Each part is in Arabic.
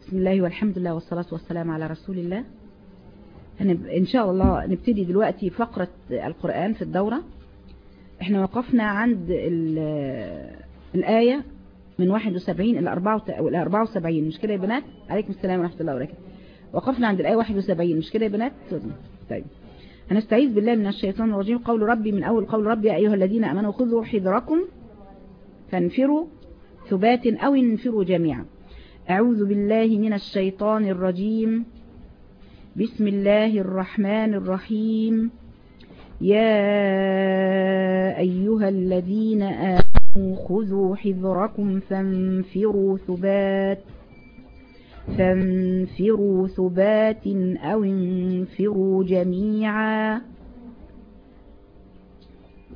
بسم الله والحمد لله والصلاة والسلام على رسول الله. إن شاء الله نبتدي دلوقتي فقرة القرآن في الدورة. إحنا وقفنا عند الآية من 71 إلى 74 مش كده يا بنات؟ عليكم السلام ورحمة الله وبركاته. وقفنا عند الآية 71 مش كده يا بنات؟ طيب. هنستعيذ بالله من الشيطان الرجيم. قول ربي من أول قول ربي يا أيها الذين أمنوا خذوا حذركم فانفروا ثبات أو انفروا جميعا. أعوذ بالله من الشيطان الرجيم. بسم الله الرحمن الرحيم. يا أيها الذين آمنوا خذوا حذركم فانفروا ثبات فانفروا ثبات أو انفروا جميعا.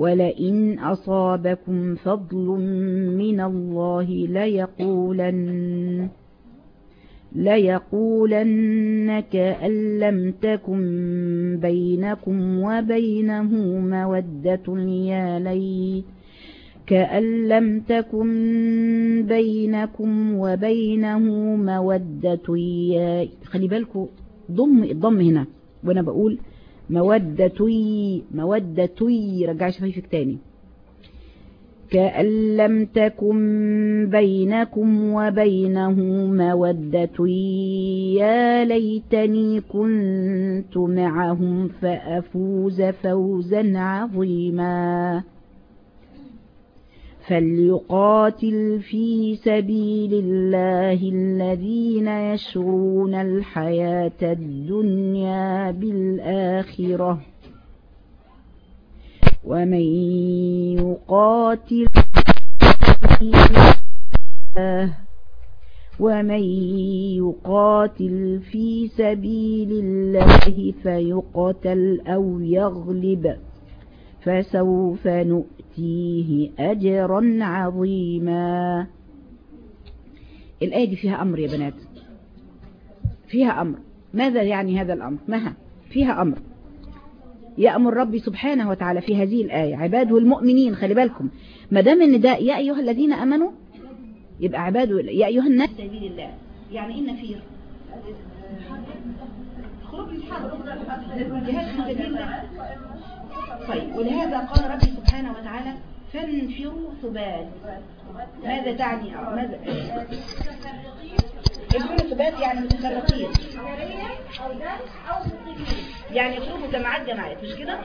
ولئن أصابكم فضل من الله ليقولن ليقولن كأن لم تكن بينكم وبينه مودة يا ليت كأن لم تكن بينكم وبينه مودة يا خلي بالكم ضم الضم هنا. وأنا بقول مودة مودة رجع شفايفك تاني. كأن لم تكن بينكم وبينه مودة يا ليتني كنت معهم فأفوز فوزا عظيما. فليقاتل في سبيل الله الذين يشرون الحياة الدنيا بالآخرة ومن يقاتل ومن يقاتل في سبيل الله فيقتل أو يغلب فسوف نؤتيه أجرا عظيما. الآية دي فيها أمر يا بنات. فيها أمر. ماذا يعني هذا الأمر؟ مها فيها أمر. يأمر ربي سبحانه وتعالى في هذه الآية. عباده المؤمنين خلي بالكم. ما دام النداء يا أيها الذين أمنوا يبقى عباده يا أيها الناس. سبيل الله. يعني إيه نفير خروج الحرب الجهاد في سبيل الله طيب ولهذا قال ربي سبحانه وتعالى فانفروا ثبات. ماذا تعني؟ ماذا؟ يكونوا ثبات يعني متفرقين. يعني يخرجوا جماعات جماعات مش كده؟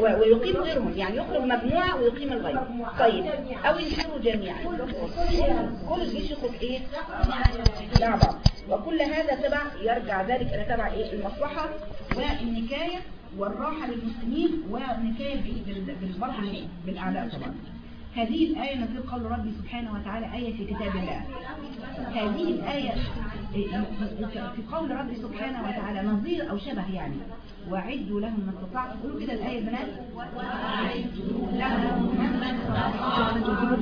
ويقيم غيرهم يعني يخرج مجموعة ويقيم الغير. طيب أو ينفروا جميعا. كل الجيش يخرج إيه؟ مع بعض. وكل هذا تبع يرجع ذلك إلى تبع إيه؟ المصلحة والنكاية. والراحة للمسلمين والنكاية بالبرح بالأعداء طبعا. هذه الآية نزل قول ربي سبحانه وتعالى آية في كتاب الله. هذه الآية في قول ربي سبحانه وتعالى نظير أو شبه يعني. وعدوا لهم ما استطعتم. قولوا كده الآية بنات. وعدوا لهم ما استطعتم ترهبون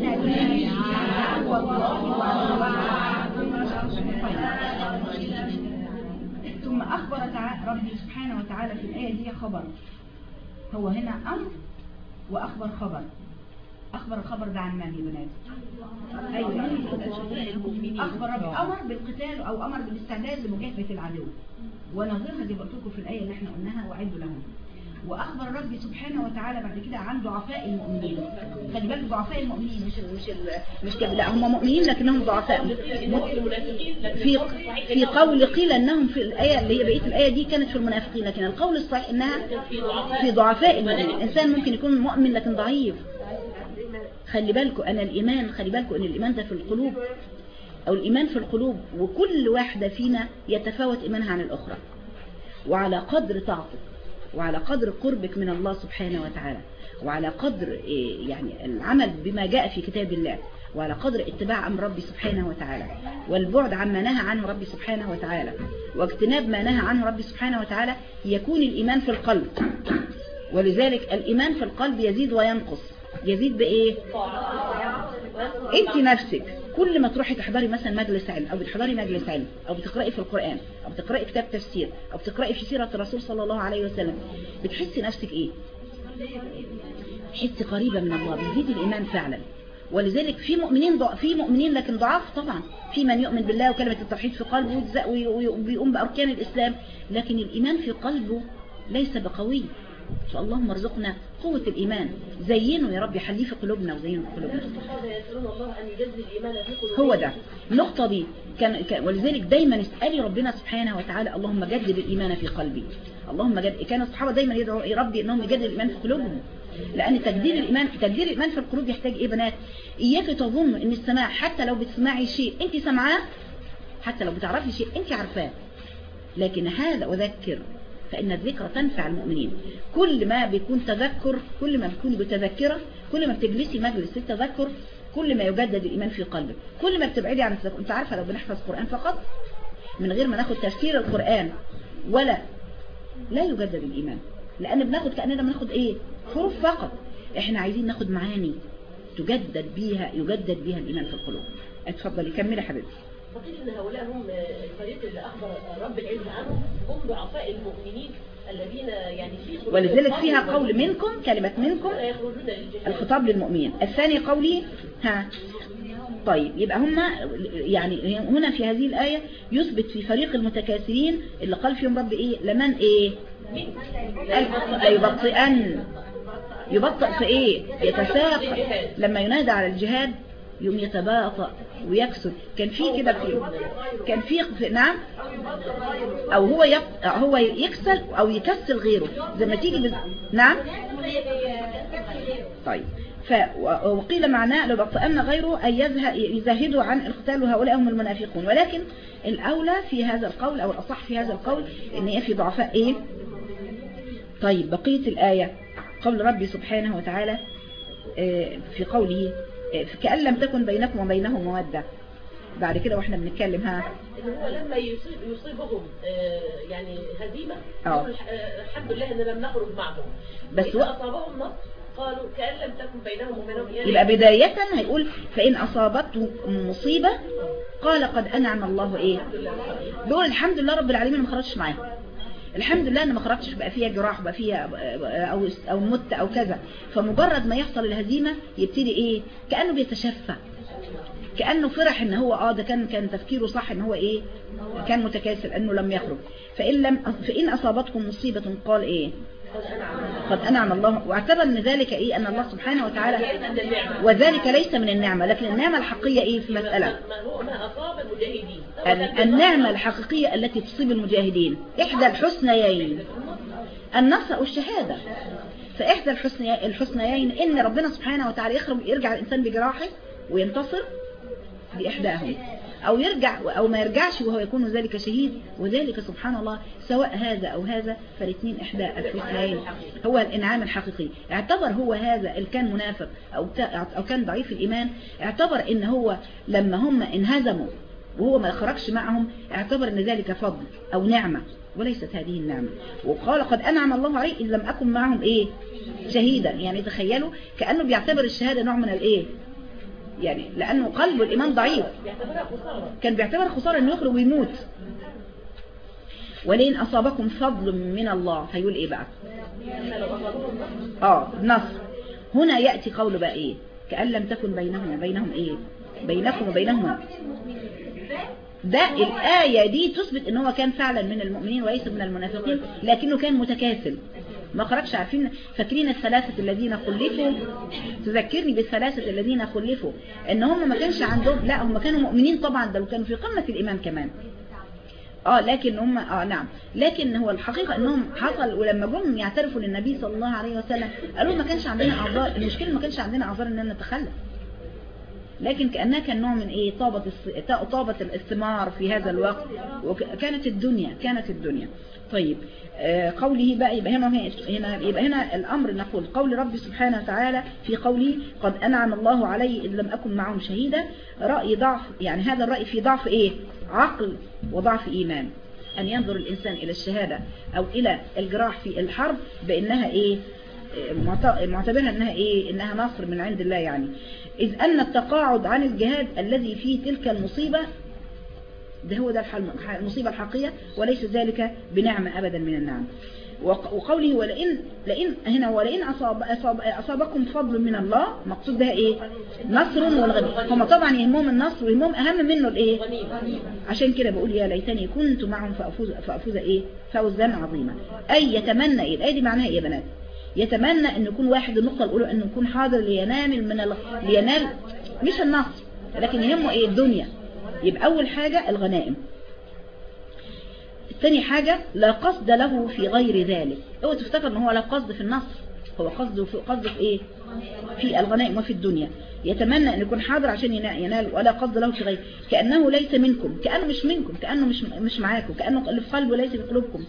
به عدو الله ثم أخبر ربي سبحانه وتعالى في الآية دي خبر. هو هنا أمر وأخبر خبر. أخبر الخبر ده عن من يا بنات أيوة. أخبر ربي أمر بالقتال أو أمر بالاستعداد لمجاهدة العدو. ونظرها دي قلت لكم في الآية اللي إحنا قلناها وعدوا لهم. وأخبر ربي سبحانه وتعالى بعد كده عن ضعفاء المؤمنين. خلي بالك ضعفاء المؤمنين. مش مش مش كده. لا هم مؤمنين لكنهم ضعفاء. في في قول قيل أنهم في الآية اللي هي بقية الآية دي كانت في المنافقين لكن القول الصحيح إنها في ضعفاء المؤمنين. الانسان ممكن يكون مؤمن لكن ضعيف. خلي بالكم أنا الإيمان خلي بالكم أن الإيمان ده في القلوب أو الإيمان في القلوب وكل واحدة فينا يتفاوت إيمانها عن الأخرى. وعلى قدر طاعتك وعلى قدر قربك من الله سبحانه وتعالى وعلى قدر إيه، يعني العمل بما جاء في كتاب الله وعلى قدر اتباع أمر ربي سبحانه وتعالى والبعد عما نهى عنه ربي سبحانه وتعالى واجتناب ما نهى عنه ربي سبحانه وتعالى يكون الإيمان في القلب. ولذلك الإيمان في القلب يزيد وينقص. يزيد بإيه؟ انت نفسك كل ما تروحي تحضري مثلا مجلس علم أو بتحضري مجلس علم أو بتقرأي في القرآن أو بتقرأي كتاب تفسير أو بتقرأي في سيرة الرسول صلى الله عليه وسلم بتحسي نفسك إيه؟ تحسي قريبة من الله بيزيد الإيمان فعلا. ولذلك في مؤمنين ضع... في مؤمنين لكن ضعاف طبعا. في من يؤمن بالله وكلمة التوحيد في قلبه ويقوم بأركان الإسلام لكن الإيمان في قلبه ليس بقوي. فاللهم ارزقنا قوة الإيمان. زينه يا رب حليه في قلوبنا وزينه في قلوبنا. هو ده. النقطة دي. كان ولذلك دايما اسألي ربنا سبحانه وتعالى اللهم جدد الإيمان في قلبي. اللهم جدد كان الصحابة دايما يدعوا يا ربي إنهم يجدد الإيمان في قلوبهم. لأن تجديد الإيمان تجديد الإيمان في القلوب يحتاج إيه بنات؟ إياك تظن إن السماع حتى لو بتسمعي شيء أنت سمعاه حتى لو بتعرفي شيء أنت عارفاه. لكن هذا أذكر فإن الذكر تنفع المؤمنين. كل ما بيكون تذكر كل ما بيكون بتذكرة كل ما بتجلسي مجلس التذكر كل ما يجدد الإيمان في قلبك. كل ما بتبعدي عن التذكر. أنت عارفة لو بنحفظ قرآن فقط من غير ما ناخد تفسير القرآن ولا لا يجدد الإيمان. لأن بناخد كأننا بناخد إيه؟ حروف فقط. إحنا عايزين ناخد معاني تجدد بيها يجدد بيها الإيمان في القلوب. اتفضلي كملي حبيبتي. فقيل ان هؤلاء هم الفريق اللي اخبر رب العلم عنهم هم ضعفاء المؤمنين الذين يعني في ولذلك فيها قول منكم كلمة منكم الخطاب للمؤمنين. الثاني قولي ها. طيب يبقى هم يعني هنا في هذه الآية يثبت في فريق المتكاثرين اللي قال فيهم رب إيه؟ لمن إيه؟ يبطئن يبطئ في إيه؟ يتساق. لما ينادى على الجهاد يوم يتباطأ ويكسر كان في كده في كان في نعم. أو هو. هو يكسل أو يكسل غيره. زي ما تيجي بز... نعم. طيب. ف... وقيل معناه لو بطأن غيره أن يزهد يزهدوا عن القتال وهؤلاء هم المنافقون. ولكن الأولى في هذا القول أو الأصح في هذا القول إن هي في ضعفاء إيه؟ طيب بقية الآية قول ربي سبحانه وتعالى في قوله كأن لم تكن بينكم وبينه مودة. بعد كده وإحنا بنتكلم ها؟ هو لما يصيب يصيبهم يعني هزيمة الحمد لله إن لم نخرج معهم. بس. أصابهم نصر قالوا كأن لم تكن بينهم وبينهم يعني يبقى بداية هيقول فإن أصابته مصيبة قال قد أنعم الله إيه؟ دول الحمد لله رب العالمين ما خرجش معاهم. الحمد لله ان ما خرجتش بقى فيها جراح بقى فيها أو أو مت أو كذا. فمجرد ما يحصل الهزيمة يبتدي إيه؟ كأنه بيتشفى. كأنه فرح إن هو آه ده كان كان تفكيره صح إن هو إيه؟ كان متكاسل إنه لم يخرج. فإن لم فإن أصابتكم مصيبة قال إيه؟ قد أنعم الله واعتبر ان ذلك إيه؟ أن الله سبحانه وتعالى وذلك ليس من النعمة لكن النعمة الحقيقية إيه في مسألة النعمة الحقيقية التي تصيب المجاهدين. إحدى الحسنيين. النصر والشهادة فإحدى الحسنيين إن ربنا سبحانه وتعالى يخرج يرجع الإنسان بجراحه وينتصر بإحداهم. أو يرجع أو ما يرجعش وهو يكون ذلك شهيد وذلك سبحان الله سواء هذا أو هذا فالاثنين إحدى الحسنيين. هو الإنعام الحقيقي. اعتبر هو هذا اللي كان منافق أو أو كان ضعيف الإيمان اعتبر إن هو لما هم انهزموا وهو ما خرجش معهم اعتبر إن ذلك فضل أو نعمة وليست هذه النعمة. وقال قد أنعم الله عليه إن لم أكن معهم إيه؟ شهيدا. يعني تخيلوا كأنه بيعتبر الشهادة نوع من الإيه؟ يعني لأنه قلبه الايمان ضعيف. كان بيعتبر خسارة إنه يخرج ويموت. ولين أصابكم فضل من الله هيقول إيه بقى؟ آه نصر هنا يأتي قوله بقى إيه؟ كأن لم تكن بينهم وبينهم إيه؟ بينكم وبينهم ده الآية دي تثبت إن هو كان فعلا من المؤمنين وليس من المنافقين لكنه كان متكاسل. ما خرجش عارفين فاكرين الثلاثة الذين خلفوا؟ تذكرني بالثلاثة الذين خلفوا. إن هم ما كانش عندهم لا هم كانوا مؤمنين طبعا ده كانوا في قمة الإيمان كمان. آه لكن هم آه نعم. لكن هو الحقيقة إنهم حصل ولما جم يعترفوا للنبي صلى الله عليه وسلم قالوا ما كانش عندنا أعذار المشكلة ما كانش عندنا أعذار إننا نتخلف. لكن كأنها كان نوع من إيه طابت طابت الثمار في هذا الوقت. وكانت الدنيا كانت الدنيا. طيب آه، قوله بقى يبقى هنا هنا يبقى هنا الأمر نقول قول ربي سبحانه وتعالى في قوله قد أنعم الله علي اذ لم أكن معهم شهيدا. رأي ضعف يعني هذا الرأي في ضعف إيه؟ عقل وضعف إيمان. أن ينظر الإنسان إلى الشهادة أو إلى الجراح في الحرب بأنها إيه؟ معت- معتبرها إنها إيه؟ إنها نصر من عند الله يعني. إذ أن التقاعد عن الجهاد الذي فيه تلك المصيبة ده هو ده المصيبة الحقيقية وليس ذلك بنعمة ابدا من النعم. وق- وقوله ولئن لئن هنا ولئن أصاب أصاب أصابكم فضل من الله مقصود بها إيه؟ نصر والغني هم طبعا يهمهم النصر ويهمهم أهم منه الإيه؟ عشان كده بقول يا ليتني كنت معهم فأفوز, فأفوز إيه؟ فوزا عظيما. أي يتمنى إيه؟ الايه دي معناها إيه يا بنات؟ يتمنى أن يكون واحد النقطة الاولى انه يكون حاضر لينال من ال... لينال مش النصر لكن يهمه إيه؟ الدنيا. يبقى أول حاجة الغنائم. الثاني حاجة لا قصد له في غير ذلك. اوعى تفتكر إن هو لا قصد في النصر هو قصده في قصده في إيه؟ في الغنائم وفي الدنيا. يتمنى أن يكون حاضر عشان ينا- ينال ولا قصد له في غير. كأنه ليس منكم. كأنه مش منكم. كأنه مش مش معاكم. كأنه اللي في قلبه ليس في قلوبكم.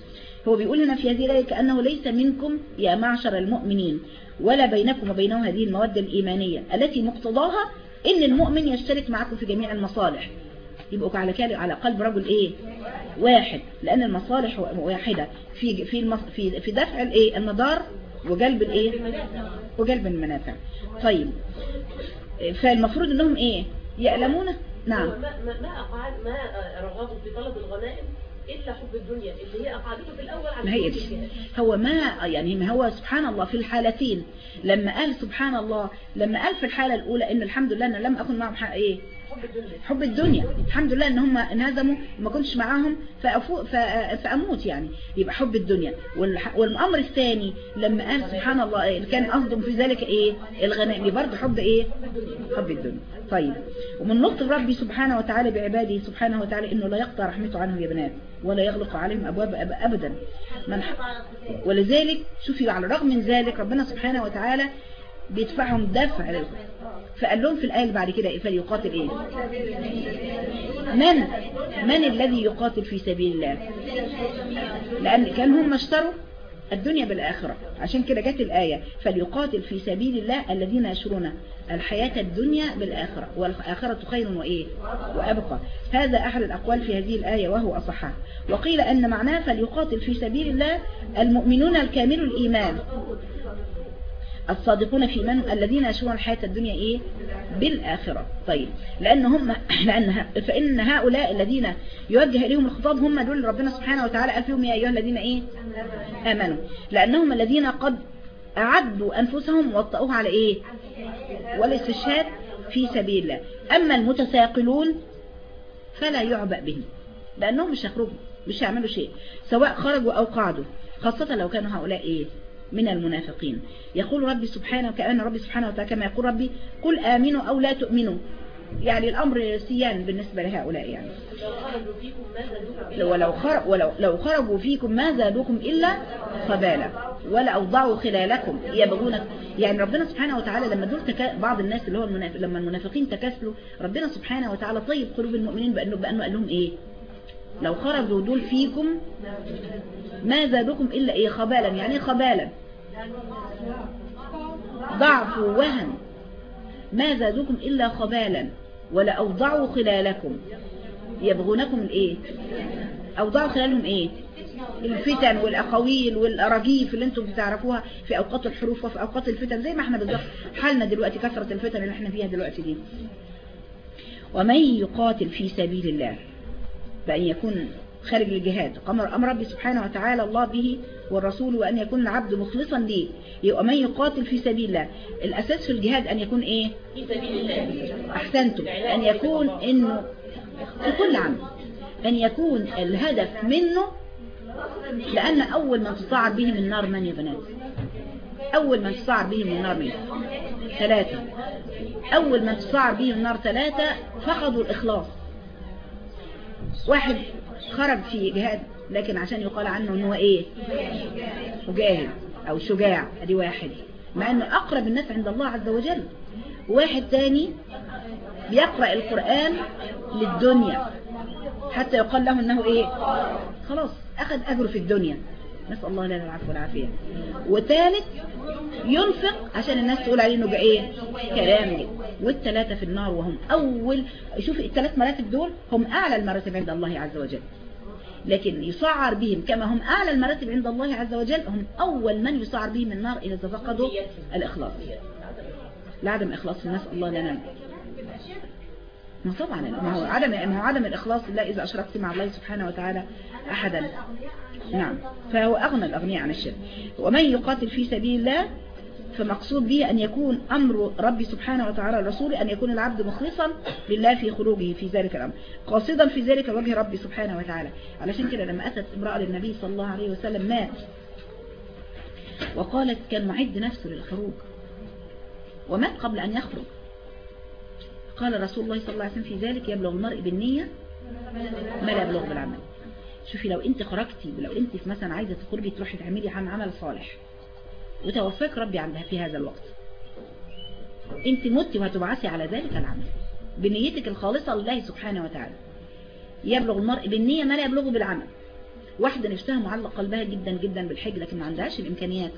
هو بيقول هنا في هذه الآية كأنه ليس منكم يا معشر المؤمنين ولا بينكم وبينه هذه المودة الإيمانية التي مقتضاها إن المؤمن يشترك معكم في جميع المصالح. يبقوا على على قلب رجل إيه؟ واحد. لأن المصالح واحدة. في في المص... في في دفع الإيه؟ النضار وجلب الإيه؟ وجلب المنافع. طيب. فالمفروض إنهم إيه؟ يعلمون نعم. ما ما ما أقعد ما رغبوا في طلب الغنائم إلا حب الدنيا اللي هي أقعدته في الأول على هي دي. هو ما يعني ما هو سبحان الله في الحالتين. لما قال سبحان الله لما قال في الحالة الأولى إن الحمد لله أن لم أكن معهم حق إيه؟ حب الدنيا. الحمد لله إن هم انهزموا وما كنتش معاهم فأموت يعني. يبقى حب الدنيا. والأمر الثاني لما قال سبحان الله كان قصدهم في ذلك إيه؟ الغنائم. برضه حب إيه؟ حب الدنيا. طيب. ومن لطف ربي سبحانه وتعالى بعباده سبحانه وتعالى إنه لا يقطع رحمته عنهم يا بنات ولا يغلق عليهم أبواب ابدا. من ولذلك شوفي على الرغم من ذلك ربنا سبحانه وتعالى بيدفعهم دفع لل- فقال لهم في الآية اللي بعد كده إيه؟ فليقاتل إيه؟ من؟ من الذي يقاتل في سبيل الله؟ لأن كان هم اشتروا الدنيا بالآخرة. عشان كده جت الآية فليقاتل في سبيل الله الذين يشرون الحياة الدنيا بالآخرة والآخرة خير وإيه؟ وأبقى. هذا أحد الأقوال في هذه الآية وهو أصحها وقيل أن معناه فليقاتل في سبيل الله المؤمنون الكامل الإيمان. الصادقون في إيمانهم الذين يشرون الحياة الدنيا إيه؟ بالآخرة. طيب لأن هم لأن فإن هؤلاء الذين يوجه إليهم الخطاب هم دول ربنا سبحانه وتعالى قال فيهم يا أيها الذين إيه؟ آمنوا. لأنهم الذين قد أعدوا أنفسهم وطأوها على إيه؟ والاستشهاد في سبيل الله. أما المتساقلون فلا يعبأ بهم لأنهم مش هيخرجوا مش هيعملوا شيء سواء خرجوا أو قعدوا خاصة لو كانوا هؤلاء إيه؟ من المنافقين. يقول ربي سبحانه وكأن ربي سبحانه وتعالى كما يقول ربي قل آمنوا أو لا تؤمنوا. يعني الأمر سيان بالنسبة لهؤلاء يعني. لو خرجوا ولو ولو لو خرجوا فيكم ما زادوكم إلا خبالا. ولا أوضعوا خلالكم. يبغون يعني ربنا سبحانه وتعالى لما دول تكا... بعض الناس اللي هو المناف... لما المنافقين تكاسلوا ربنا سبحانه وتعالى طيب قلوب المؤمنين بأنه بأنه قال لهم إيه؟ لو خرجوا دول فيكم ما زادوكم إلا إيه؟ خبالا. يعني إيه خبالا؟ ضعف ووهن ما زادوكم إلا خبالا. ولا أوضعوا خلالكم. يبغونكم الإيه أوضعوا خلالهم إيه؟ الفتن والأقاويل والأراجيف اللي أنتم بتعرفوها في أوقات الحروف وفي أوقات الفتن. زي ما إحنا بالظبط حالنا دلوقتي كثرة الفتن اللي إحنا فيها دلوقتي دي. ومن يقاتل في سبيل الله بأن يكون خارج الجهاد. أمر أمر ربي سبحانه وتعالى الله به والرسول وأن يكون العبد مخلصا ليه يبقى من يقاتل في سبيل الله؟ الأساس في الجهاد أن يكون إيه؟ في سبيل الله. أحسنتم. أن يكون إنه في كل عمل. أن يكون الهدف منه لأن أول من تصاعد بهم النار من يا بنات؟ أول من تصاعد بهم النار من ثلاثة. أول من تصاعد بهم النار ثلاثة فقدوا الإخلاص. واحد خرج في جهاد لكن عشان يقال عنه إن هو إيه؟ مجاهد أو شجاع. أدي واحد. مع إنه أقرب الناس عند الله عز وجل. وواحد تاني بيقرأ القرآن للدنيا. حتى يقال له إنه إيه؟ خلاص أخذ أجره في الدنيا. نسأل الله لنا العفو والعافية. وثالث ينفق عشان الناس تقول عليه إنه إيه كلام جد والثلاثة في النار وهم أول شوف الثلاث مراتب دول هم أعلى المراتب عند الله عز وجل. لكن يسعر بهم كما هم أعلى المراتب عند الله عز وجل هم أول من يسعر بهم النار إذا تفقدوا الإخلاص. لعدم إخلاص الناس الله لنا. ما طبعا ما هو عدم ما هو عدم الإخلاص إلا إذا أشركت مع الله سبحانه وتعالى أحدا. نعم. فهو أغنى الأغنياء عن الشرك. ومن يقاتل في سبيل الله فمقصود به أن يكون أمر ربي سبحانه وتعالى الرسول أن يكون العبد مخلصا لله في خروجه في ذلك الأمر. قاصدا في ذلك وجه ربي سبحانه وتعالى. علشان كده لما أتت امرأة للنبي صلى الله عليه وسلم مات. وقالت كان معد نفسه للخروج. ومات قبل أن يخرج. قال رسول الله صلى الله عليه وسلم في ذلك يبلغ المرء بالنية ما لا يبلغ بالعمل. شوفي لو انت خرجتي لو انت مثلا عايزة تخرجي تروحي تعملي عمل صالح وتوفاك ربي عندها في هذا الوقت. انت مت وهتبعثي على ذلك العمل. بنيتك الخالصة لله سبحانه وتعالى. يبلغ المرء بالنية ما لا يبلغه بالعمل. واحدة نفسها معلق قلبها جدا جدا بالحج لكن ما عندهاش الإمكانيات.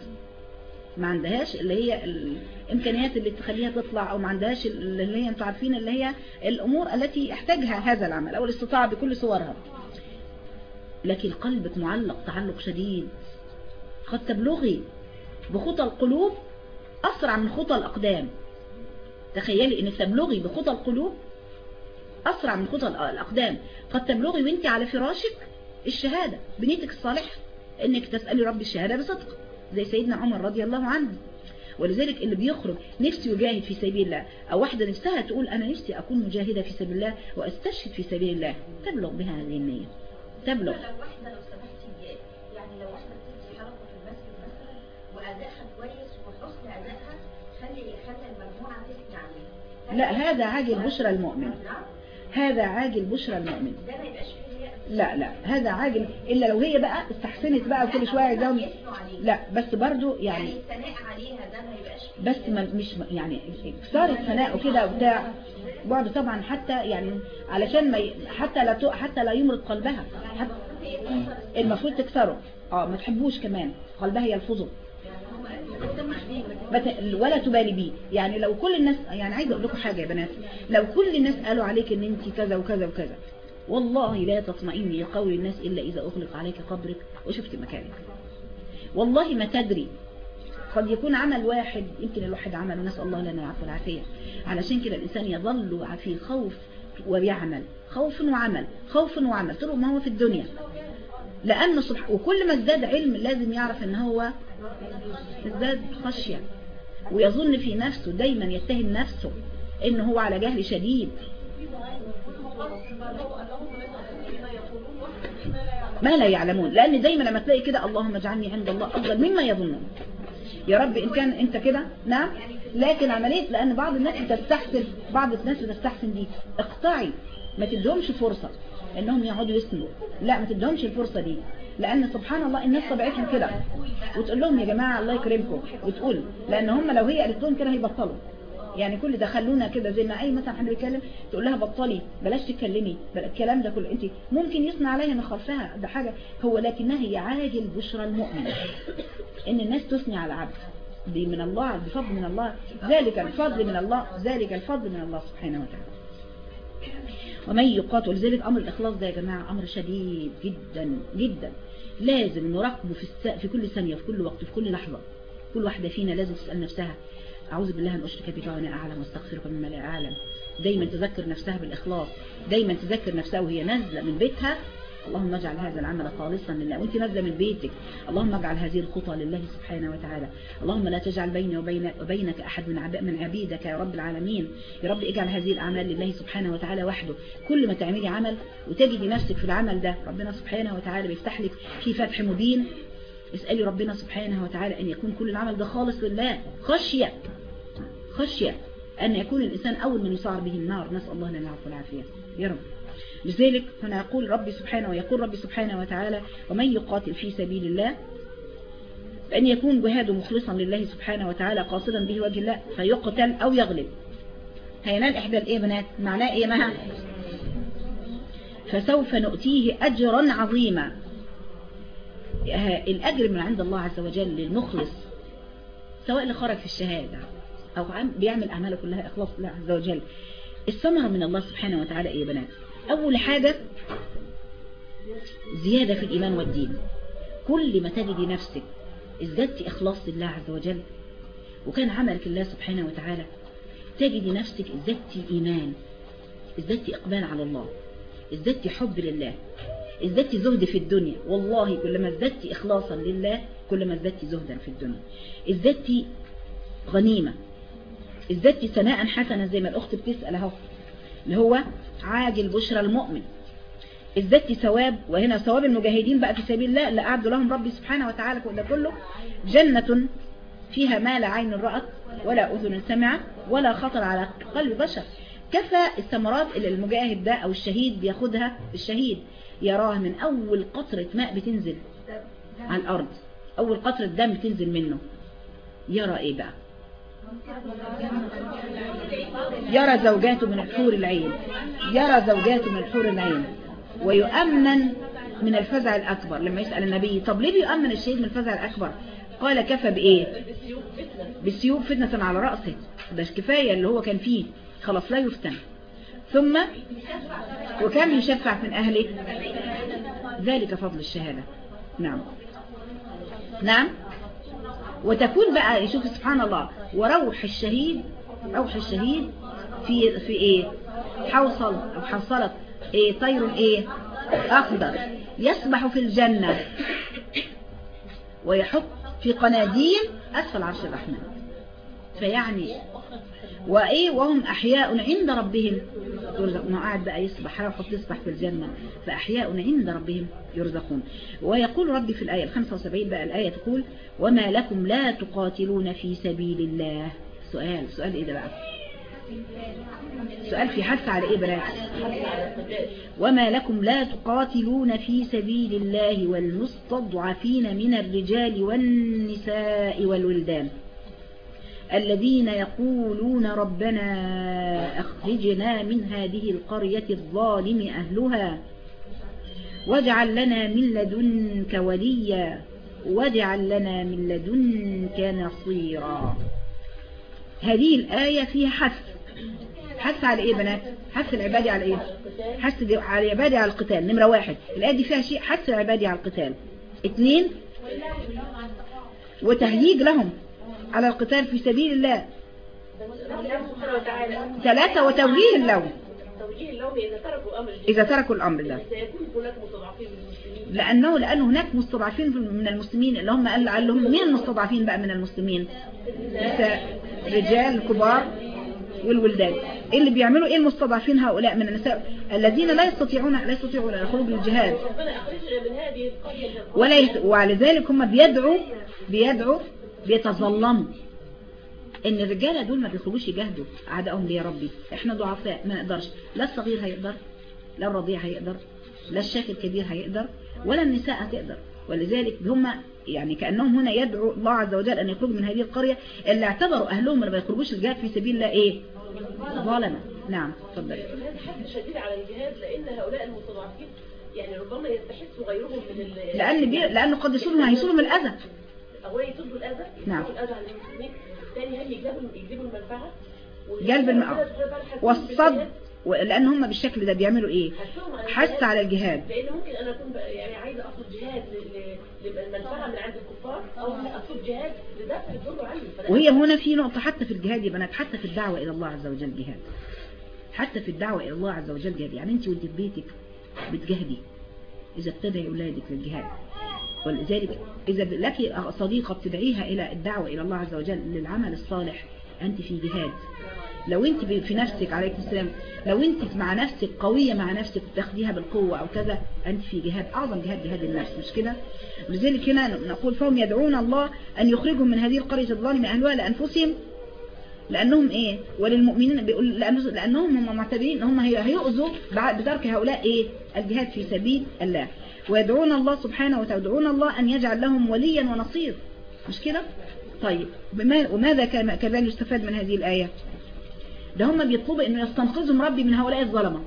ما عندهاش اللي هي الإمكانيات اللي تخليها تطلع أو ما عندهاش اللي هي أنتوا عارفين اللي هي الأمور التي يحتاجها هذا العمل أو الاستطاعة بكل صورها. لكن قلبك معلق تعلق شديد. قد تبلغي بخطى القلوب أسرع من خطى الأقدام. تخيلي ان تبلغي بخطى القلوب أسرع من خطى الأقدام. قد تبلغي وانت على فراشك الشهادة بنيتك الصالحة إنك تسألي رب الشهادة بصدق. زي سيدنا عمر رضي الله عنه. ولذلك اللي بيخرج نفسه يجاهد في سبيل الله أو واحدة نفسها تقول أنا نفسي أكون مجاهدة في سبيل الله وأستشهد في سبيل الله. تبلغ بها هذه النية. تبلغ. لو واحدة لو سمحتي يعني لو واحدة بتدي حركة في المسجد مثلا وأدائها كويس وحسن أدائها خلي خلي المجموعة تثني عليها لا هذا عاجل بشرى المؤمن. هذا عاجل بشرى المؤمن. ده ما يبقاش فيه. لا لا هذا عاجل. إلا لو هي بقى استحسنت بقى وكل شوية عليها لا بس برضو يعني يعني الثناء عليها ده ما يبقاش بس ما مش يعني كثار الثناء وكده وبتاع. بعض طبعا حتى يعني علشان ما حتى لا حتى لا يمرض قلبها. حتى المفروض تكسره. آه ما تحبوش كمان. قلبها يلفظه. ولا تبالي بيه. يعني لو كل الناس يعني عايزة أقول لكم حاجة يا بنات. لو كل الناس قالوا عليك إن انت كذا وكذا وكذا والله لا تطمئني لقول الناس إلا إذا أغلق عليك قبرك وشفت مكانك. والله ما تدري قد يكون عمل واحد يمكن الواحد عمله نسأل الله لنا العفو والعافية. علشان كده الإنسان يظل في خوف ويعمل خوف وعمل خوف وعمل طول ما هو في الدنيا. لأنه صبح وكل ما ازداد علم لازم يعرف إن هو ازداد خشية. ويظن في نفسه دايما يتهم نفسه ان هو على جهل شديد. ما لا يعلمون لأن دايما لما تلاقي كده اللهم اجعلني عند الله أفضل مما يظنون. يا رب إن كان أنت كده نعم لكن عملية لأن بعض الناس بتستحسن بعض الناس بتستحسن دي. اقطعي ما تدهمش فرصة إنهم يقعدوا يسموا لا ما تدهمش الفرصة دي. لأن سبحان الله الناس طبيعتهم كده. وتقول لهم يا جماعة الله يكرمكم. وتقول لأن هم لو هي قالت لهم كده هيبطلوا. يعني كل ده خلونا كده زي ما أي مثلا حد بيتكلم تقول لها بطلي بلاش تتكلمي بل الكلام ده كله. انت ممكن يصنع عليها من خلفها ده حاجة. هو لكنها هي عاجل بشرى المؤمن. إن الناس تثني على العبد دي من الله بفضل من الله. ذلك الفضل من الله ذلك الفضل من الله سبحانه وتعالى. ومن يقاتل ذلك أمر الإخلاص ده يا جماعة أمر شديد جدا جدا. لازم نراقبه في. في كل ثانية في كل وقت في كل لحظة. كل واحدة فينا لازم تسأل نفسها أعوذ بالله أن أشرك بك وأنا أعلم واستغفرك مما لا أعلم دايما تذكر نفسها بالإخلاص. دايما تذكر نفسها وهي نازلة من بيتها. اللهم اجعل هذا العمل خالصا لله. وأنت نازلة من بيتك. اللهم اجعل هذه الخطى لله سبحانه وتعالى. اللهم لا تجعل بيني وبين وبينك أحد من من عبيدك يا رب العالمين. يا رب اجعل هذه الأعمال لله سبحانه وتعالى وحده. كل ما تعملي عمل وتجدي نفسك في العمل ده ربنا سبحانه وتعالى بيفتح لك في فتح مبين. اسألي ربنا سبحانه وتعالى أن يكون كل العمل ده خالص لله. خشية. خشية أن يكون الإنسان أول من يسعر به النار. نسأل الله لنا العفو والعافية. يا رب. لذلك هنا يقول ربي سبحانه ويقول ربي سبحانه وتعالى ومن يقاتل في سبيل الله فأن يكون جهاده مخلصا لله سبحانه وتعالى قاصدا به وجه الله فيقتل أو يغلب. هينال إحدى الإيه بنات؟ معناه إيه مها فسوف نؤتيه أجرا عظيما. الأجر من عند الله عز وجل للمخلص سواء اللي خرج في الشهادة أو عم بيعمل أعماله كلها إخلاص الله عز وجل. الثمرة من الله سبحانه وتعالى إيه يا بنات؟ أول حاجة زيادة في الإيمان والدين. كل ما تجدي نفسك ازددت إخلاص لله عز وجل وكان عملك الله سبحانه وتعالى تجدي نفسك ازددت إيمان ازددت إقبال على الله ازددت حب لله ازددت زهد في الدنيا. والله كلما ازددت إخلاصا لله كلما ازددت زهدا في الدنيا. ازددت غنيمة ازددت ثناء حسنا زي ما الأخت بتسأل أهو اللي هو عاجل بشرى المؤمن. ازددت ثواب وهنا ثواب المجاهدين بقى في سبيل الله اللي أعد لهم ربي سبحانه وتعالى ده كله جنة فيها ما لا عين رأت ولا أذن سمعت ولا خطر على قلب بشر. كفى الثمرات اللي المجاهد ده أو الشهيد بياخدها الشهيد يراه من أول قطرة ماء بتنزل على الأرض أول قطرة دم تنزل منه. يرى إيه بقى؟ يرى زوجاته من الحور العين. يرى زوجاته من الحور العين. ويؤمن من الفزع الأكبر. لما يسأل النبي طب ليه بيؤمن الشهيد من الفزع الأكبر؟ قال كفى بإيه؟ بالسيوف فتنة على رأسه. ده كفاية اللي هو كان فيه. خلاص لا يفتن. ثم وكم يشفع من أهله؟ ذلك فضل الشهادة. نعم. نعم. وتكون بقى يشوف سبحان الله وروح الشهيد روح الشهيد في في إيه؟ حوصل أو حصلت إيه؟ طير إيه؟ أخضر. يسبح في الجنة. ويحط في قناديل أسفل عرش الرحمن. فيعني وإيه؟ وهم أحياء عند ربهم يرزقون. قاعد بقى يسبح يحط يسبح في الجنة. فأحياء عند ربهم يرزقون. ويقول ربي في الآية 75 بقى الآية تقول وما لكم لا تقاتلون في سبيل الله. سؤال سؤال إيه ده بقى؟ سؤال في حث على إيه بنات وما لكم لا تقاتلون في سبيل الله والمستضعفين من الرجال والنساء والولدان. الذين يقولون ربنا أخرجنا من هذه القرية الظالم أهلها واجعل لنا من لدنك وليا واجعل لنا من لدنك نصيرا. هذه الآية فيها حث. حث على إيه بنات؟ حث العبادي على إيه؟ حث على العبادي على القتال. نمرة واحد. الآية دي فيها شيء حث العبادي على القتال. اثنين وتهييج لهم. على القتال في سبيل الله. ثلاثة وتوجيه اللوم. إذا تركوا الأمر ده. لأنه لأن هناك مستضعفين من المسلمين اللي هم قال لهم مين المستضعفين بقى من المسلمين؟ نساء رجال كبار والولدان. إيه اللي بيعملوا؟ إيه المستضعفين هؤلاء من النساء؟ الذين لا يستطيعون لا يستطيعون الخروج للجهاد ولا يت... ولذلك هم بيدعوا بيدعوا بيتظلموا إن الرجالة دول ما بيخرجوش يجاهدوا أعدائهم ليه يا ربي. إحنا ضعفاء ما نقدرش. لا الصغير هيقدر لا الرضيع هيقدر لا الشيخ الكبير هيقدر ولا النساء هتقدر. ولذلك هم يعني كأنهم هنا يدعوا الله عز وجل أن يخرجوا من هذه القرية اللي اعتبروا أهلهم ما يخرجوش الجهاد في سبيل الله إيه؟ ظالمة. نعم تفضل هذا حد شديد على الجهاد لأن هؤلاء المستضعفين يعني ربما يستحث غيرهم من لأن بي... لأنه قد يصيبهم هيصيبهم الأذى. أولا يصدوا الأذى نعم. الأذى عن المسلمين. ثاني هم يجلبوا يجلبوا المنفعة؟ جلب المأوى والصد لأن هم بالشكل ده بيعملوا إيه؟ حث على الجهاد. لأن ممكن أنا أكون بقى- يعني عايزة أقصد جهاد ل- ل- للمنفعة من عند الكفار أو أقصد جهاد لدفع الضر عني وهي هنا في نقطة حتى في الجهاد يا بنات حتى في الدعوة إلى الله عز وجل جهاد. حتى في الدعوة إلى الله عز وجل جهاد. يعني أنت وأنت في بيتك بتجاهدي إذا ابتدى أولادك للجهاد. ولذلك إذا لك صديقة بتدعيها إلى الدعوة إلى الله عز وجل للعمل الصالح أنت في جهاد. لو أنت في نفسك عليك السلام لو أنت مع نفسك قوية مع نفسك تاخديها بالقوة أو كذا أنت في جهاد أعظم جهاد جهاد النفس مش كده؟ لذلك هنا نقول فهم يدعون الله أن يخرجهم من هذه القرية الظالمة أهلها لأنفسهم لأنهم إيه؟ وللمؤمنين بيقول لأنه- لأنهم هم معتبرين هم هي- هيؤذوا بترك هؤلاء إيه؟ الجهاد في سبيل الله. ويدعون الله سبحانه وتعالى يدعون الله أن يجعل لهم وليا ونصير. مش كده؟ طيب وماذا كذلك يستفاد من هذه الآية؟ ده هم بيطلبوا إنه يستنقذهم ربي من هؤلاء الظلمة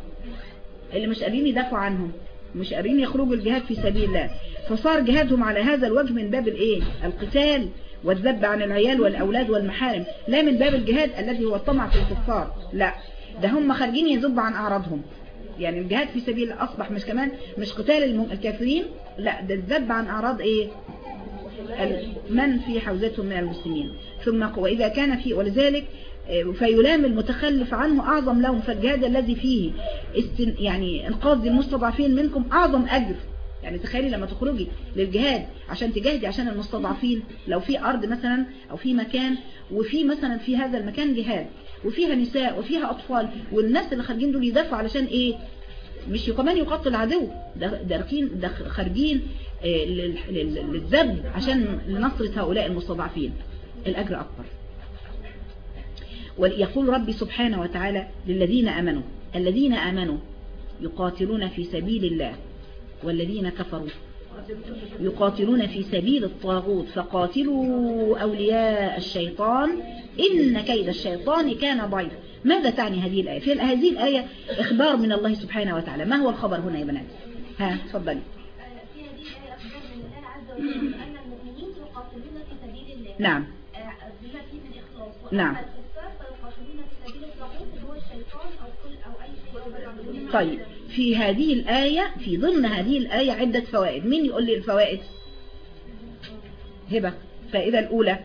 اللي مش قادرين يدافعوا عنهم مش قادرين يخرجوا الجهاد في سبيل الله. فصار جهادهم على هذا الوجه من باب الإيه؟ القتال والذب عن العيال والأولاد والمحارم. لا من باب الجهاد الذي هو الطمع في الكفار لا. ده هم خارجين يذبوا عن أعراضهم. يعني الجهاد في سبيل أصبح مش كمان مش قتال الكافرين لا ده الذب عن أعراض إيه؟ من في حوزتهم من المسلمين. ثم وإذا كان في ولذلك آه، فيلام المتخلف عنه أعظم لهم فالجهاد الذي فيه استن يعني إنقاذ المستضعفين منكم أعظم أجر. يعني تخيلي لما تخرجي للجهاد عشان تجاهدي عشان المستضعفين لو في أرض مثلا أو في مكان وفي مثلا في هذا المكان جهاد. وفيها نساء وفيها أطفال والناس اللي خارجين دول يدافعوا علشان إيه؟ مش كمان يقتل العدو. ده ده خارجين آه، لل- لل- للذب عشان لنصرة هؤلاء المستضعفين. الأجر أكبر. ويقول ربي سبحانه وتعالى للذين آمنوا الذين آمنوا يقاتلون في سبيل الله والذين كفروا. يقاتلون في سبيل الطاغوت. فقاتلوا أولياء الشيطان. إن كيد الشيطان كان ضعيف ماذا تعني هذه الآية؟ في هذه الآية إخبار من الله سبحانه وتعالى. ما هو الخبر هنا يا بنات؟ ها تفضلي. في هذه الآية أخبار من الله عز وجل أن المؤمنين يقاتلون في سبيل الله نعم. نعم. طيب. في هذه الآية في ضمن هذه الآية عدة فوائد. مين يقول لي الفوائد؟ هبة. فائدة الأولى.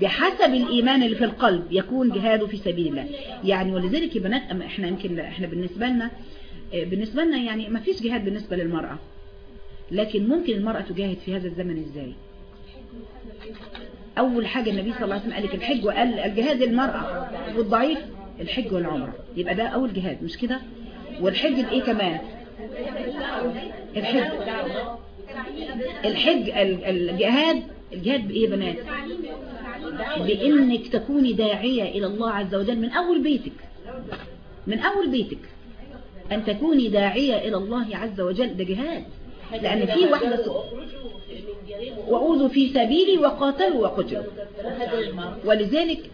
بحسب الإيمان اللي في القلب يكون جهاده في سبيل الله. يعني ولذلك يا بنات أما إحنا يمكن إحنا بالنسبة لنا آه، بالنسبة لنا يعني ما فيش جهاد بالنسبة للمرأة. لكن ممكن المرأة تجاهد في هذا الزمن إزاي؟ أول حاجة النبي صلى الله عليه وسلم قال لك الحج وقال الجهاد المرأة والضعيف الحج والعمرة. يبقى ده أول جهاد مش كده؟ والحج الإيه كمان؟ الحج. الحج ال- الجهاد الجهاد بإيه بنات؟ بإنك تكوني داعية إلى الله عز وجل من أول بيتك. من أول بيتك. أن تكوني داعية إلى الله عز وجل. ده جهاد. لأن في واحدة وأوذوا في سبيلي وقاتلوا وقتلوا. ولذلك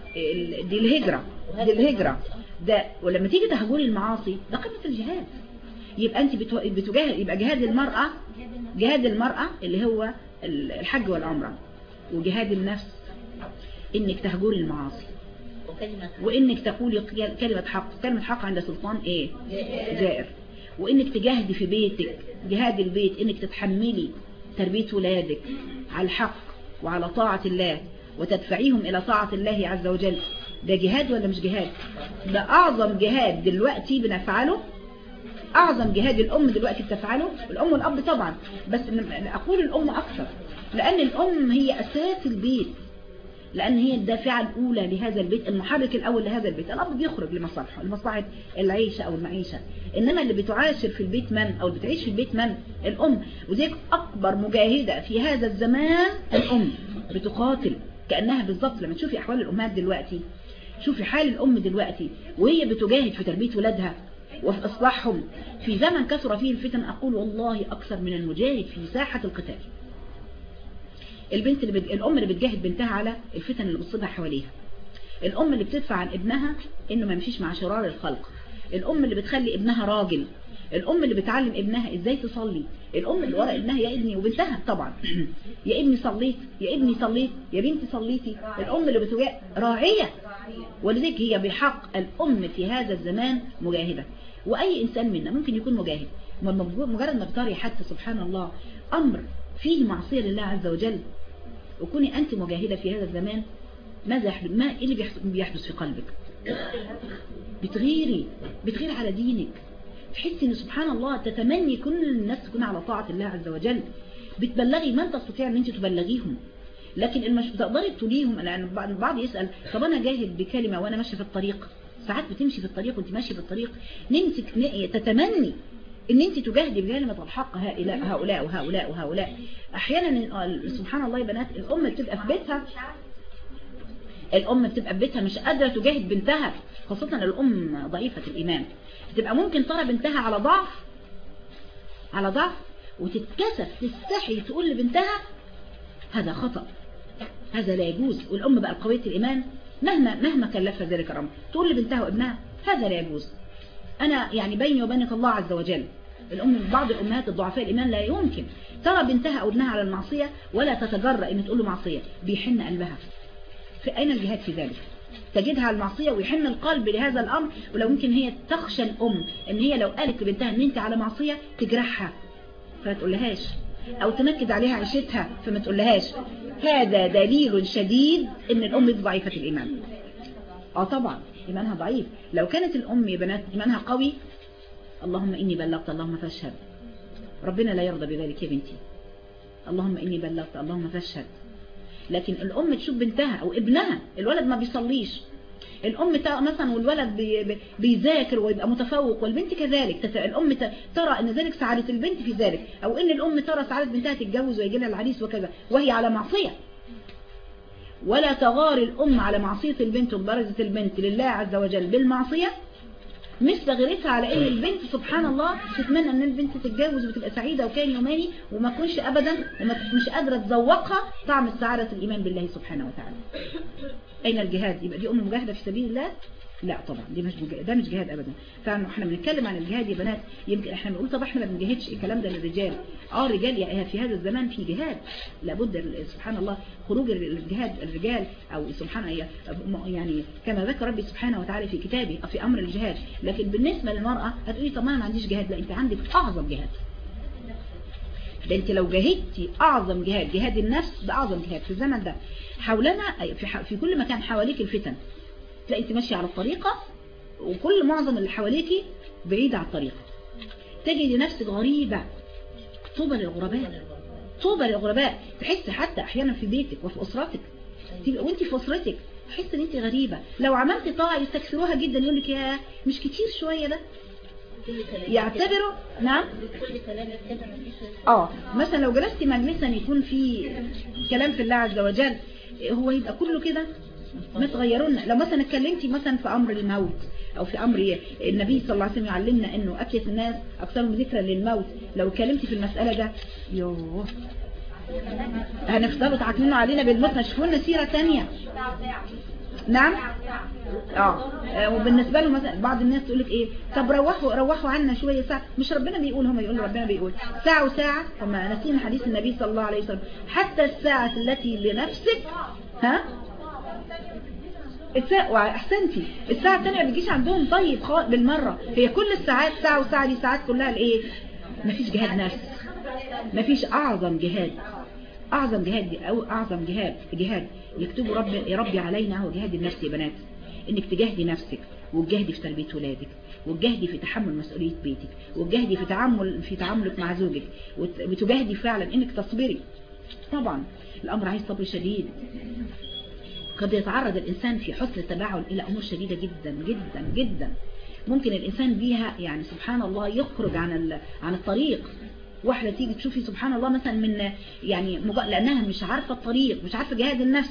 دي الهجرة. دي الهجرة. ده ولما تيجي تهجري المعاصي ده قمة الجهاد. يبقى أنت بتجاهد يبقى جهاد المرأة جهاد المرأة اللي هو ال- الحج والعمرة وجهاد النفس. إنك تهجري المعاصي. وإنك تقولي كلمة حق. كلمة حق عند سلطان إيه؟ جائر. وإنك تجاهدي في بيتك جهاد البيت إنك تتحملي تربية ولادك على الحق وعلى طاعة الله وتدفعيهم إلى طاعة الله عز وجل. ده جهاد ولا مش جهاد؟ ده أعظم جهاد دلوقتي بنفعله أعظم جهاد الأم دلوقتي بتفعله. الأم والأب طبعا بس أقول الأم أكثر لأن الأم هي أساس البيت. لأن هي الدافعة الأولى لهذا البيت المحرك الأول لهذا البيت. الأب بيخرج لمصالحه لمصلحة العيشة أو المعيشة. إنما اللي بتعاشر في البيت من؟ أو بتعيش في البيت من؟ الأم. وذلك أكبر مجاهدة في هذا الزمان الأم. بتقاتل كأنها بالظبط. لما تشوفي أحوال الأمهات دلوقتي شوفي حال الأم دلوقتي وهي بتجاهد في تربية ولادها وفي إصلاحهم. في زمن كثر فيه الفتن أقول والله أكثر من المجاهد في ساحة القتال. البنت اللي بت... الأم اللي بتجاهد بنتها على الفتن اللي بتصيبها حواليها. الأم اللي بتدفع عن ابنها إنه ما يمشيش مع شرار الخلق. الأم اللي بتخلي ابنها راجل. الأم اللي بتعلم ابنها إزاي تصلي. الأم اللي ورا ابنها يا ابني وبنتها طبعا. يا ابني صليت يا ابني صليت يا بنتي صليتي. الأم اللي بتجاهد راعية. ولذلك هي بحق الأم في هذا الزمان مجاهدة. وأي إنسان منا ممكن يكون مجاهد. مجرد ما بتري حتى سبحان الله أمر فيه معصية لله عز وجل وكوني أنت مجاهدة في هذا الزمان ماذا يحدث ما إيه اللي بيحدث- في قلبك؟ بتغيري بتغيري على دينك. تحسي إن سبحان الله تتمني كل الناس تكون على طاعة الله عز وجل. بتبلغي من تستطيع إن أنت تبلغيهم. لكن المش تقدري تقوليهم لأن بعض البعض يسأل طب أنا جاهد بكلمة وأنا ماشية في الطريق؟ ساعات بتمشي في الطريق وأنت ماشية في الطريق. نمسك تتمني إن انت تجاهدي بكلمة الحق هؤلاء هؤلاء وهؤلاء وهؤلاء أحيانا ال- سبحان الله يا بنات الأم بتبقى في بيتها. الأم بتبقى في بيتها مش قادرة تجاهد بنتها خاصة الأم ضعيفة الإيمان. بتبقى ممكن ترى بنتها على ضعف على ضعف وتتكسف تستحي تقول لبنتها هذا خطأ هذا لا يجوز. والأم بقى قوية الإيمان مهما مهما كلفها ذلك الأمر. تقول لبنتها وابنها هذا لا يجوز. أنا يعني بيني وبينك الله عز وجل الأم بعض الأمهات الضعفاء الإيمان لا يمكن. ترى بنتها أو ابنها على المعصية ولا تتجرأ إن تقول له معصية بيحن قلبها. في أين الجهاد في ذلك؟ تجدها على المعصية ويحن القلب لهذا الأمر ولو يمكن هي تخشى الأم إن هي لو قالت لبنتها إن أنت على معصية تجرحها. فما تقولهاش؟ أو تنكد عليها عيشتها فما تقولهاش؟ هذا دليل شديد إن الأم ضعيفة الإيمان. آه طبعا إيمانها ضعيف. لو كانت الأم يا بنات إيمانها قوي اللهم إني بلغت اللهم فاشهد. ربنا لا يرضى بذلك يا بنتي. اللهم إني بلغت اللهم فاشهد. لكن الأم تشوف بنتها أو ابنها الولد ما بيصليش. الأم مثلا والولد بي- بي- بيذاكر ويبقى متفوق والبنت كذلك. الأم ترى أن ذلك سعادة البنت في ذلك. أو أن الأم ترى سعادة بنتها تتجوز ويجي لها العريس وكذا. وهي على معصية. ولا تغار الأم على معصية البنت وبرزة البنت لله عز وجل. بالمعصية مثل غيرتها على ان البنت سبحان الله تتمنى إن البنت تتجوز وتبقى سعيدة وكان يوماني وما تكونش ابدا وما مش قادرة تذوقها طعم السعادة الإيمان بالله سبحانه وتعالى. أين الجهاد؟ يبقى دي أم مجاهدة في سبيل الله. لا طبعا دي مش ده مش جهاد ابدا. فإحنا بنتكلم عن الجهاد يا بنات. يمكن إحنا بنقول طب إحنا ما بنجاهدش الكلام ده للرجال. آه الرجال يعني في هذا الزمان في جهاد. لابد سبحان الله خروج ال- الجهاد الرجال أو سبحان يعني كما ذكر ربي سبحانه وتعالى في كتابه في أمر الجهاد. لكن بالنسبة للمرأة هتقولي طب ما أنا ما عنديش جهاد. لا أنت عندك أعظم جهاد. ده أنت لو جاهدتي أعظم جهاد جهاد النفس ده اعظم جهاد في الزمن ده. حولنا في, في كل مكان حواليك الفتن. تلاقي ماشيه على الطريقة وكل معظم اللي حواليكي بعيد عن الطريقة. تجدي نفسك غريبة. طوبى للغرباء. طوبى للغرباء. تحس حتى أحيانا في بيتك وفي أسرتك. وأنت في أسرتك. تحس إن أنت غريبة. لو عملت طاعه يستكثروها جدا يقول لك يا مش كتير شوية ده. يعتبروا نعم؟ آه. مثلا لو جلست مجلسا يكون في كلام في الله عز وجل هو يبقى كله كده؟ ما تغيرون لو مثلا اتكلمتي مثلا في أمر الموت أو في أمر النبي صلى الله عليه وسلم يعلمنا إنه اكيس الناس اكثرهم ذكرا للموت لو اتكلمتي في المسألة ده يوه. هنفضلوا تعكنوا علينا بالموت نشوفوا سيرة تانية. نعم؟ آه. وبالنسبة له مثلا بعض الناس تقول لك إيه؟ طب روحوا روحوا عنا شوية ساعة. مش ربنا بيقول هم يقولوا ربنا بيقول. ساعة وساعة هم ناسين حديث النبي صلى الله عليه وسلم. حتى الساعة التي لنفسك ها؟ الساعة وأحسنتي. الساعة الثانية ما بتجيش عندهم طيب خالص بالمرة. هي كل الساعات ساعة وساعة دي ساعات كلها الايه مفيش جهاد نفس مفيش أعظم جهاد. أعظم جهاد دي أو أعظم جهاد جهاد يكتبوا رب ربي علينا هو جهاد النفس يا بنات. إنك تجاهدي نفسك وتجاهدي في تربية ولادك وتجاهدي في تحمل مسؤولية بيتك وتجاهدي في تعامل في تعاملك مع زوجك وت- وتجاهدي فعلا إنك تصبري. طبعا الأمر عايز صبر شديد. قد يتعرض الإنسان في حسن التباعد إلى أمور شديدة جدا جدا جدا. ممكن الإنسان بيها يعني سبحان الله يخرج عن عن الطريق. واحدة تيجي تشوفي سبحان الله مثلا من يعني. لأنها مش عارفة الطريق مش عارفة جهاد النفس.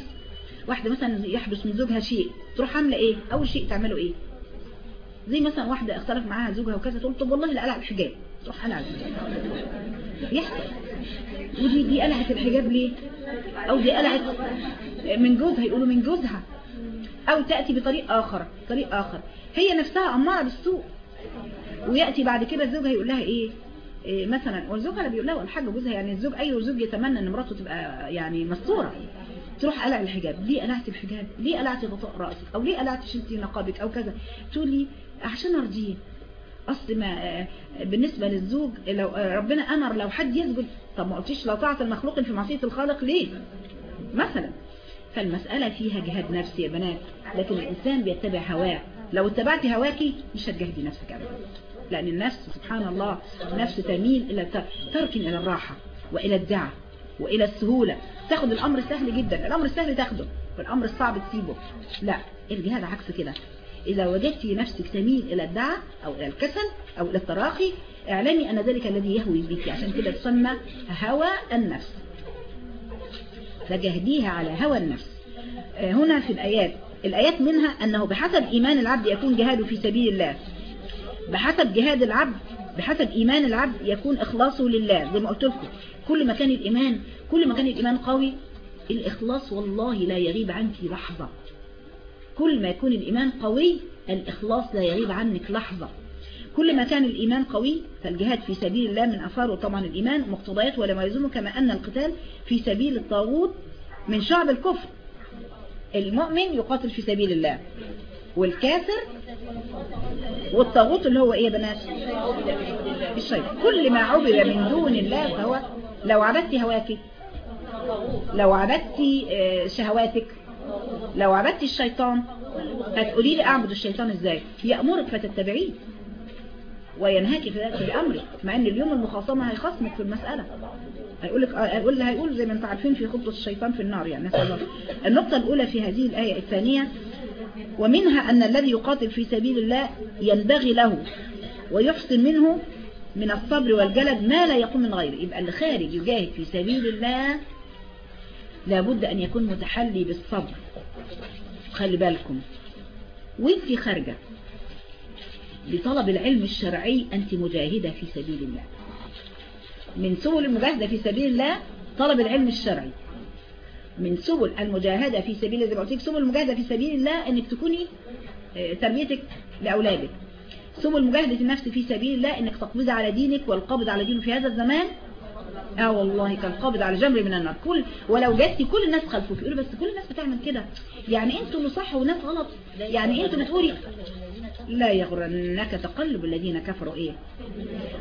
واحدة مثلا يحدث من زوجها شيء تروح عاملة إيه؟ أول شيء تعمله إيه؟ زي مثلا واحدة اختلف معاها زوجها وكذا تقول طب والله لا قلع الحجاب. تروح قلع الحجاب يحصل. ودي دي قلعت الحجاب ليه؟ أو دي قلعت من جوزها يقولوا من جوزها. أو تأتي بطريق آخر طريق آخر. هي نفسها امارة بالسوء. ويأتي بعد كده زوجها يقول لها إيه؟ إيه مثلا وزوجها لا بيقول لها والحاجة جوزها يعني الزوج أي زوج يتمنى إن مراته تبقى يعني مستورة. تروح قلع الحجاب. ليه قلعت الحجاب؟ ليه قلعت غطاء رأسك؟ أو ليه قلعت شلتي نقابك؟ أو كذا. تقول لي عشان أرضيه. أصل ما آه، بالنسبة للزوج لو آه، ربنا أمر لو حد يسجد. طب ما قلتيش لا طاعة المخلوق في معصية الخالق ليه؟ مثلا. فالمسألة فيها جهاد نفسي يا بنات لكن الإنسان بيتبع هواه. لو اتبعتي هواكي مش هتجهدي نفسك أبدا. لأن النفس سبحان الله نفس تميل إلى ترك إلى الراحة وإلى الدعة وإلى السهولة. تاخد الأمر سهل جدا الأمر السهل تاخده والأمر الصعب تسيبه. لا الجهاد عكس كده. إذا وجدتي نفسك تميل إلى الدعة أو إلى الكسل أو إلى التراخي اعلمي أن ذلك الذي يهوي بك. عشان كده تسمى هوى النفس. فجهديها على هوى النفس. آه، هنا في الآيات. الآيات منها أنه بحسب إيمان العبد يكون جهاده في سبيل الله. بحسب جهاد العبد بحسب إيمان العبد يكون إخلاصه لله زي ما قلت لكم. كل ما كان الإيمان كل ما كان الإيمان قوي الإخلاص والله لا يغيب عنك لحظة. كل ما يكون الإيمان قوي الإخلاص لا يغيب عنك لحظة. كل ما كان الإيمان قوي فالجهاد في سبيل الله من أثاره طبعا الإيمان مقتضيات ولا يلزمه كما أن القتال في سبيل الطاغوت من شعب الكفر. المؤمن يقاتل في سبيل الله والكافر والطاغوت اللي هو إيه يا بنات؟ الشيطان. كل ما عبد من دون الله فهو لو عبدت هواك لو عبدت آه، شهواتك لو عبدت الشيطان هتقولي لي أعبد الشيطان إزاي؟ يأمرك فتتبعيه. وينهاك في ذلك الأمر مع إن اليوم المخاصمة هيخصمك في المسألة. هيقول لك هيقول هيقول زي ما أنتم عارفين في خطة الشيطان في النار يعني. نسأل الله النقطة الأولى في هذه الآية الثانية ومنها أن الذي يقاتل في سبيل الله ينبغي له ويحسن منه من الصبر والجلد ما لا يقوم من غيره. يبقى اللي خارج يجاهد في سبيل الله لابد أن يكون متحلي بالصبر. خلي بالكم. وانت خارجة. بطلب العلم الشرعي أنت مجاهدة في سبيل الله. من سبل المجاهدة في سبيل الله طلب العلم الشرعي. من سبل المجاهدة في سبيل الله زي سبل المجاهدة في سبيل الله إنك تكوني آه، تربيتك لأولادك. سبل مجاهدة النفس في سبيل الله إنك تقبضي على دينك والقبض على دينه في هذا الزمان آه والله كالقبض على جمر من النار. كل ولو جاتي كل الناس خلفوك يقولوا بس كل الناس بتعمل كده. يعني أنتوا اللي صح وناس غلط. يعني أنتوا بتقولي لا يغرنك تقلب الذين كفروا. إيه؟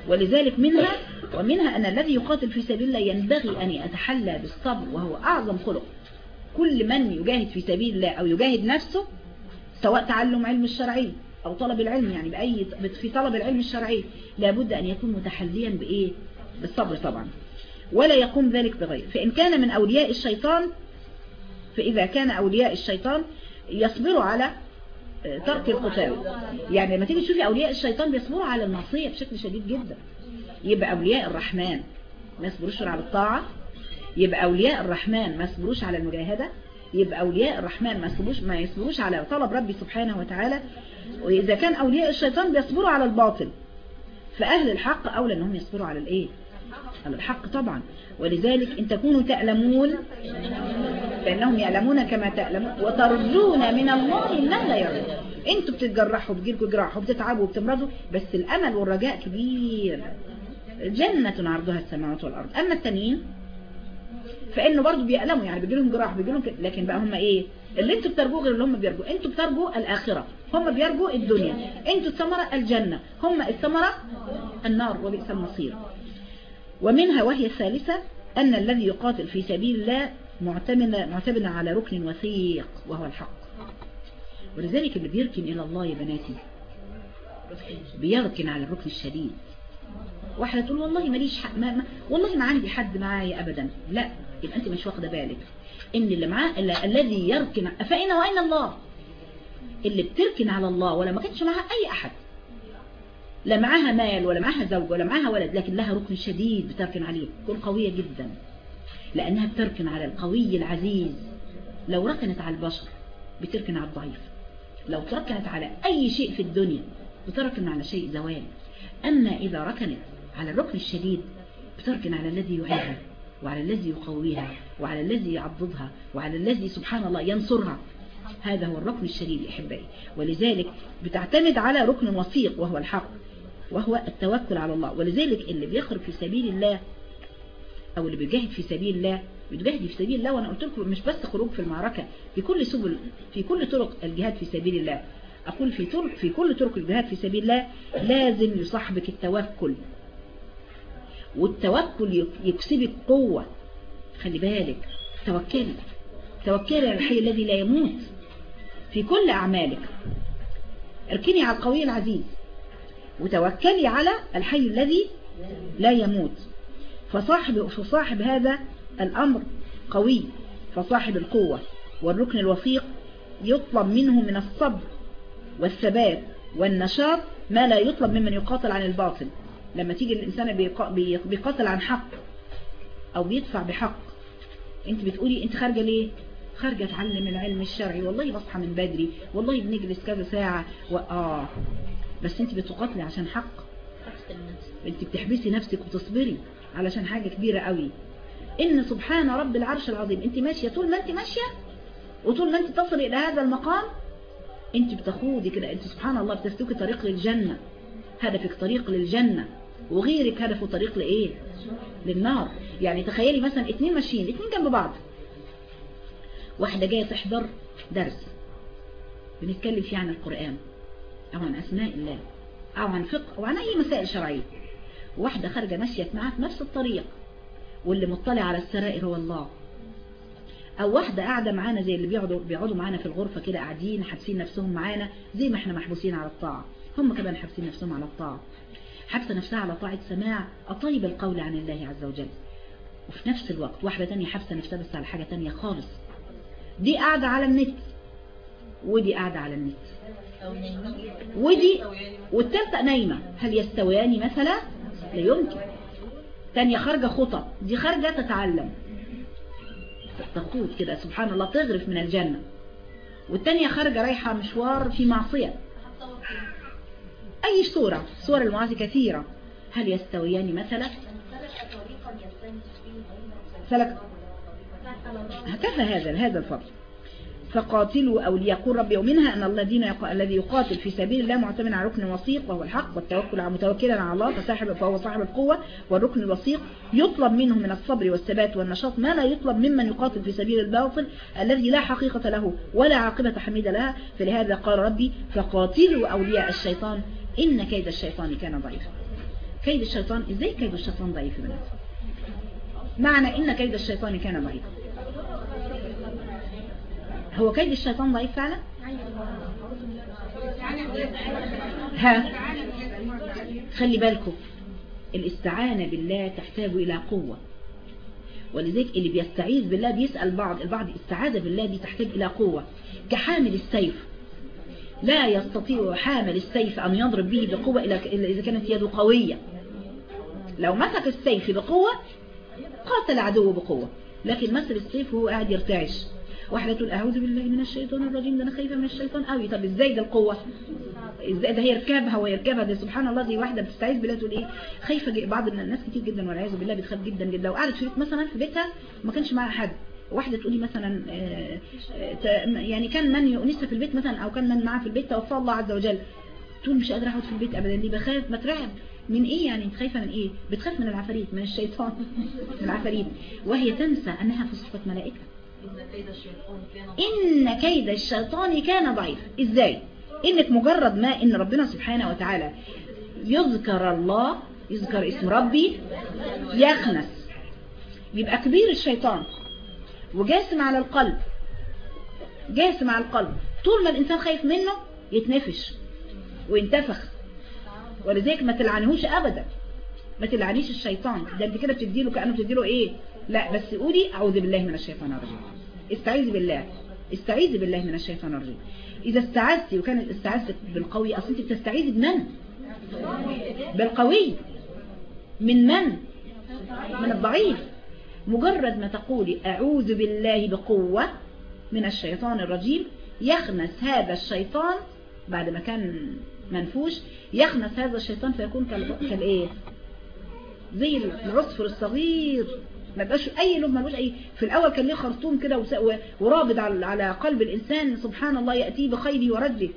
ولذلك منها ومنها أن الذي يقاتل في سبيل الله ينبغي أن يتحلى بالصبر وهو أعظم خلق. كل من يجاهد في سبيل الله أو يجاهد نفسه سواء تعلم علم الشرعي أو طلب العلم يعني باي في طلب العلم الشرعي لابد أن يكون متحليا بإيه؟ بالصبر طبعا. ولا يقوم ذلك بغير فإن كان من أولياء الشيطان فإذا كان أولياء الشيطان يصبروا على ترك القتال. يعني لما تيجي تشوفي أولياء الشيطان بيصبروا على المعصية بشكل شديد جدا. يبقى أولياء الرحمن ما يصبروش على الطاعة. يبقى أولياء الرحمن ما يصبروش على المجاهدة. يبقى أولياء الرحمن ما يصبروش, ما يصبروش على طلب ربي سبحانه وتعالى. وإذا كان أولياء الشيطان بيصبروا على الباطل فأهل الحق أولى أنهم يصبروا على الإيه؟ على الحق طبعا. ولذلك إن تكونوا تألمون فإنهم يعلمون كما تألمون وترجون من الله ما لا يرجون. أنتوا بتتجرحوا بتجيلكوا جراح وبتتعبوا وبتمرضوا بس الأمل والرجاء كبير. جنة عرضها السماوات والأرض. أما التانيين فإنه برضو بيألموا يعني بيجيلهم جراح بيجيلهم. لكن بقى هم إيه؟ اللي أنتوا بترجوه غير اللي هم بيرجوا أنتوا بترجوا الآخرة. هم بيرجوا الدنيا. أنتوا الثمرة الجنة. هم الثمرة النار وبئس المصير. ومنها وهي الثالثة أن الذي يقاتل في سبيل الله معتمدا على ركن وثيق وهو الحق. ولذلك اللي بيركن إلى الله يا بناتي بيركن على الركن الشديد. واحدة تقول والله ماليش حق ما ما والله ما عندي حد معايا أبدا. لا يبقى أنت مش واخدة بالك. إن اللي معاه الذي يركن فأين وأين الله. اللي بتركن على الله ولا ما كانش معاها أي أحد. لا معاها مال ولا معاها زوج ولا معاها ولد لكن لها ركن شديد بتركن عليه تكون قوية جدا. لأنها بتركن على القوي العزيز. لو ركنت على البشر بتركن على الضعيف. لو تركنت على أي شيء في الدنيا بتركن على شيء زوال. أما إذا ركنت على الركن الشديد بتركن على الذي يعينها وعلى الذي يقويها وعلى الذي يعضدها وعلى الذي سبحان الله ينصرها. هذا هو الركن الشديد أحبائي. ولذلك بتعتمد على ركن وثيق وهو الحق. وهو التوكل على الله. ولذلك اللي بيخرج في سبيل الله أو اللي بيجاهد في سبيل الله بيجاهد في سبيل الله وأنا قلت لكم مش بس خروج في المعركة في كل سبل في كل طرق الجهاد في سبيل الله. أقول في طرق في كل طرق الجهاد في سبيل الله لازم يصاحبك التوكل. والتوكل يكسبك قوة. خلي بالك. توكلي توكلي على الحي الذي لا يموت. في كل أعمالك. اركني على القوي العزيز. وتوكلي على الحي الذي لا يموت. فصاحب, فصاحب هذا الأمر قوي فصاحب القوة والركن الوثيق يطلب منه من الصبر والثبات والنشاط ما لا يطلب ممن يقاتل عن الباطل. لما تيجي الإنسان بيقاتل عن حق أو بيدفع بحق أنت بتقولي أنت خارجة ليه؟ خارجة اتعلم العلم الشرعي. والله بصحى من بدري والله بنجلس كذا ساعة وآه بس انت بتقاتلي عشان حق. انت بتحبسي نفسك وتصبري علشان حاجة كبيرة قوي. إن سبحان رب العرش العظيم. انت ماشية طول ما انت ماشية وطول ما انت تصلي إلى هذا المقام انت بتخوضي كده. انت سبحان الله بتسلكي طريق للجنة. هدفك طريق للجنة. وغيرك هدفه طريق لإيه؟ للنار. يعني تخيلي مثلا اتنين ماشيين اتنين جنب بعض. واحدة جاية تحضر درس. بنتكلم فيه عن القرآن. أو عن أسماء الله أو عن فقه أو عن أي مسائل شرعية. واحدة خارجة ماشية معاها في نفس الطريق واللي مطلع على السرائر هو الله. أو واحدة قاعدة معانا زي اللي بيقعدوا بيقعدوا معانا في الغرفة كده قاعدين حابسين نفسهم معانا زي ما إحنا محبوسين على الطاعة. هم كمان حابسين نفسهم على الطاعة. حابسة نفسها على طاعة سماع أطيب القول عن الله عز وجل. وفي نفس الوقت واحدة تانية حابسة نفسها بس على حاجة تانية خالص. دي قاعدة على النت ودي قاعدة على النت. ودي والتالتة نايمة. هل يستويان مثلا؟ لا يمكن. تانية خارجة خطط دي خارجة تتعلم. تخوض كده سبحان الله تغرف من الجنة. والتانية خارجة رايحة مشوار في معصية. أي صورة؟ صور المعاصي كثيرة. هل يستويان مثلا؟ سلك. هكذا هذا هذا الفضل فقاتلوا أو ليقول ربي ومنها أن الذين يق... الذي يقاتل في سبيل الله معتمد على ركن وثيق وهو الحق والتوكل على متوكلا على الله فصاحب فهو صاحب القوة والركن الوثيق يطلب منه من الصبر والثبات والنشاط ما لا يطلب ممن يقاتل في سبيل الباطل الذي لا حقيقة له ولا عاقبة حميدة لها. فلهذا قال ربي فقاتلوا أولياء الشيطان إن كيد الشيطان كان ضعيفا. كيد الشيطان إزاي كيد الشيطان ضعيف معنى إن كيد الشيطان كان ضعيفا. هو كيد الشيطان ضعيف فعلا؟ ها؟ خلي بالكم الاستعانة بالله تحتاج إلى قوة. ولذلك اللي بيستعيذ بالله بيسأل بعض البعض الاستعاذة بالله دي تحتاج إلى قوة. كحامل السيف. لا يستطيع حامل السيف أن يضرب به بقوة إذا كانت يده قوية. لو مسك السيف بقوة قاتل عدوه بقوة. لكن مسك السيف وهو قاعد يرتعش. واحدة تقول أعوذ بالله من الشيطان الرجيم. ده أنا خايفة من الشيطان. قوي طب إزاي ده القوة؟ إزاي ده هيركبها ويركبها ده سبحان الله دي واحدة بتستعيذ بالله تقول إيه؟ خايفة بعض الناس كتير جدا والعياذ بالله بتخاف جدا جدا. لو قعدت بيت مثلا في بيتها ما كانش معاها حد. واحدة تقولي مثلا آه، آه، يعني كان من يؤنسها في البيت مثلا أو كان من معاها في البيت توفى الله عز وجل. تقول مش قادرة أقعد في البيت أبدا. دي بخاف بترعب. من إيه يعني؟ أنت خايفة من إيه؟ بتخاف من العفاريت من الشيطان من العفاريت. وهي تنسى أنها في صفة ملائكة. إن كيد الشيطان كان ضعيف إزاي؟ إنك مجرد ما إن ربنا سبحانه وتعالى يذكر الله يذكر اسم ربي يخنس. يبقى كبير الشيطان. وجاسم على القلب. جاسم على القلب. طول ما الإنسان خايف منه يتنفش وينتفخ. ولذلك ما تلعنهوش أبدا. ما تلعنيش الشيطان. ده أنت كده بتديله كأنه بتديله إيه؟ لا بس قولي أعوذ بالله من الشيطان الرجيم. استعيذي بالله استعيذي بالله من الشيطان الرجيم. إذا استعذتي وكانت استعاذتك بالقوي أصلا أنت بتستعيذي بمن؟ بالقوي. من من؟ من الضعيف. مجرد ما تقولي أعوذ بالله بقوة من الشيطان الرجيم يخنس هذا الشيطان بعد ما كان منفوش يخنس هذا الشيطان فيكون كال- كالإيه؟ زي العصفر الصغير. ما بقاش أي لب ملوش أي. في الأول كان ليه خرطوم كده ورابط على قلب الإنسان سبحان الله يأتيه بخيره ورده.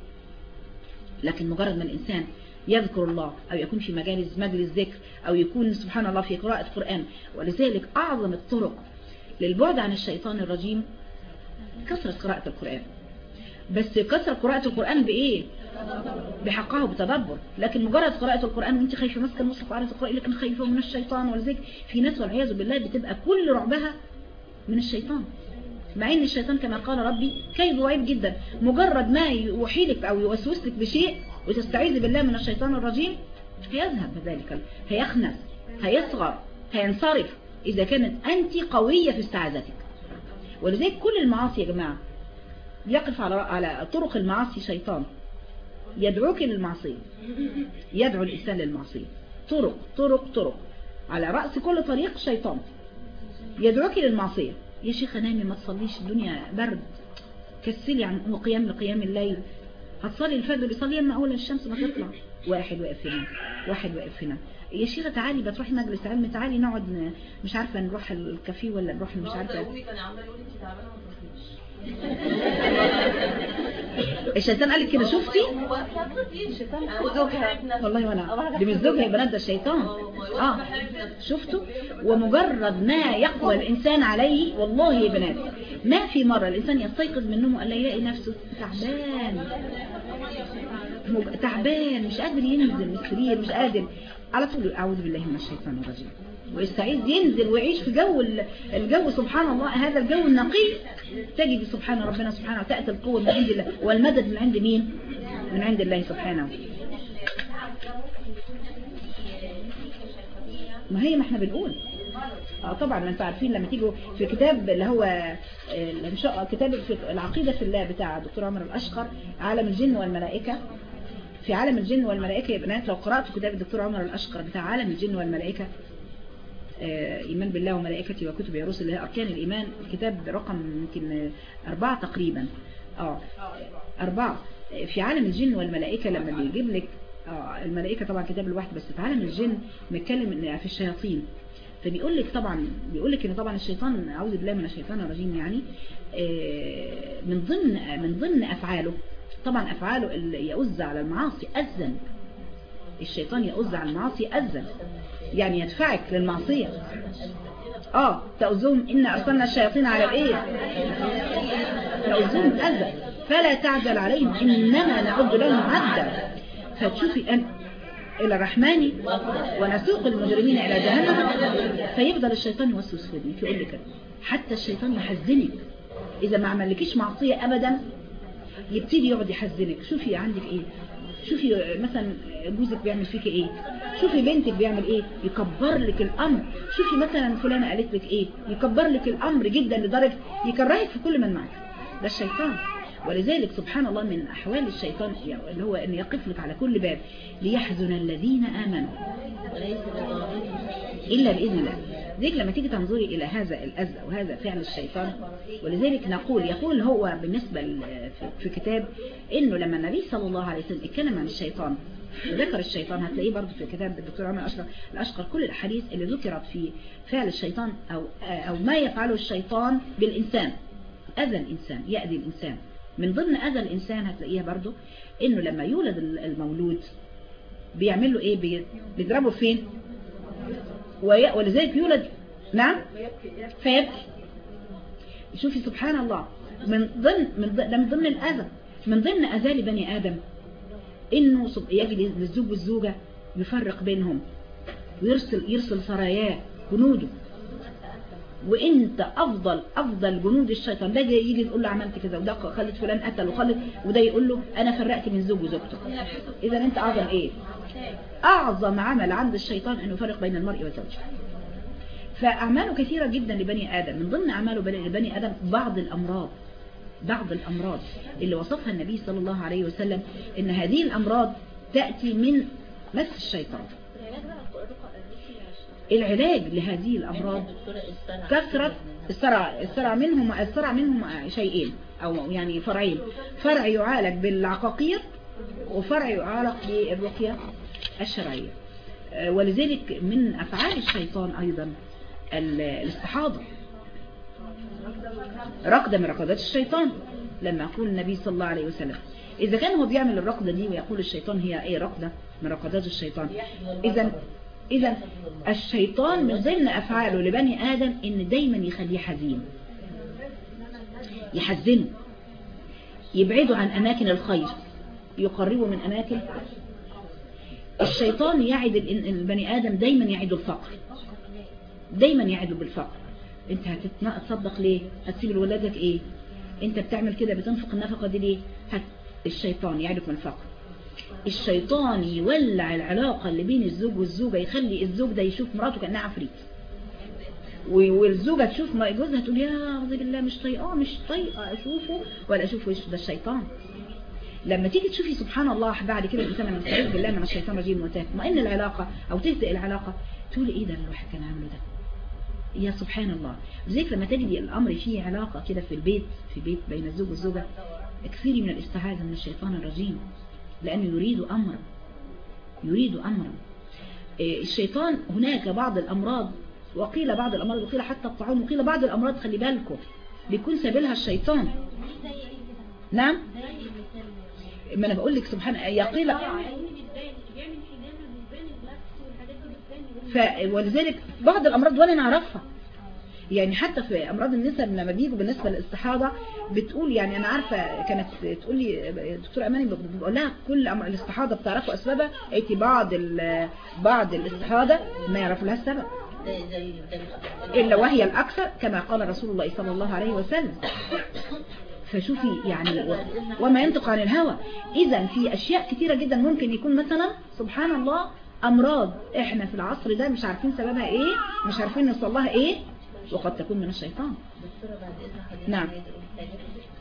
لكن مجرد ما الإنسان يذكر الله أو يكون في مجالس مجلس ذكر أو يكون سبحان الله في قراءة قرآن ولذلك أعظم الطرق للبعد عن الشيطان الرجيم كثرة قراءة القرآن. بس كثرة قراءة القرآن بإيه؟ بحقها وبتدبر. لكن مجرد قراءة القرآن وانت خايفة ماسكة المصحف وقاعدة تقرأي لكن خايفة من الشيطان ولذلك في ناس والعياذ بالله بتبقى كل رعبها من الشيطان. مع إن الشيطان كما قال ربي كيد ضعيف جدا. مجرد ما يوحي لك أو يوسوس لك بشيء وتستعيذ بالله من الشيطان الرجيم هيذهب بذلك هيخنس هيصغر هينصرف إذا كانت أنت قوية في استعاذتك. ولذلك كل المعاصي يا جماعة يقف على على طرق المعاصي شيطان. يدعوك للمعصية يدعو الإنسان للمعصية. طرق طرق طرق. على رأس كل طريق شيطان. يدعوك للمعصية يا شيخة نامي ما تصليش الدنيا برد. كسلي عن قيام لقيام الليل. هتصلي الفجر بيصلي لما أول الشمس ما تطلع. واحد واقف هنا واحد واقف هنا. يا شيخة تعالي بتروحي مجلس علم تعالي نقعد مش عارفة نروح الكافيه ولا نروح مش عارفة. امي كان عمال يقول انت تعبانه ما تروحيش الشيطان قال لك كده شفتي؟ الشيطان والله وأنا دي مش زوجها يبقى ده الشيطان. آه شفتوا؟ ومجرد ما يقوى الإنسان عليه والله يا بنات ما في مرة الإنسان يستيقظ من نومه الا يلاقي نفسه تعبان. تعبان مش قادر ينزل من السرير مش قادر. على طول أعوذ بالله من الشيطان الرجيم. ويستعيذ ينزل ويعيش في جو ال- الجو سبحان الله هذا الجو النقي. تجد سبحان ربنا سبحانه وتأتي القوة من عند الله. والمدد من عند مين؟ من عند الله سبحانه. ما هي ما إحنا بنقول. آه طبعا ما أنتوا عارفين لما تيجوا في كتاب اللي هو آه، إن شاء الله كتاب العقيدة في الله بتاع دكتور عمر الأشقر عالم الجن والملائكة. في عالم الجن والملائكة يا بنات لو قرأت كتاب الدكتور عمر الأشقر بتاع عالم الجن والملائكة إيمان بالله وملائكته وكتبه ورسله اللي هي أركان الإيمان كتاب رقم يمكن آه، أربعة تقريبا. آه أربعة. آه، في عالم الجن والملائكة لما بيجيب لك آه الملائكة طبعا كتاب الواحد بس في عالم الجن بيتكلم إن في الشياطين. فبيقول لك طبعا بيقول لك إن طبعا الشيطان أعوذ بالله من الشيطان الرجيم يعني آه، من ضمن من ضمن أفعاله طبعا أفعاله يؤز على المعاصي اذن الشيطان يؤز على المعاصي اذن يعني يدفعك للمعصية. آه تؤذهم إن أرسلنا الشياطين على الإيه؟ تؤذهم أذى فلا تعجل عليهم إنما نعد لهم عدا فتشوفي أن إلى الرحمن ونسوق المجرمين إلى جهنم. فيفضل الشيطان يوسوس في ودنك يقول لك حتى الشيطان يحزنك. إذا ما عملكيش معصية أبدا يبتدي يقعد يحزنك. شوفي عندك إيه؟ شوفي مثلا جوزك بيعمل فيك إيه؟ شوفي بنتك بيعمل إيه؟ يكبر لك الأمر. شوفي مثلا فلانة قالت لك إيه؟ يكبر لك الأمر جدا لدرجة يكرهك في كل من معك. ده الشيطان. ولذلك سبحان الله من أحوال الشيطان اللي هو أن يقف لك على كل باب ليحزن الذين آمنوا. إلا بإذن الله. ذلك لما تيجي تنظري إلى هذا الأذى وهذا فعل الشيطان ولذلك نقول يقول هو بالنسبة في كتاب إنه لما النبي صلى الله عليه وسلم اتكلم عن الشيطان ذكر الشيطان هتلاقيه برضه في كتاب الدكتور عمر أشرف الأشقر كل الأحاديث اللي ذكرت في فعل الشيطان أو, أو ما يفعله الشيطان بالإنسان. أذى الإنسان يأذي الإنسان. من ضمن أذى الإنسان هتلاقيها برضه إنه لما يولد المولود بيعمل له إيه؟ بيضربه فين؟ ولذلك يولد نعم؟ فيبكي. شوفي سبحان الله. من ضمن من ضمن, من ضمن الأذى. من ضمن أذى لبني آدم إنه يجد للزوج والزوجة يفرق بينهم ويرسل يرسل سراياه جنوده. وانت افضل افضل جنود الشيطان. ده يجي يقول له عملت كذا وده خلت فلان قتل وخلت وده يقول له أنا فرقت من زوج وزوجته. اذا أنت أعظم إيه؟ أعظم عمل عند الشيطان انه يفرق بين المرء وزوجه. فأعماله كثيرة جدا لبني آدم. من ضمن أعماله لبني آدم بعض الأمراض بعض الأمراض اللي وصفها النبي صلى الله عليه وسلم إن هذه الأمراض تأتي من مس الشيطان. العلاج لهذه الأمراض كثرة الصرع الصرع منهم الصرع منهم شيئين أو يعني فرعين. فرع يعالج بالعقاقير وفرع يعالج بالرقية الشرعية. ولذلك من أفعال الشيطان أيضا الاستحاضة. رقدة من رقدات الشيطان لما يقول النبي صلى الله عليه وسلم. إذا كان هو بيعمل الرقدة دي ويقول الشيطان هي أي رقدة من رقدات الشيطان؟ إذا إذا الشيطان من ضمن أفعاله لبني آدم إن دايما يخليه حزين يحزنه. يبعده عن أماكن الخير. يقربه من أماكن الشيطان يعد البني آدم دايما يعد الفقر. دايما يعد بالفقر. أنت هتتصدق ليه؟ هتسيب لولادك إيه؟ أنت بتعمل كده بتنفق النفقة دي ليه؟ هت... الشيطان يعدك من الفقر. الشيطان يولع العلاقة اللي بين الزوج والزوجة يخلي الزوج ده يشوف مراته كأنها عفريت. والزوجة تشوف جوزها تقول يا أعوذ بالله مش طايقاه مش طايقة أشوفه ولا أشوفه وش ده الشيطان. لما تيجي تشوفي سبحان الله بعد كده الإنسان لما تستعيذ بالله من الشيطان الرجيم وتطمئن العلاقة أو تهدئ العلاقة تقول إيه ده الواحد كان عامله ده؟ يا سبحان الله. لذلك لما تجدي الأمر فيه علاقة كده في البيت في بيت بين الزوج والزوجة اكثري من الاستعاذة من الشيطان الرجيم. لأنه يريد أمرا. يريد أمرا. الشيطان هناك بعض الأمراض وقيل بعض الأمراض وقيل حتى الطاعون وقيل بعض الأمراض خلي بالكم بيكون سبيلها الشيطان. نعم؟ ما أنا بقول لك سبحان يقيل ولذلك بعض الأمراض ولا نعرفها. يعني حتى في أمراض النساء لما بيجوا بالنسبة للاستحاضة بتقول يعني أنا عارفة كانت تقول لي دكتور أماني بقول لها كل أمر الاستحاضة بتعرفوا أسبابها. قالت بعض بعض الاستحاضة ما يعرفوا لها السبب إلا وهي الأكثر كما قال رسول الله صلى الله عليه وسلم. فشوفي يعني وما ينطق عن الهوى. إذا في أشياء كثيرة جدا ممكن يكون مثلا سبحان الله أمراض. إحنا في العصر ده مش عارفين سببها إيه مش عارفين نوصل لها إيه. وقد تكون من الشيطان. دكتورة بعد نعم.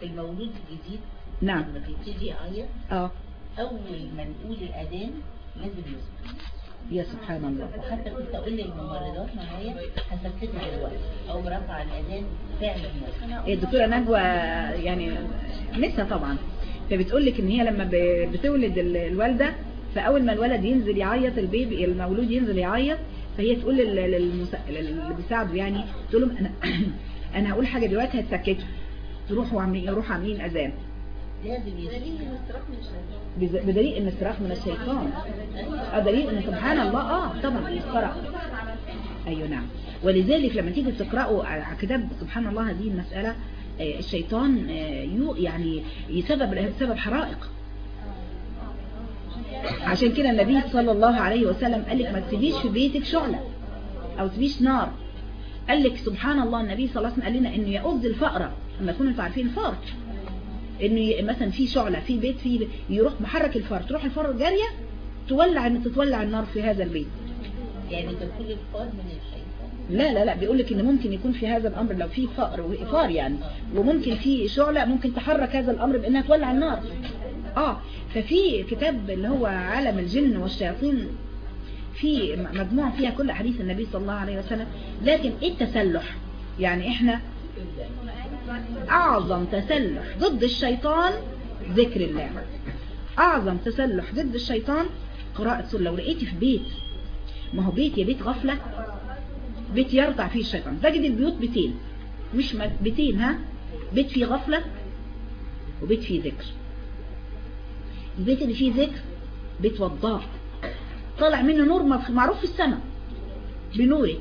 المولود الجديد. نعم. لما بيبتدي يعيط آه. أول ما نقول الأذان لازم يسكت يا سبحان الله. وحتى كنت أقول للممرضات معايا هسكتها دلوقتي. أو رفع الأذان فعلا الدكتورة نجوى يعني لسه طبعا. فبتقول لك إن هي لما بتولد ال- الوالدة فأول ما الولد ينزل يعيط البيبي المولود ينزل يعيط فهي تقول لل- للمسا- للي بيساعده يعني تقول لهم أنا أنا هقول حاجة دلوقتي هتسكتوا. تروحوا عاملين يروحوا عاملين أذان. بدليل إن الصراخ من الشيطان. آه دليل إن سبحان الله آه طبعا الصراخ. أيوه نعم. ولذلك لما تيجي تقرأوا على كتاب سبحان الله هذه المسألة آه، الشيطان آه، يعني يسبب سبب حرائق. عشان كده النبي صلى الله عليه وسلم قال لك ما تسيبيش في بيتك شعلة أو تسيبيش نار. قال لك سبحان الله النبي صلى الله عليه وسلم قال لنا إنه يؤذ الفأرة أما تكونوا أنتوا عارفين الفار إنه ي- مثلا في شعلة في بيت في يروح محرك الفار تروح الفار جارية تولع ان تتولع النار في هذا البيت. يعني دخول الفار من لا لا لا. بيقول لك إن ممكن يكون في هذا الأمر لو في فقر وإفار يعني. وممكن في شعلة ممكن تحرك هذا الأمر بأنها تولع النار. آه ففي كتاب اللي هو عالم الجن والشياطين في م- مجموعة فيها كل أحاديث النبي صلى الله عليه وسلم لكن إيه التسلح؟ يعني إحنا أعظم تسلح ضد الشيطان ذكر الله. أعظم تسلح ضد الشيطان قراءة سورة لو لقيتي في بيت ما هو بيت يا بيت غفلة بيت يرضع فيه الشيطان. تجد البيوت بيتين مش بيتين ها؟ بيت فيه غفلة وبيت فيه ذكر. البيت اللي فيه ذكر بيت وضاء طالع منه نور معروف في السماء بنوره.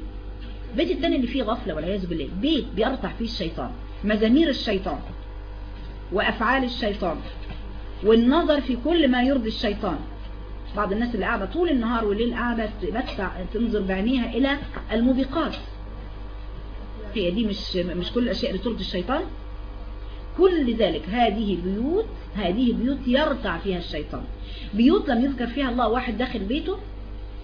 البيت التاني اللي فيه غفلة والعياذ بالله. بيت بيرتع فيه الشيطان مزامير الشيطان وأفعال الشيطان والنظر في كل ما يرضي الشيطان. بعض الناس اللي قاعدة طول النهار والليل قاعدة تمتع تنظر بعينيها إلى الموبقات. هي دي مش مش كل الأشياء اللي ترضي الشيطان. كل ذلك هذه بيوت هذه بيوت يرتع فيها الشيطان. بيوت لم يذكر فيها الله واحد داخل بيته؟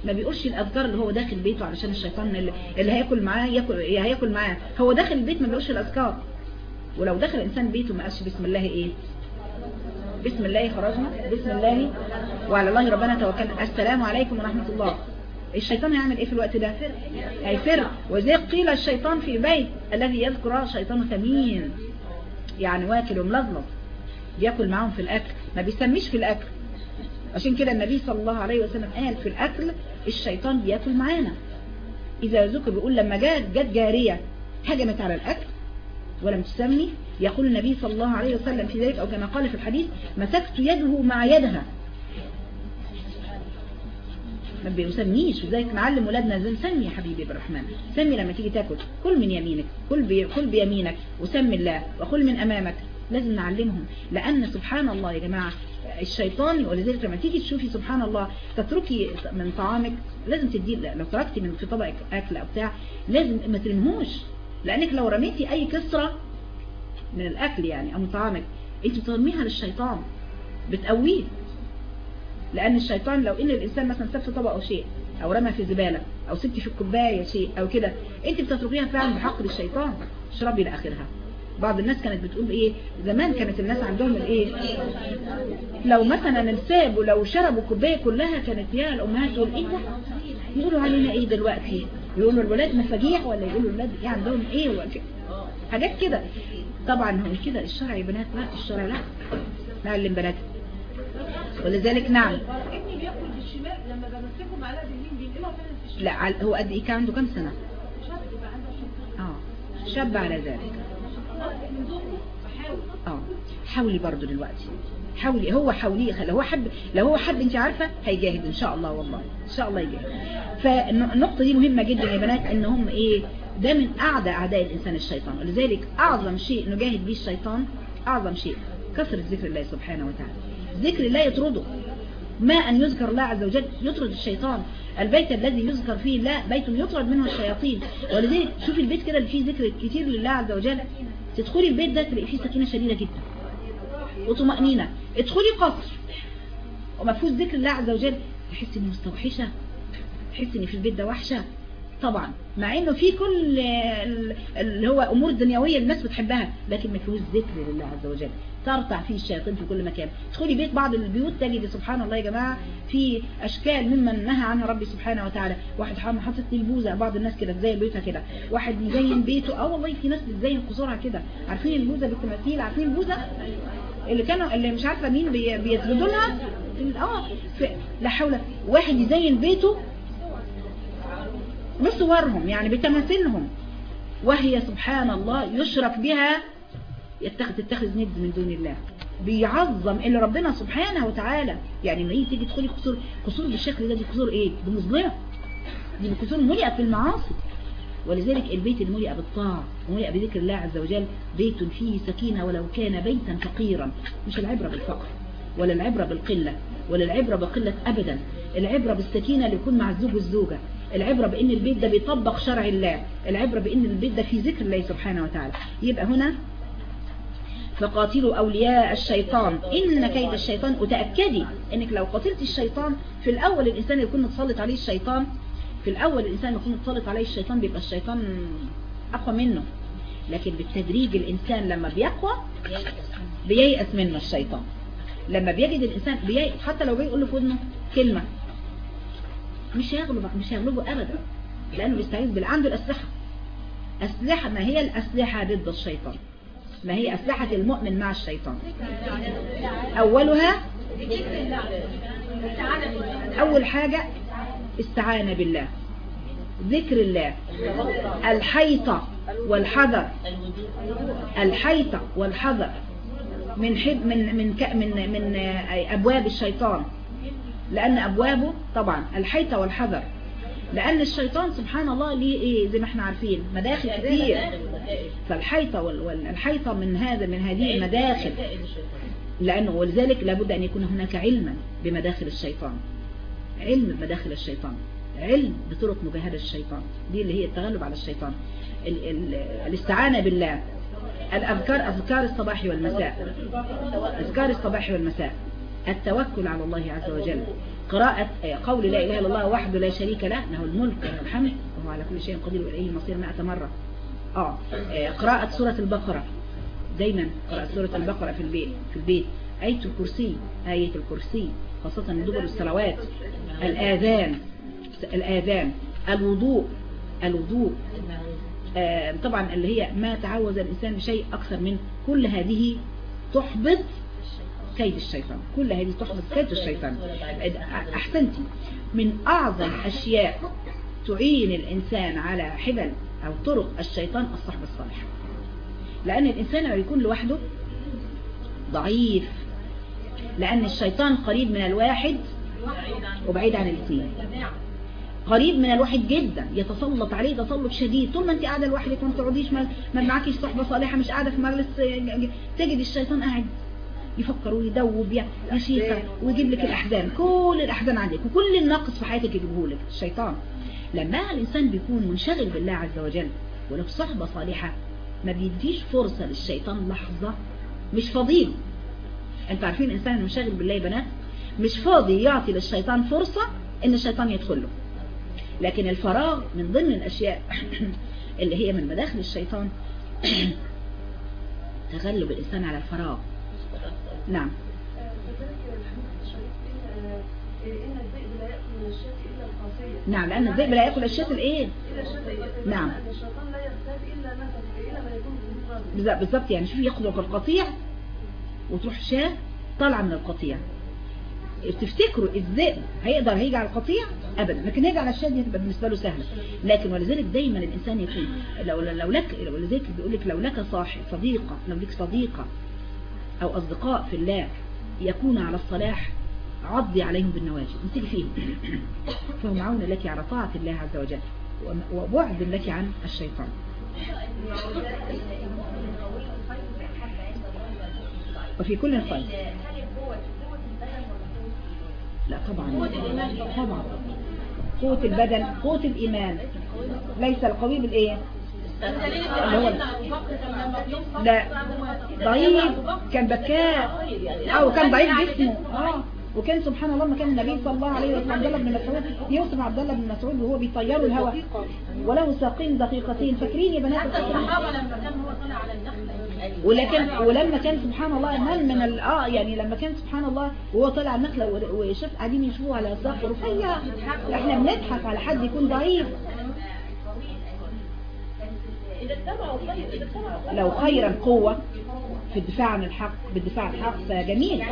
ما بيقولش الأذكار اللي هو داخل بيته علشان الشيطان اللي, هياكل معاه ياكل هياكل معاه. هو داخل البيت ما بيقولش الأذكار. ولو دخل إنسان بيته ما قالش بسم الله إيه؟ بسم الله خرجنا بسم الله وعلى الله ربنا توكلنا السلام عليكم ورحمة الله. الشيطان هيعمل إيه في الوقت ده؟ هيفر وزي قيل الشيطان في بيت الذي يذكر شيطان ثمين. يعني واكل وملظلظ بياكل معاهم في الأكل ما بيسميش في الأكل. عشان كده النبي صلى الله عليه وسلم قال في الأكل الشيطان بياكل معانا. إذا ذكر بيقول لما جت جت جارية هجمت على الأكل ولم تسمي يقول النبي صلى الله عليه وسلم في ذلك أو كما قال في الحديث مسكت يده مع يدها. ما بيسميش وذلك نعلم ولادنا إزاي سمي يا حبيبي بالرحمن. سمي لما تيجي تاكل. كل من يمينك. كل بي كل بيمينك. وسمي الله. وكل من أمامك. لازم نعلمهم. لأن سبحان الله يا جماعة الشيطان ولذلك لما تيجي تشوفي سبحان الله تتركي من طعامك. لازم تدي لو تركتي من في طبقك أكل أو بتاع لازم ما ترميهوش لأنك لو رميتي أي كسرة من الأكل يعني أو من طعامك أنت بترميها للشيطان. بتقويه. لأن الشيطان لو إن الإنسان مثلا ساب في طبقه شيء أو رمى في زبالة أو سبتي في الكوباية شيء أو كده أنت بتتركيها فعلا بحق للشيطان اشربي لآخرها. بعض الناس كانت بتقول إيه زمان كانت الناس عندهم الإيه لو مثلا سابوا لو شربوا الكوبايه كلها كانت يا الأمهات تقول إيه ده؟ يقولوا علينا إيه دلوقتي؟ يقولوا الولاد مفاجيع ولا يقولوا الولاد إيه عندهم وك- حاجات كده. طبعا هم كده الشرع يا بنات؟ لا الشرع لا. نعلم بنات. ولذلك نعم. ابني بياكل بالشمال لما بمسكه معلقه باليمين بينقلها فين في الشمال لا هو قد إيه؟ كان عنده كام شاب آه شاب على ذلك. آه حاولي برضو دلوقتي. حاولي هو حاوليه لو هو حب لو هو حب انت عارفة هيجاهد إن شاء الله والله. إن شاء الله يجاهد. فالنقطة دي مهمة جدا يا بنات ان هم إيه ده من أعدى أعداء الإنسان الشيطان. ولذلك أعظم شيء نجاهد به الشيطان أعظم شيء كثرة ذكر الله سبحانه وتعالى. ذكر الله يطرده. ما أن يذكر الله عز وجل يطرد الشيطان. البيت الذي يذكر فيه الله بيت يطرد منه الشياطين. ولذلك شوفي البيت كده اللي فيه ذكر كتير لله عز وجل. تدخلي البيت ده تلاقي فيه سكينة شديدة جدا. وطمأنينة. ادخلي قصر. وما فيهوش ذكر الله عز وجل. تحس إني مستوحشة. تحس ان في البيت ده وحشة. طبعا. مع إنه في كل اللي هو أمور دنيوية الناس بتحبها لكن ما فيهوش ذكر لله عز وجل. ترتع فيه الشياطين في كل مكان. تدخلي بيت بعض البيوت تجد سبحان الله يا جماعة في أشكال ممن نهى عنها ربي سبحانه وتعالى. واحد حاطط البوزة بعض الناس كده تزين بيتها كده. واحد يزين بيته. آه والله في ناس بتزين قصورها كده. عارفين البوزة بالتماثيل؟ عارفين البوزة؟ اللي كانوا اللي مش عارفة مين بي- بيسجدوا لها؟ آه لا حول. واحد يزين بيته بصورهم يعني بتماثيلهم. وهي سبحان الله يشرك بها يتخذ تتخذ ند من دون الله. بيعظم اللي ربنا سبحانه وتعالى يعني لما يجي تيجي تدخلي قصور قصور بالشكل ده دي قصور إيه؟ دي مظلمة. دي قصور ملئة بالمعاصي ولذلك البيت الملئ بالطاعة وملئ بذكر الله عز وجل بيت فيه سكينة ولو كان بيتا فقيرا. مش العبرة بالفقر ولا العبرة بالقلة ولا العبرة بقلة أبدا. العبرة بالسكينة اللي يكون مع الزوج والزوجة. العبرة بأن البيت ده بيطبق شرع الله. العبرة بأن البيت ده فيه ذكر الله سبحانه وتعالى. يبقى هنا فقاتلوا أولياء الشيطان. إن كيد الشيطان وتأكدي إنك لو قاتلت الشيطان في الأول الإنسان يكون متسلط عليه الشيطان. في الأول الإنسان يكون متسلط عليه الشيطان بيبقى الشيطان أقوى منه. لكن بالتدريج الإنسان لما بيقوى بييأس منه الشيطان. لما بيجد الإنسان بييأس حتى لو بيقول له في ودنه كلمة. مش هيغلب مش هيغلبه أبدا لأنه بيستعيذ بالله عنده الأسلحة. أسلحة ما هي الأسلحة ضد الشيطان؟ ما هي أسلحة المؤمن مع الشيطان؟ أولها أول حاجة استعانة بالله ذكر الله الحيطة والحذر. الحيطة والحذر من من من من أبواب الشيطان. لأن أبوابه طبعا الحيطة والحذر. لأن الشيطان سبحان الله ليه إيه؟ زي ما إحنا عارفين مداخل كتير. فالحيطة وال- والحيطة من هذا من هذه المداخل. لأنه ولذلك لابد أن يكون هناك علما بمداخل الشيطان. علم بمداخل الشيطان. علم بطرق مجاهدة الشيطان. دي اللي هي التغلب على الشيطان. ال ال الاستعانة بالله. الأذكار أذكار الصباح والمساء. أذكار الصباح والمساء. التوكل على الله عز وجل. قراءة قول لا إله إلا الله وحده لا شريك له له الملك وله الحمد وهو على كل شيء قدير وإليه المصير مئة مرة. آه آه، قراءة سورة البقرة. دايما قراءة سورة البقرة في البيت في البيت. آية الكرسي آية الكرسي خاصة دبر الصلوات. الآذان الآذان. الوضوء الوضوء. آه، طبعا اللي هي ما تعوذ الإنسان بشيء أكثر من كل هذه تحبط كيد الشيطان. كل هذه تحبط كيد الشيطان. أحسنتي. من أعظم أشياء تعين الإنسان على حبل أو طرق الشيطان الصحبة الصالحة لأن الإنسان لما يكون لوحده ضعيف. لأن الشيطان قريب من الواحد وبعيد عن الاثنين. قريب من الواحد جدا. يتسلط عليه تسلط شديد. طول ما أنت قاعدة لوحدك وما تقعديش ما معكيش صحبة صالحة مش قاعدة في مجلس تجد الشيطان قاعد. يفكر ويدوب شيخه ويجيب لك الأحزان. كل الأحزان عندك وكل الناقص في حياتك يجيبه لك. الشيطان. لما الإنسان بيكون منشغل بالله عز وجل ولو في صحبه صالحة ما بيديش فرصة للشيطان. لحظة. مش فاضيله أنتوا عارفين الانسان المنشغل بالله يا بنات؟ مش فاضي يعطي للشيطان فرصة إن الشيطان يدخل له. لكن الفراغ من ضمن الأشياء اللي هي من مداخل الشيطان تغلب الإنسان على الفراغ. نعم. نعم لأن الذئب لا يأكل الشاة الإيه؟ نعم. بالظبط- يعني شوف ياخد القطيع وتروح شاة طالعة من القطيع. تفتكروا الذئب هيقدر هيجي على القطيع؟ ابدا لكن هيجي على الشاة دي هتبقى بالنسبة له سهلة. لكن ولذلك دايما الإنسان يكون لو لو لك ولذلك بيقول لك لو لك صاحب صديقة لو لك صديقة أو أصدقاء في الله يكون على الصلاح عضي عليهم بالنواجذ. امسكي فيهم. فهم عون لك على طاعة الله عز وجل وبعد لك عن الشيطان. وفي كل خير. لا طبعا. طبعا. قوة البدن قوة الإيمان. ليس القوي بالإيه؟ لا ضعيف. كان بكاء. أو كان ضعيف جسمه. آه. وكان سبحان الله ما كان النبي صلى الله عليه وسلم. عبد الله بن مسعود يوصف عبد الله بن مسعود وهو بيطيروا الهواء. وله ساقين دقيقتين. فاكرين يا بنات؟ الصحابة لما كان هو طالع على النخلة ولكن ولما كان سبحان الله مال من آه يعني لما كان سبحان الله وهو طالع النخلة و- وشاف قاعدين يشوفوه على ساق رفيع. إحنا بنضحك على حد يكون ضعيف. خير خير. لو خيرا قوه في الدفاع عن الحق بالدفاع عن الحق فجميل.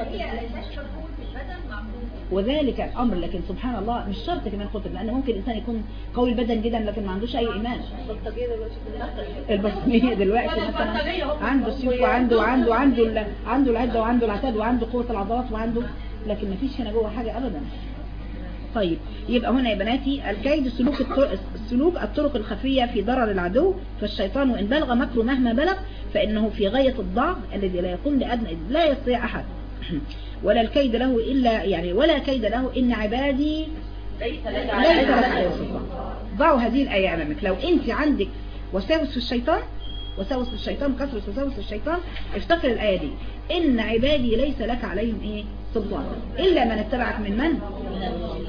وذلك الأمر لكن سبحان الله مش شرط كمان قوه لأن ممكن الإنسان يكون قوي البدن جدا لكن ما عندوش أي إيمان. البلطجية دلوقتي كلها البطنية دلوقتي مثلا عنده السيوف وعنده وعنده وعنده عنده العدة وعنده العتاد وعنده قوة العضلات وعنده لكن ما فيش هنا جوه حاجة أبدا. طيب يبقى هنا يا بناتي الكيد سلوك الطرق, سلوك الطرق الخفية في ضرر العدو فالشيطان وإن بلغ مكره مهما بلغ فإنه في غاية الضعف الذي لا يقوم لأدنى لا يستطيع أحد. ولا الكيد له إلا يعني ولا كيد له إن عبادي ليس لك عليه سلطان ضعوا هذه الآية أمامك. لو أنت عندك وساوس في الشيطان وساوس الشيطان كثرة وساوس الشيطان افتكر الآية دي. إن عبادي ليس لك عليهم إيه؟ سلطان إلا من اتبعك من من؟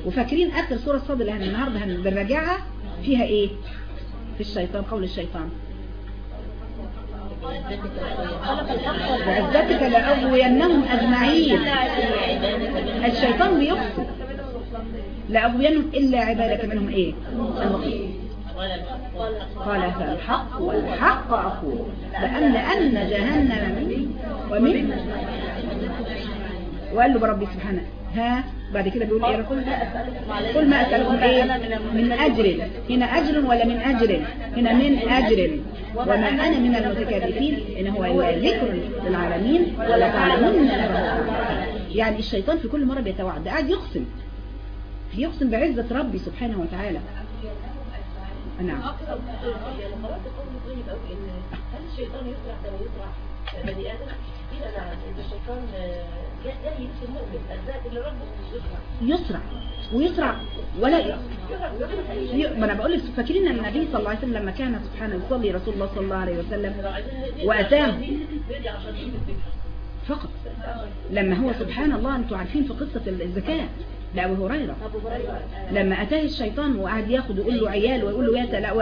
وفاكرين آخر سورة الصاد اللي النهاردة هن- بنراجعها فيها إيه؟ في الشيطان قول الشيطان. وعزتك لأغوينهم أجمعين. الشيطان بيقصد لأغوينهم إلا عبادك منهم إيه؟ قال فالحق والحق أقول. لأن جهنم من ومن وقال له بربي سبحانه ها بعد كده بيقول إيه؟ قل ما أسألكم إيه؟ من أجر هنا أجر ولا من أجر؟ هنا من أجر. وما أنا من المتكلفين؟ إن هو ذكر للعالمين ولا تعلمون يعني الشيطان في كل مرة بيتوعد. قاعد يقسم. يقسم بعزة ربي سبحانه وتعالى. نعم. هل الشيطان يسرع بني إن الشيطان جاي جاي في المؤمن الذات اللي ربه يسرع يسرع ويسرع ولا ما أنا بقول لك فاكرين أن النبي صلى الله عليه وسلم لما كان سبحانه يصلي رسول الله صلى الله عليه وسلم وأتاه فقط. لما هو سبحان الله أنتوا عارفين في قصة الزكاة لأبو هريرة. لما أتاه الشيطان وقعد ياخد ويقول له عيال ويقول له يا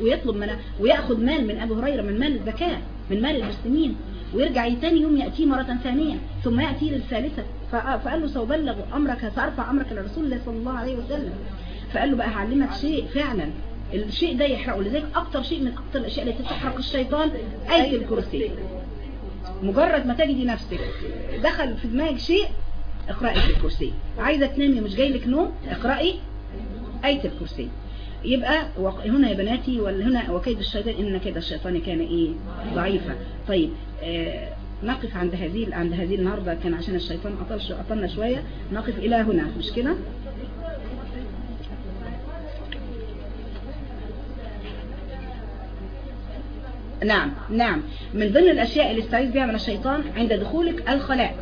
ويطلب من وياخد مال من أبو هريرة من مال الزكاة من مال المسلمين. ويرجع تاني يوم يأتيه مرة ثانية ثم يأتي للثالثة. فق- فقال له سأبلغ أمرك سأرفع أمرك لرسول الله صلى الله عليه وسلم. فقال له بقى هعلمك شيء فعلا. الشيء ده يحرقه. لذلك أكتر شيء من أكتر الأشياء التي تحرق الشيطان آية الكرسي. مجرد ما تجدي نفسك دخل في دماغك شيء اقرأي في الكرسي. عايزة تنامي مش جاي لك نوم اقرأي آية الكرسي. يبقى هنا يا بناتي وهنا وكيد الشيطان إن كيد الشيطان كان إيه؟ ضعيفة طيب نقف عند هذه عند هذه النهاردة كان عشان الشيطان أطل شو أطلنا شوية نقف إلى هنا مش كده؟ نعم نعم. من ضمن الأشياء اللي استعيذ بها من الشيطان عند دخولك الخلاء.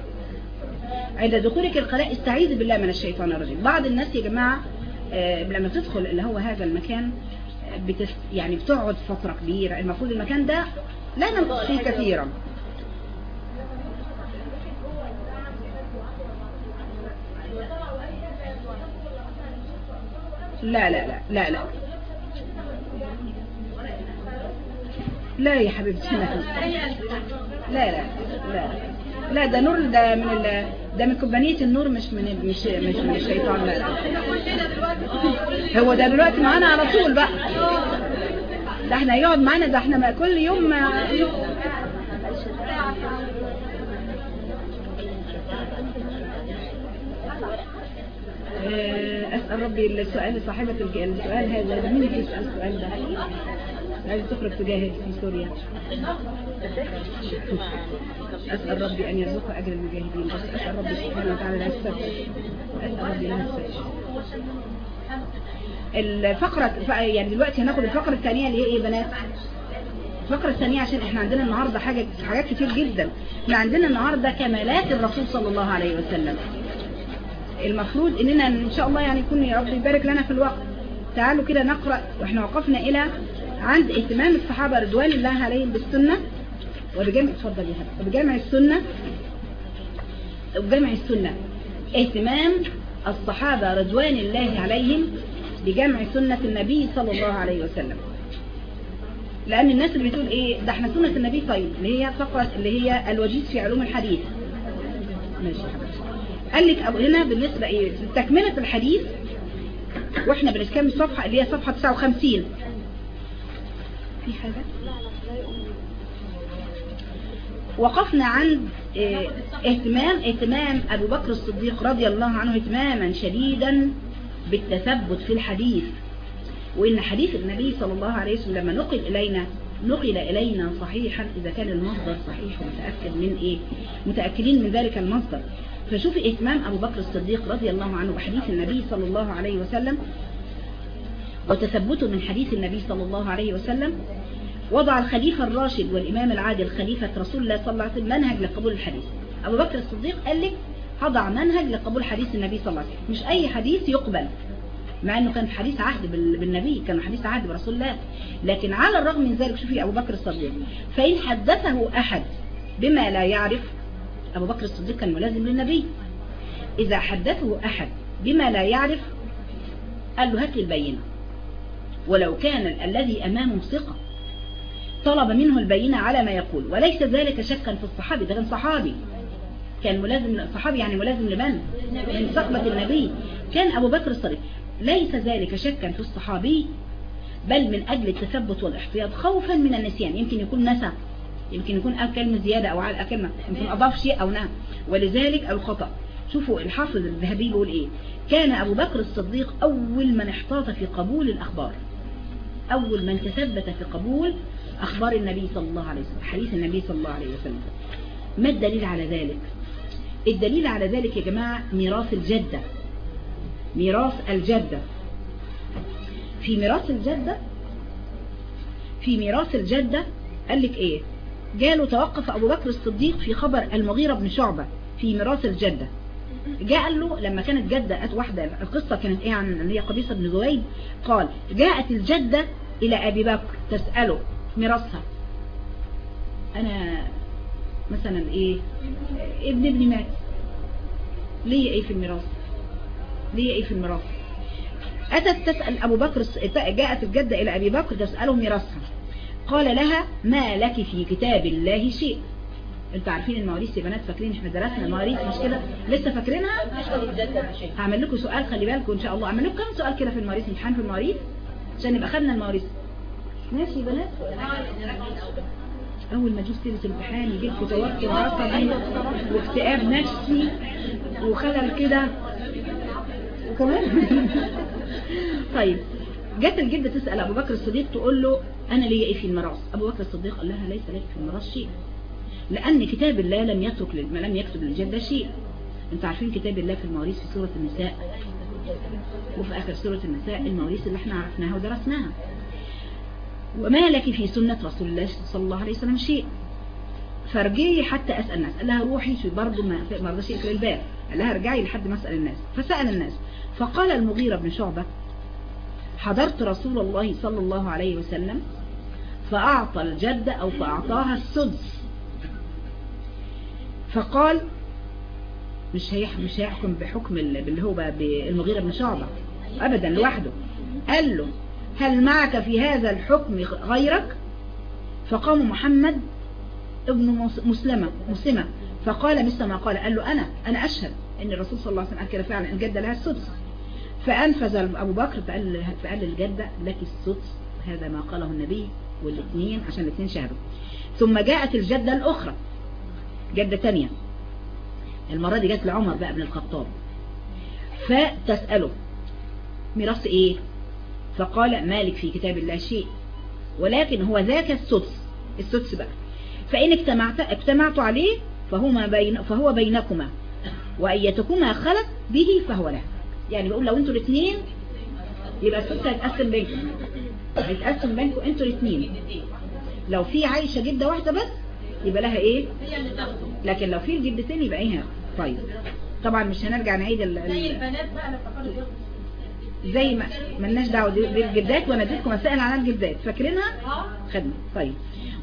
عند دخولك الخلاء استعيذ بالله من الشيطان الرجيم. بعض الناس يا جماعة آه، لما تدخل اللي هو هذا المكان آه، بتس يعني بتقعد فترة كبيرة. المفروض المكان ده لا ننقص فيه كثيرا. لا لا لا لا لا. لا يا حبيبتي لا لا لا لا. لا ده نور ده من ال... ده من كوبانية النور مش من مش مش من الشيطان لا هو ده دلوقتي معانا على طول بقى. ده إحنا يقعد معانا ده إحنا كل يوم أسأل ربي السؤال صاحبة السؤال هذا مين يسأل السؤال ده؟ عايز تخرج تجاهد في سوريا. أسأل ربي أن يرزق أجر المجاهدين. بس أسأل ربي سبحانه وتعالى لا يستر أسأل ربي لا يستر الفقرة يعني دلوقتي هناخد الفقرة الثانية اللي هي يا بنات؟ الفقرة الثانية عشان إحنا عندنا النهاردة حاجة حاجات كتير جدا. إحنا عندنا النهاردة كمالات الرسول صلى الله عليه وسلم. المفروض إننا إن شاء الله يعني يكون يا رب يبارك لنا في الوقت. تعالوا كده نقرأ وإحنا وقفنا إلى عند اهتمام الصحابة رضوان الله عليهم بالسنة وبجمع اتفضل يا وبجمع السنة وبجمع السنة. اهتمام الصحابة رضوان الله عليهم بجمع سنة النبي صلى الله عليه وسلم. لأن الناس اللي بتقول إيه ده إحنا سنة النبي طيب اللي هي فقرة اللي هي الوجيز في علوم الحديث. ماشي. قال لك أبو هنا بالنسبة إيه؟ تكملة الحديث. وإحنا بنتكلم الصفحة اللي هي صفحة 59 في حاجة؟ وقفنا عند آه اهتمام اهتمام أبو بكر الصديق رضي الله عنه اهتماما شديدا بالتثبت في الحديث. وإن حديث النبي صلى الله عليه وسلم لما نقل إلينا نقل إلينا صحيحا إذا كان المصدر صحيح ومتأكد من إيه؟ متأكدين من ذلك المصدر. فشوف اهتمام أبو بكر الصديق رضي الله عنه بحديث النبي صلى الله عليه وسلم وتثبته من حديث النبي صلى الله عليه وسلم وضع الخليفة الراشد والإمام العادل خليفة رسول الله صلى الله عليه وسلم منهج لقبول الحديث. أبو بكر الصديق قال لك هضع منهج لقبول حديث النبي صلى الله عليه وسلم. مش أي حديث يقبل مع أنه كان حديث عهد بالنبي كان حديث عهد برسول الله. لكن على الرغم من ذلك شوفي أبو بكر الصديق فإن حدثه أحد بما لا يعرف أبو بكر الصديق كان ملازم للنبي. إذا حدثه أحد بما لا يعرف قال له هات لي البينة. ولو كان الذي أمامه ثقة طلب منه البينة على ما يقول وليس ذلك شكا في الصحابي ده كان صحابي. كان ملازم صحابي يعني ملازم لمن؟ من صحبة النبي. كان أبو بكر الصديق. ليس ذلك شكا في الصحابي بل من أجل التثبت والإحتياط خوفا من النسيان. يمكن يكون نسى. يمكن يكون قال كلمة زيادة أو على كلمة يمكن أضاف شيء أو نعم. ولذلك الخطأ. شوفوا الحافظ الذهبي بيقول إيه؟ كان أبو بكر الصديق أول من احتاط في قبول الأخبار. أول من تثبت في قبول أخبار النبي صلى الله عليه وسلم حديث النبي صلى الله عليه وسلم. ما الدليل على ذلك؟ الدليل على ذلك يا جماعة ميراث الجدة. ميراث الجدة. في ميراث الجدة في ميراث الجدة قال لك إيه؟ جاله توقف أبو بكر الصديق في خبر المغيرة بن شعبة في ميراث الجدة. جاء له لما كانت جدة واحدة القصة كانت إيه عن اللي هي قبيصة بن زويد؟ قال جاءت الجدة إلى أبي بكر تسأله ميراثها. أنا مثلا إيه؟ ابن ابني مات. ليه إيه في الميراث؟ ليه إيه في الميراث؟ أتت تسأل أبو بكر جاءت الجدة إلى أبي بكر تسأله ميراثها. قال لها ما لك في كتاب الله شيء. أنتوا عارفين المواريث يا بنات فاكرين إحنا درسنا المواريث مش كده؟ لسه فاكرينها؟ هعمل لكم سؤال خلي بالكم إن شاء الله. أعمل لكم كم سؤال كده في المواريث امتحان في المواريث عشان نبقى خدنا المواريث. ماشي يا بنات؟ أول ما تجيب سيره الامتحان لكم توتر عصبي واكتئاب نفسي وخلل كده. وكمان طيب جت الجدة تسأل أبو بكر الصديق تقول له أنا ليا إيه في الميراث أبو بكر الصديق قال لها ليس لك في الميراث شيء. لأن كتاب الله لم يترك. لم يكتب للجدة شيء. أنتوا عارفين كتاب الله في المواريث في سورة النساء؟ وفي آخر سورة النساء المواريث اللي إحنا عرفناها ودرسناها. وما لك في سنة رسول الله صلى الله عليه وسلم شيء؟ فارجعي حتى أسأل الناس. قال لها روحي برضه ما ما رضاش يقفل الباب. قال لها ارجعي لحد ما أسأل الناس. فسأل الناس. فقال المغيرة بن شعبة حضرت رسول الله صلى الله عليه وسلم فأعطى الجد أو فأعطاها السدس. فقال مش هيحكم مش هيحكم بحكم اللي هو بالمغيرة بن شعبة أبدا لوحده. قال له هل معك في هذا الحكم غيرك؟ فقام محمد ابن مسلمة مسلمة. فقال مثل ما قال قال له أنا أنا أشهد أن الرسول صلى الله عليه وسلم قال فعلا الجدة لها السدس. فأنفذ أبو بكر فقال للجدة لك السدس هذا ما قاله النبي والاثنين عشان الاثنين شهدوا ثم جاءت الجدة الأخرى. جدة تانية. المرة دي جت لعمر بقى بن الخطاب. فتسأله ميراث إيه؟ فقال مالك في كتاب الله شيء. ولكن هو ذاك السدس. السدس بقى. فإن اجتمعت اجتمعت عليه فهما بين فهو بينكما. وأيتكما خلت به فهو له. يعني بقول لو أنتوا الاثنين يبقى السدس هيتقسم بينكم. هيتقسم بينكم أنتوا الاثنين لو في عايشة جدة واحدة بس يبقى لها إيه؟ لكن لو في الجدتين يبقى إيه؟ طيب. طبعا مش هنرجع نعيد ال... ال... البنات بقى زي ما ملناش دعوة بالجدات وأنا اديتكم مسائل عن الجدات. فاكرينها؟ خدنا طيب.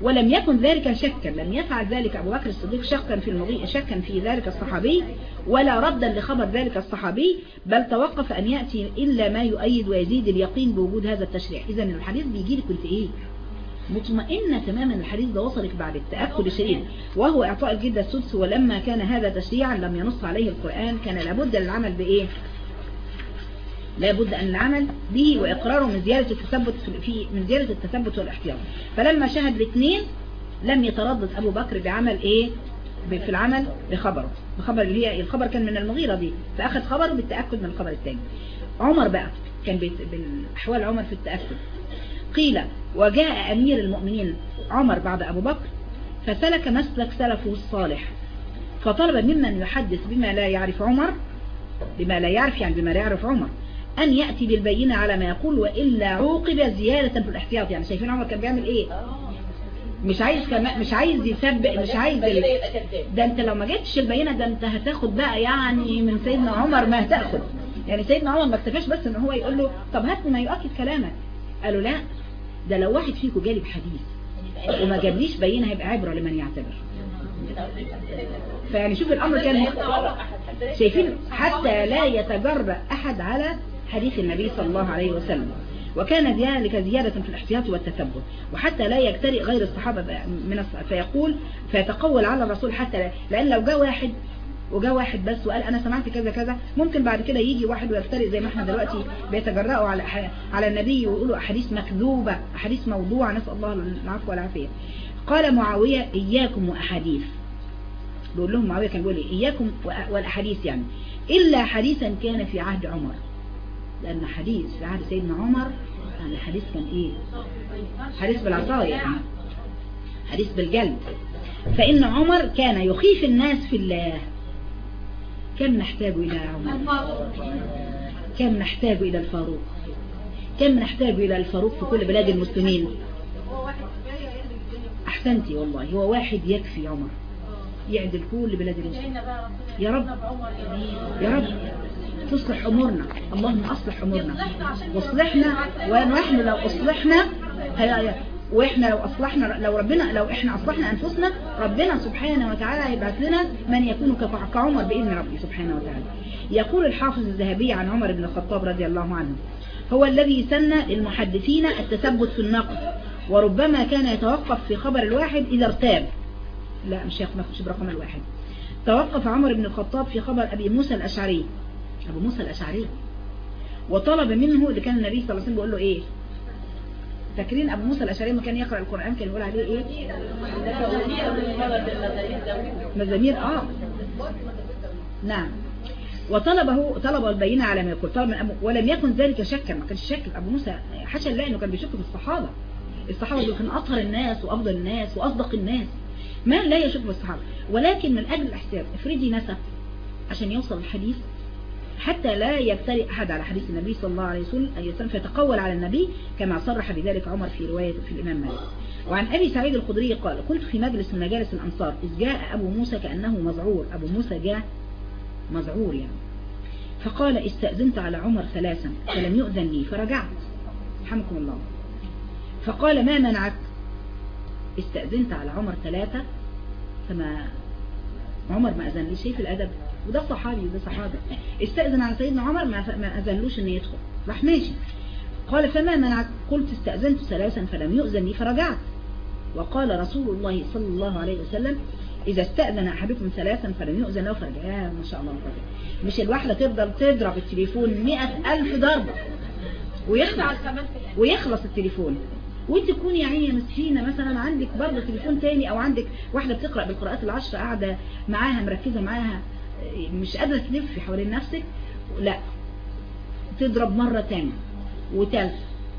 ولم يكن ذلك شكا لم يفعل ذلك أبو بكر الصديق شكا في المضيء شكا في ذلك الصحابي ولا ردا لخبر ذلك الصحابي بل توقف أن يأتي إلا ما يؤيد ويزيد اليقين بوجود هذا التشريع. اذا الحديث بيجي لك كنت إيه؟ مطمئنة تماما الحديث ده وصلك بعد التأكد الشديد. وهو إعطاء الجدة السدس ولما كان هذا تشريعا لم ينص عليه القرآن كان لابد للعمل بإيه؟ لابد أن العمل به وإقراره من زيادة التثبت في- من زيادة التثبت والاحتياط. فلما شهد الاثنين لم يتردد أبو بكر بعمل إيه؟ في العمل بخبره. بخبر اللي هي الخبر كان من المغيرة دي. فأخذ خبره بالتأكد من الخبر الثاني. عمر بقى كان بالأحوال عمر في التأكد. قيل وجاء أمير المؤمنين عمر بعد أبو بكر فسلك مسلك سلفه الصالح. فطلب ممن يحدث بما لا يعرف عمر بما لا يعرف يعني بما لا يعرف عمر. أن يأتي بالبينة على ما يقول وإلا عوقب زيادة في الاحتياط. يعني شايفين عمر كان بيعمل إيه؟ مش عايز كمان مش عايز يسبق مش عايز ده أنت لو ما جبتش البينة ده أنت هتاخد بقى يعني من سيدنا عمر ما هتاخد يعني سيدنا عمر ما اكتفاش بس إن هو يقول له طب هات ما يؤكد كلامك. قالوا لا ده لو واحد فيكم جالي بحديث وما جابليش بينة هيبقى عبرة لمن يعتبر. فيعني شوف الأمر كان شايفين حتى لا يتجرأ أحد على حديث النبي صلى الله عليه وسلم. وكان ذلك زيادة في الاحتياط والتثبت. وحتى لا يجترئ غير الصحابة من الص- فيقول فيتقول على الرسول حتى لا لأن لو جاء واحد وجاء واحد بس وقال أنا سمعت كذا كذا ممكن بعد كده يجي واحد ويفترق زي ما إحنا دلوقتي بيتجرأوا على على النبي ويقولوا أحاديث مكذوبة أحاديث موضوعة نسأل الله العفو والعافية. قال معاوية إياكم وأحاديث. بيقول لهم معاوية كان بيقول إيه؟ إياكم والأحاديث يعني. إلا حديثا كان في عهد عمر. لأن حديث في عهد سيدنا عمر يعني حديث كان إيه؟ حديث بالعصاية يعني حديث بالجلد فإن عمر كان يخيف الناس في الله. كم نحتاج إلى عمر؟ كم نحتاج إلى الفاروق؟ كم نحتاج إلى الفاروق في كل بلاد المسلمين؟ أحسنتي والله هو واحد يكفي عمر يعدل كل بلاد المسلمين. يا رب. يا رب. تصلح أمورنا. اللهم أصلح أمورنا. وأصلحنا ونحن لو أصلحنا هي- وإحنا لو أصلحنا لو ربنا لو إحنا أصلحنا أنفسنا ربنا سبحانه وتعالى هيبعث لنا من يكون كعمر بإذن ربي سبحانه وتعالى. يقول الحافظ الذهبي عن عمر بن الخطاب رضي الله عنه هو الذي سن للمحدثين التثبت في النقل وربما كان يتوقف في خبر الواحد إذا ارتاب. لا مش هياخد مش برقم الواحد. توقف عمر بن الخطاب في خبر أبي موسى الأشعري. أبو موسى الأشعري. وطلب منه اللي كان النبي صلى الله عليه وسلم بيقول له إيه؟ فاكرين أبو موسى الأشعري لما كان يقرأ القرآن كان يقول عليه إيه؟ مزامير آه. نعم. وطلبه طلب البينة على ما يقول. طلب من أبو ولم يكن ذلك شكا ما كانش شك أبو موسى حاشا الله إنه كان بيشك في الصحابة. الصحابة دول كان أطهر الناس وأفضل الناس وأصدق الناس. ما لا يشك في الصحابة. ولكن من أجل الاحتياط افرضي نسى عشان يوصل الحديث. حتى لا يبترئ أحد على حديث النبي صلى الله عليه وسلم فيتقول على النبي كما صرح بذلك عمر في رواية في الإمام مالك. وعن أبي سعيد الخدري قال كنت في مجلس من مجالس الأنصار إذ جاء أبو موسى كأنه مذعور أبو موسى جاء مذعور يعني. فقال استأذنت على عمر ثلاثا فلم يؤذن لي فرجعت. رحمكم الله. فقال ما منعك؟ استأذنت على عمر ثلاثة فما عمر ما أذن لي شيء في الأدب. وده صحابي وده صحابي. استأذن على سيدنا عمر ما أذنلوش أن يدخل. راح ماشي. قال فما منعك قلت استأذنت ثلاثا فلم يؤذن لي فرجعت. وقال رسول الله صلى الله عليه وسلم إذا استأذن أحدكم ثلاثا فلم يؤذن له فرجع. يا ما شاء الله فرجع. مش الواحدة تفضل تضرب التليفون مئة ألف ضربة ويخلص ويخلص التليفون. وانت تكوني يا عيني مسكينة مثلا عندك برضه تليفون تاني أو عندك واحدة بتقرأ بالقراءات العشر قاعدة معاها مركزة معاها. مش قادرة تلف حوالين نفسك لا. تضرب مرة تانية وتالت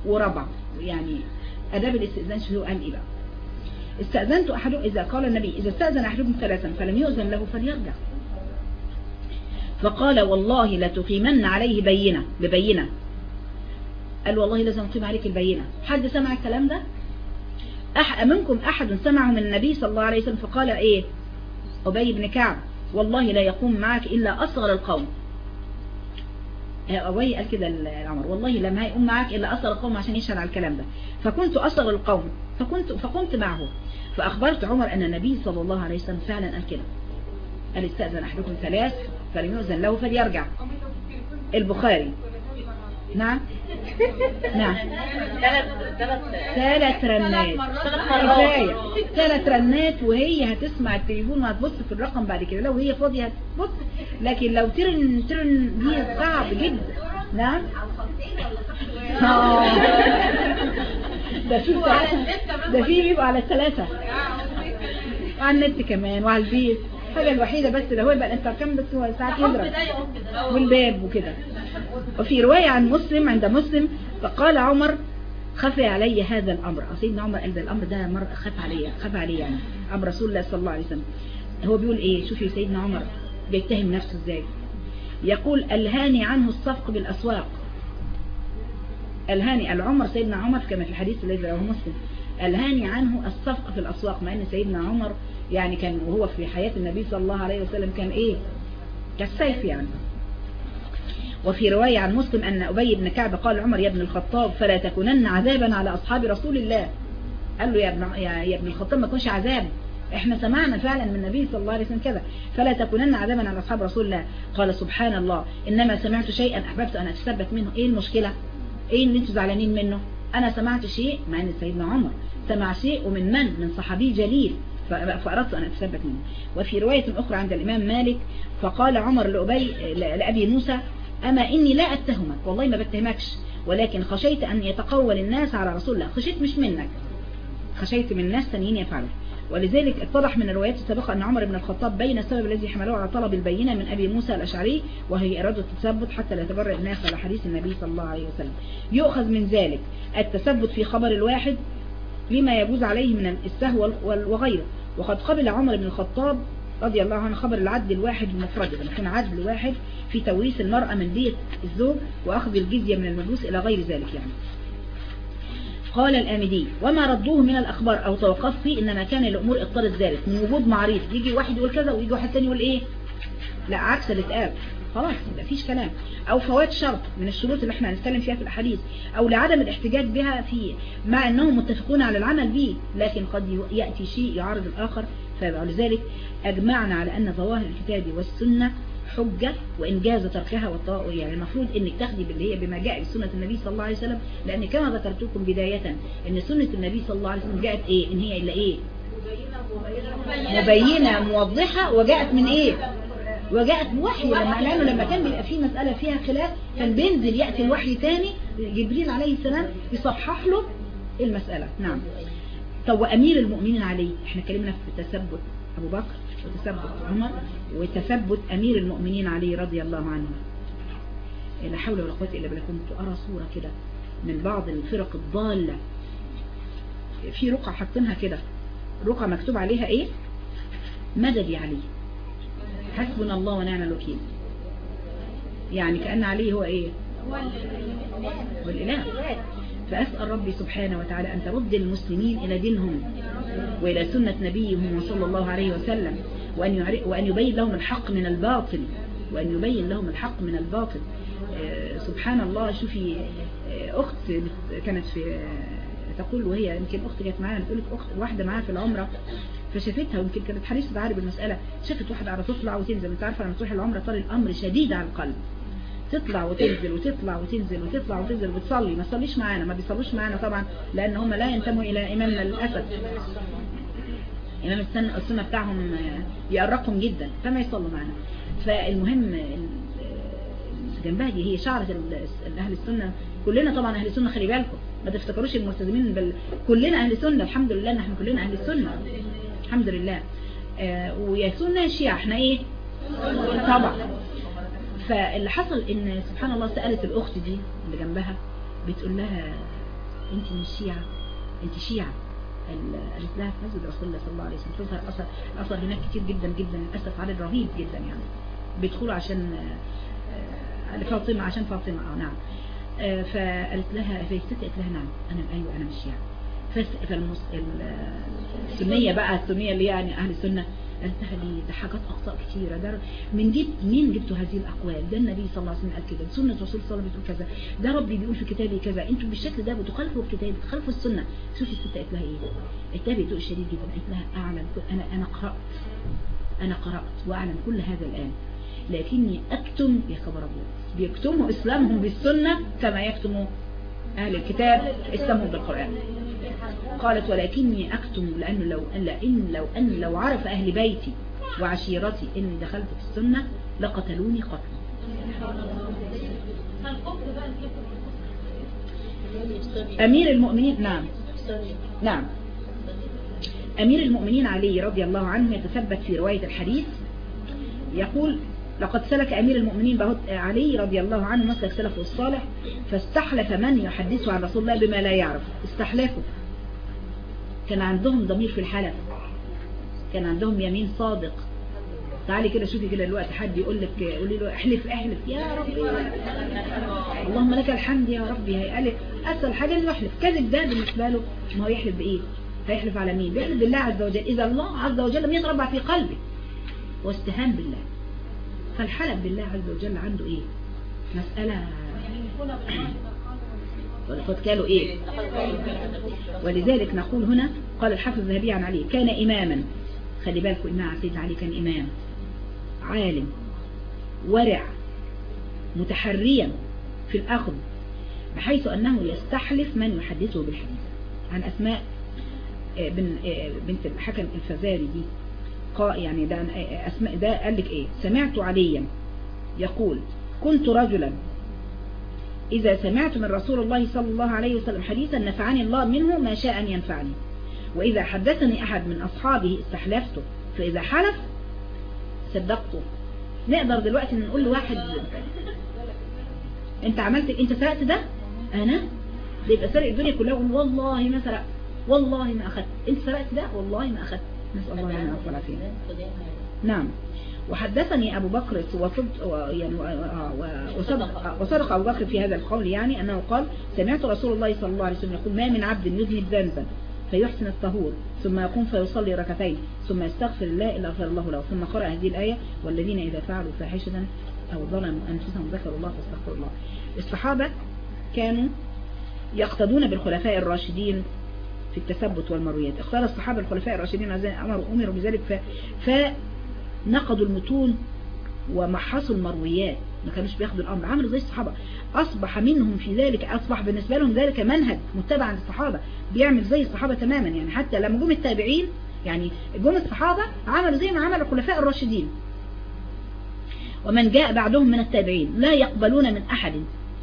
ورابعه يعني آداب الاستئذان شو قال إيه بقى؟ استأذنت أحدهم إذا قال النبي إذا استأذن أحدكم ثلاثا فلم يؤذن له فليرجع. فقال والله لتقيمن عليه بينة ببينة. قال والله لازم أقيم عليك البينة. حد سمع الكلام ده؟ أح منكم أحد سمعه من النبي صلى الله عليه وسلم؟ فقال إيه؟ أبي بن كعب. والله لا يقوم معك إلا أصغر القوم. أبي قال كده العمر والله لما هيقوم معك إلا أصغر القوم عشان يشهد على الكلام ده. فكنت أصغر القوم فكنت فقمت معه. فأخبرت عمر أن النبي صلى الله عليه وسلم فعلا قال كده. قال استأذن أحدكم ثلاث فلم يؤذن له فليرجع. البخاري. نعم. نعم. ثلاث ثلاث ثلاث رنات. كفاية ثلاث رنات وهي هتسمع التليفون وهتبص في الرقم بعد كده. لو هي فاضية هتبص. لكن لو ترن ترن دي صعب جدا. نعم. آه. ده في ده في بيبقى على الثلاثة. وعلى النت كمان وعلى البيت الحاجة الوحيدة بس اللي هو يبقى الانتركم بس هو ساعات يضرب. والباب وكده. وفي رواية عن مسلم عند مسلم فقال عمر خفي علي هذا الأمر. سيدنا عمر قال ده الأمر ده مر خف علي خف علي يعني أمر رسول الله صلى الله عليه وسلم. هو بيقول إيه؟ شوفي سيدنا عمر بيتهم نفسه إزاي. يقول ألهاني عنه الصفق بالأسواق. ألهاني العمر سيدنا عمر كما في الحديث الذي رواه مسلم. ألهاني عنه الصفق في الأسواق. مع أن سيدنا عمر يعني كان وهو في حياة النبي صلى الله عليه وسلم كان إيه؟ كالسيف يعني. وفي رواية عن مسلم أن أبي بن كعب قال عمر يا ابن الخطاب فلا تكونن عذابا على أصحاب رسول الله. قال له يا ابن, يا, ابن الخطاب ما تكونش عذاب. إحنا سمعنا فعلا من النبي صلى الله عليه وسلم كذا. فلا تكونن عذابا على أصحاب رسول الله. قال سبحان الله إنما سمعت شيئا أحببت أن أتثبت منه. إيه المشكلة؟ إيه اللي أنتوا زعلانين منه؟ أنا سمعت شيء مع أن سيدنا عمر. سمع شيء ومن من؟ من صحابي جليل. فأردت أن أتثبت منه. وفي رواية أخرى عند الإمام مالك فقال عمر لأبي لأبي موسى أما إني لا أتهمك والله ما بتهمكش ولكن خشيت أن يتقول الناس على رسول الله. خشيت مش منك خشيت من الناس ثانيين يفعلوا. ولذلك اتضح من الروايات السابقة أن عمر بن الخطاب بين السبب الذي حمله على طلب البينة من أبي موسى الأشعري وهي إرادة التثبت حتى لا يتبرع الناس على حديث النبي صلى الله عليه وسلم. يؤخذ من ذلك التثبت في خبر الواحد لما يجوز عليه من السهو وغيره. وقد قبل عمر بن الخطاب رضي الله عنه خبر العدل الواحد المفرد لما يكون عدل واحد في توريث المرأة من دية الزوج وأخذ الجزية من المجوس إلى غير ذلك يعني. قال الآمدي وما ردوه من الأخبار أو توقف فيه إنما كان الأمور اضطرت ذلك. من وجود معارض يجي واحد يقول كذا ويجي واحد تاني يقول إيه؟ لا عكس اللي اتقال خلاص يبقى فيش كلام أو فوات شرط من الشروط اللي إحنا هنتكلم فيها في الأحاديث أو لعدم الاحتجاج بها في مع أنهم متفقون على العمل به لكن قد يأتي شيء يعارض الآخر فلذلك أجمعنا على أن ظواهر الكتاب والسنة حجة وإن جاز تركها والطاء يعني المفروض إنك تاخدي باللي هي بما جاء بسنة النبي صلى الله عليه وسلم لأن كما ذكرتكم بداية إن سنة النبي صلى الله عليه وسلم جاءت إيه إن هي إلا إيه مبينة موضحة وجاءت من إيه وجاءت بوحي لما لأنه لما كان بيبقى في مسألة فيها خلاف كان بينزل يأتي الوحي تاني جبريل عليه السلام يصحح له المسألة. نعم. طب وأمير المؤمنين عليه إحنا اتكلمنا في تثبت أبو بكر وتثبت عمر وتثبت أمير المؤمنين علي رضي الله عنه. لا حول ولا قوة إلا بالله. كنت أرى صورة كده من بعض الفرق الضالة. في رقعة حاطينها كده. رقعة مكتوب عليها إيه؟ مدد يا علي. حسبنا الله ونعم الوكيل. يعني كأن علي هو إيه؟ هو الإله فأسأل ربي سبحانه وتعالى أن ترد المسلمين إلى دينهم وإلى سنة نبيهم صلى الله عليه وسلم وأن, وأن يبين لهم الحق من الباطل. وأن يبين لهم الحق من الباطل. آه سبحان الله شوفي آه أخت كانت في تقول وهي يمكن أخت كانت معانا بتقول أخت واحدة معاها في العمرة فشافتها ويمكن كانت حريصة عارف المسألة شافت واحدة على تطلع وتنزل. أنت عارفة لما تروح العمرة صار الأمر شديد على القلب. تطلع وتنزل وتطلع وتنزل وتطلع وتنزل وتصلي. ما تصليش معانا ما بيصلوش معانا طبعا لأن هم لا ينتموا إلى إمامنا للأسف. إمام السنة, السنة بتاعهم يقرقهم جدا فما يصلوا معانا فالمهم جنبها دي هي شعرة أهل السنة. كلنا طبعا أهل السنة خلي بالكم. ما تفتكروش الملتزمين بل كلنا أهل السنة. الحمد لله نحن كلنا أهل السنة. الحمد لله. آه ويا سنة شيعة. إحنا إيه؟ طبعا. فاللي حصل ان سبحان الله سألت الأخت دي اللي جنبها بتقول لها انت من الشيعة انت شيعة. ال- قالت لها في مسجد رسول الله صلى الله عليه وسلم. تظهر اثر أثر هناك كتير جدا جدا للأسف عدد رهيب جدا يعني. بيدخلوا عشان آه، آه، فاطمه عشان فاطمة. آه نعم. فقالت لها فيستتي قالت لها نعم. أنا أيوه أنا مش شيعة. فس- فالمس... ال- السنية بقى السنية اللي يعني أهل السنة. قالت لها دي ده حاجات أخطاء كتيرة. ده مين جبت مين جبتوا هذه الأقوال؟ ده النبي صلى الله عليه وسلم قال كده. سنة الرسول صلى الله عليه وسلم بتقول كذا. ده ربي بيقول في كتابه كذا. أنتوا بالشكل ده بتخالفوا الكتاب بتخالفوا السنة. شوفي الست قالت لها إيه. قالت لها بهدوء شديد جدا. قالت لها أعلم. كل- أنا أنا قرأت. أنا قرأت وأعلم كل هذا الآن. لكني أكتم يا خبر ابيض بيكتموا إسلامهم بالسنة كما يكتموا أهل الكتاب. إسلامهم بالقرآن. قالت ولكني أكتم لأنه لو لأن لو أن لو عرف أهل بيتي وعشيرتي إني دخلت في السنة لقتلوني قتلا أمير المؤمنين نعم. نعم. أمير المؤمنين علي رضي الله عنه يتثبت في رواية الحديث يقول لقد سلك أمير المؤمنين علي رضي الله عنه مسلك سلفه الصالح فاستحلف من يحدثه عن رسول الله بما لا يعرف. استحلفه كان عندهم ضمير في الحلف كان عندهم يمين صادق. تعالي كده شوفي كده دلوقتي حد يقول لك قولي له احلف احلف. يا ربي اللهم لك الحمد يا ربي. هيقلب اسهل حاجة انه يحلف كذب ده بالنسبة له ما هو يحلف بإيه؟ هيحلف على مين؟ بيحلف بالله عز وجل. إذا الله عز وجل لم يتربع في قلبه. واستهان بالله. فالحلف بالله عز وجل عنده إيه؟ مسألة. قد قالوا إيه؟ ولذلك نقول هنا قال الحافظ الذهبي عن علي كان إماما. خلي بالكم إمام سيدنا علي كان إمام. عالم. ورع. متحريا في الأخذ. بحيث أنه يستحلف من يحدثه بالحديث. عن أسماء آه، آه، بنت الحكم الفزاري دي. يعني ده آه، أسماء ده قال لك إيه؟ سمعت عليا يقول كنت رجلا إذا سمعت من رسول الله صلى الله عليه وسلم حديثا نفعني الله منه ما شاء أن ينفعني. وإذا حدثني أحد من أصحابه استحلفته فإذا حلف صدقته. نقدر دلوقتي نقول لواحد أنت عملت أنت سرقت ده؟ أنا؟ ده يبقى سرق الدنيا كلها يقول والله ما سرقت والله ما أخذت. أنت سرقت ده؟ والله ما أخذت. نسأل الله والعافيه نعم. وحدثني أبو بكر وصدق يعني وصدق وصدق أبو بكر في هذا القول يعني أنه قال سمعت رسول الله صلى الله عليه وسلم يقول ما من عبد يذنب ذنبا فيحسن الطهور ثم يقوم فيصلي ركعتين ثم يستغفر الله إلا غفر الله له ثم قرأ هذه الآية والذين إذا فعلوا فاحشة أو ظلموا أنفسهم ذكروا الله فاستغفروا الله. الصحابة كانوا يقتدون بالخلفاء الراشدين في التثبت والمرويات. اختار الصحابة الخلفاء الراشدين الذين أمروا بذلك ف... فنقضوا المتون ومحصوا المرويات. ما كانوش بياخدوا الأمر. عملوا زي الصحابة أصبح منهم في ذلك أصبح بالنسبة لهم ذلك منهج متبع للصحابة بيعمل زي الصحابة تماما. يعني حتى لما جم التابعين يعني جم الصحابة عملوا زي ما عمل الخلفاء الراشدين. ومن جاء بعدهم من التابعين. لا يقبلون من أحد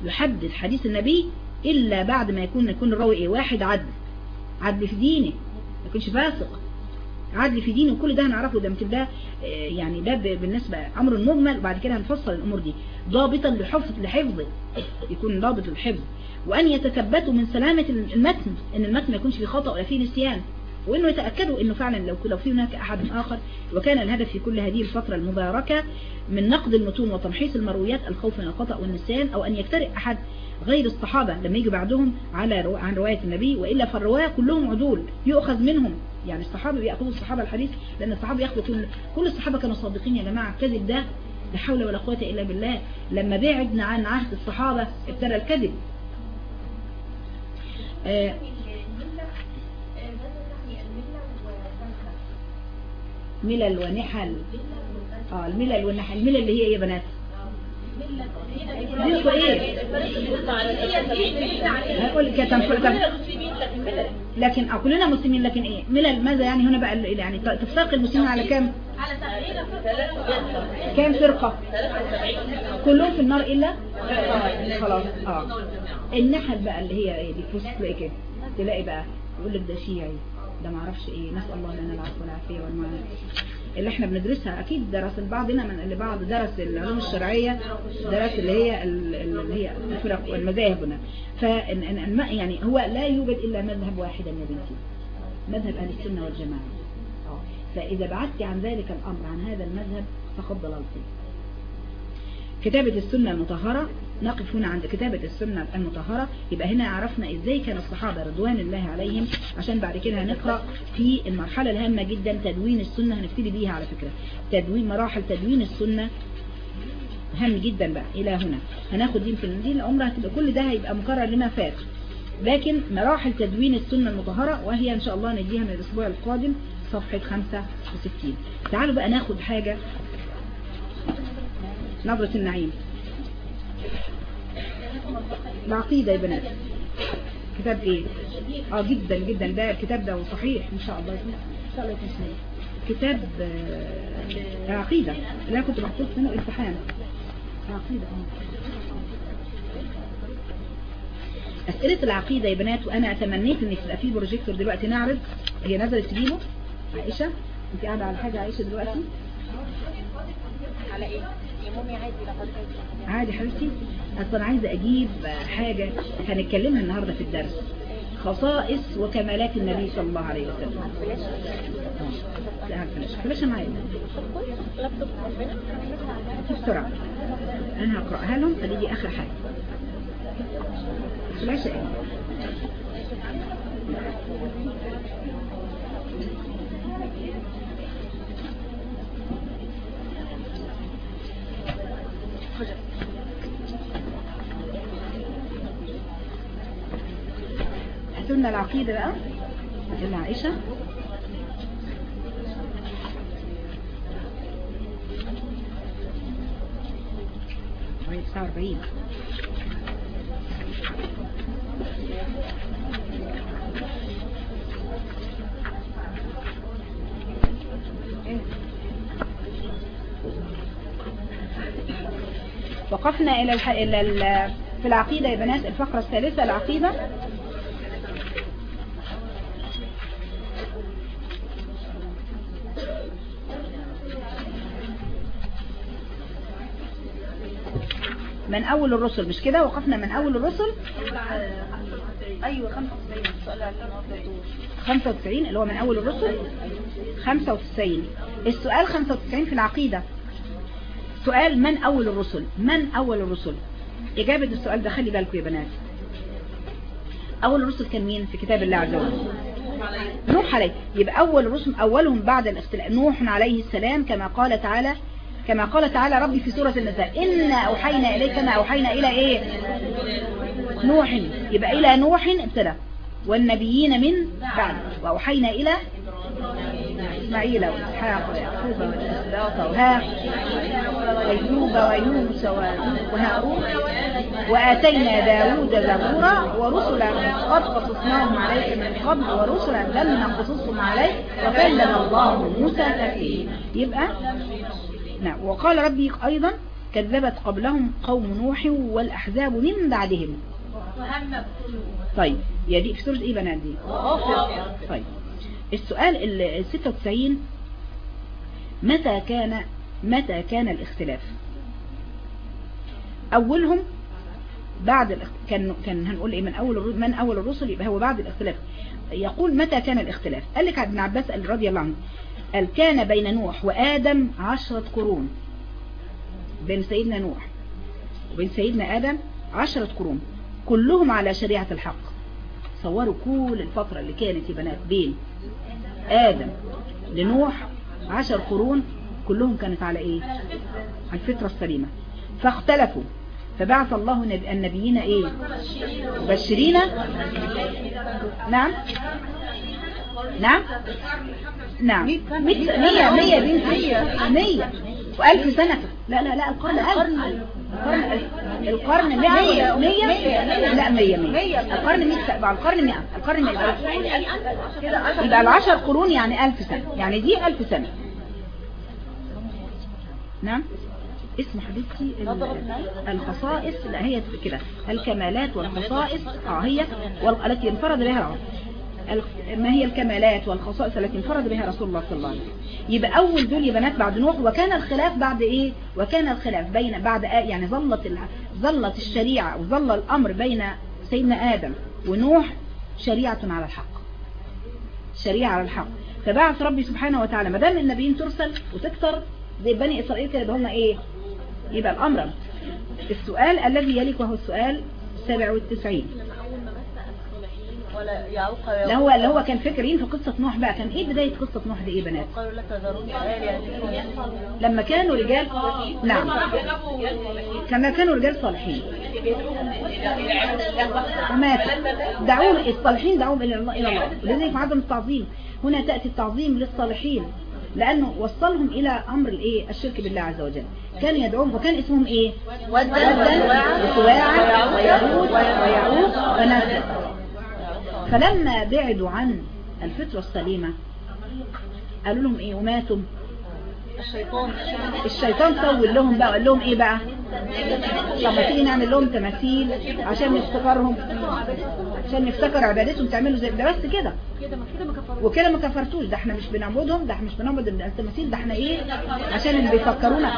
يحدث حديث النبي إلا بعد ما يكون يكون الراوي إيه؟ واحد عدل. عدل في دينه. ما يكونش فاسق. عدل في دينه وكل ده هنعرفه ده يمكن ده آه، يعني ده بالنسبة أمر مجمل وبعد كده هنفصل الأمور دي. ضابطا لحفظ لحفظه يكون ضابط للحفظ. وأن يتثبتوا من سلامة المتن إن المتن ما يكونش فيه خطأ ولا فيه نسيان. وإنه يتأكدوا إنه فعلا لو لو في هناك أحد آخر. وكان الهدف في كل هذه الفترة المباركة من نقد المتون وتمحيص المرويات الخوف من الخطأ والنسيان أو أن يجترئ أحد غير الصحابة لما يجي بعدهم على. عن رواية النبي. وإلا فالرواية كلهم عدول يؤخذ منهم. يعني الصحابة بيأخذوا الصحابة الحديث لأن الصحابة يأخذوا كل كل الصحابة كانوا صادقين يا جماعة الكذب ده لا حول ولا قوة إلا بالله. لما بعدنا عن عهد الصحابة ابتدى الكذب. آه، ملل ونحل. آه الملل والنحل. الملل اللي هي إيه يا بنات؟ إيه لكن آه كلنا مسلمين لكن إيه؟ ملل. ماذا يعني هنا بقى؟ يعني تفرق المسلمين على كام؟ كام فرقة؟ كلهم في النار إلا خلاص. آه. النحل بقى اللي هي إيه دي؟ فوس تلاقي كده. تلاقي بقى يقول لك ده شيعي ده معرفش إيه. نسأل الله لنا العفو والعافية والمعافية. اللي إحنا بندرسها. أكيد درس بعضنا من اللي بعض درس العلوم الشرعية درس اللي هي ال- اللي هي الفرق والمذاهب هنا. ف يعني هو لا يوجد إلا مذهب واحد يا بنتي. مذهب أهل السنة والجماعة. فإذا بعدت عن ذلك الأمر عن هذا المذهب فقد ضللت كتابة السنة المطهرة نقف هنا عند كتابة السنة المطهرة. يبقى هنا عرفنا إزاي كان الصحابة رضوان الله عليهم. عشان بعد كده هنقرأ في المرحلة الهامة جدا تدوين السنة هنبتدي بيها على فكرة. تدوين مراحل تدوين السنة. هام جدا بقى إلى هنا. هناخد يمكن دي العمر هتبقى كل ده هيبقى مكرر لما فات. لكن مراحل تدوين السنة المطهرة وهي إن شاء الله نديها من الأسبوع القادم صفحة 65 تعالوا بقى ناخد حاجة. نظرة النعيم. العقيدة يا بنات. كتاب إيه؟ آه جدا جدا. ده الكتاب ده صحيح إن شاء الله. إن شاء الله يكون كتاب آه، العقيدة. اللي أنا كنت محطوط منه امتحان العقيدة. أسئلة العقيدة يا بنات وأنا تمنيت إن تبقى في بروجيكتور دلوقتي. نعرض. هي نزلت تجيبه عائشة أنت قاعدة على حاجة عائشة دلوقتي؟ على إيه؟ عادي حبيبتي. أصلا عايزة أجيب حاجة هنتكلمها النهارده في الدرس. خصائص وكمالات النبي صلى الله عليه وسلم. آه. لا فلاش فلاش معايا بسرعة. أنا هقرأها لهم فدي دي آخر حاجة. فلاش إيه هاتولنا العقيدة بقى. يلا عائشة. وهي 49 وقفنا إلى الح... إلى ال... في العقيدة يا بنات الفقرة الثالثة العقيدة. من أول الرسل مش كده؟ وقفنا من أول الرسل. 95 السؤال اللي عليه 95 اللي هو من أول الرسل. 95 السؤال 95 في العقيدة. سؤال من أول الرسل؟ من أول الرسل؟ إجابة السؤال ده خلي بالكم يا بنات. أول الرسل كان مين في كتاب الله عز وجل؟ نوح عليه. يبقى أول الرسل أولهم بعد الاختلاف. نوح عليه السلام كما قال تعالى كما قال تعالى ربي في سورة النساء إنا أوحينا إليك ما أوحينا إلى إيه؟ نوح. يبقى إلى نوح ابتدى والنبيين من بعد. وأوحينا إلى إسماعيل وإسحاق ويعقوب والأسباط وها وأيوب ويونس وهارون وآتينا داود زبورا ورسلا قد قصصناهم عليك من قبل ورسلا لم نقصصهم عليك وكلم الله موسى تكليما. يبقى نعم وقال ربي أيضا كذبت قبلهم قوم نوح والأحزاب من بعدهم. طيب يا دي في سورة إيه بنات دي. طيب. السؤال ال 96 متى كان متى كان الاختلاف؟ أولهم بعد. كان كان هنقول إيه؟ من أول من أول الرسل يبقى هو بعد الاختلاف. يقول متى كان الاختلاف؟ قال لك ابن عباس رضي الله عنه قال كان بين نوح وآدم عشرة قرون. بين سيدنا نوح وبين سيدنا آدم عشرة قرون. كلهم على شريعة الحق. صوروا كل الفترة اللي كانت يا بنات بين آدم لنوح عشر قرون كلهم كانت على إيه؟ على الفطرة السليمة. فاختلفوا. فبعث الله نب- النبيين إيه؟ مبشرين. نعم. نعم. نعم. مية مية مية بنتي مية وألف سنة. لا لا لا القرن ألف. القرن ألف. القرن مية. مية لا مية مية. القرن مية يبقى القرن مية القرن مية. يبقى العشر قرون يعني ألف سنة. يعني دي ألف سنة. نعم؟ اسم حبيبتي ال- الخصائص. لا هي كده. الكمالات والخصائص. آه هي. التي انفرد بها العرب. ال- ما هي الكمالات والخصائص التي انفرد بها رسول الله صلى الله عليه وسلم. يبقى أول دول بنات بعد نوح وكان الخلاف بعد إيه؟ وكان الخلاف بين بعد آ- يعني ظلت ظلت الشريعة وظل الأمر بين سيدنا آدم ونوح شريعة على الحق. شريعة على الحق. فبعث ربي سبحانه وتعالى ما دام النبيين ترسل وتكتر زي بني إسرائيل كده هم إيه؟ يبقى الأمر. السؤال الذي يليك وهو السؤال 97 ولا يعوق اللي هو اللي هو كان فاكرين في قصة نوح بقى. كان إيه بداية قصة نوح دي إيه بنات؟ قالوا آلهة لما كانوا رجال نعم. كما كانوا رجال صالحين. وماتوا دعوهم الصالحين دعوهم إلى الله إلى الله. ولذلك عدم التعظيم. هنا تأتي التعظيم للصالحين. لأنه وصلهم إلى أمر الإيه؟ الشرك بالله عز وجل. كان يدعوهم وكان اسمهم إيه؟ ودا وسواعا ويغوث ويعوق ونسر فلما بعدوا عن الفطرة السليمة قالوا لهم إيه؟ وماتوا. الشيطان. الشيطان سول لهم بقى قال لهم إيه بقى؟ طب ما تيجي نعمل لهم تماثيل عشان نفتكرهم عشان نفتكر عبادتهم تعملوا زي ده بس كده. وكده ما كفرتوش. ده إحنا مش بنعبدهم ده إحنا مش بنعبد التماثيل ده إحنا إيه؟ عشان اللي بيفكرونا.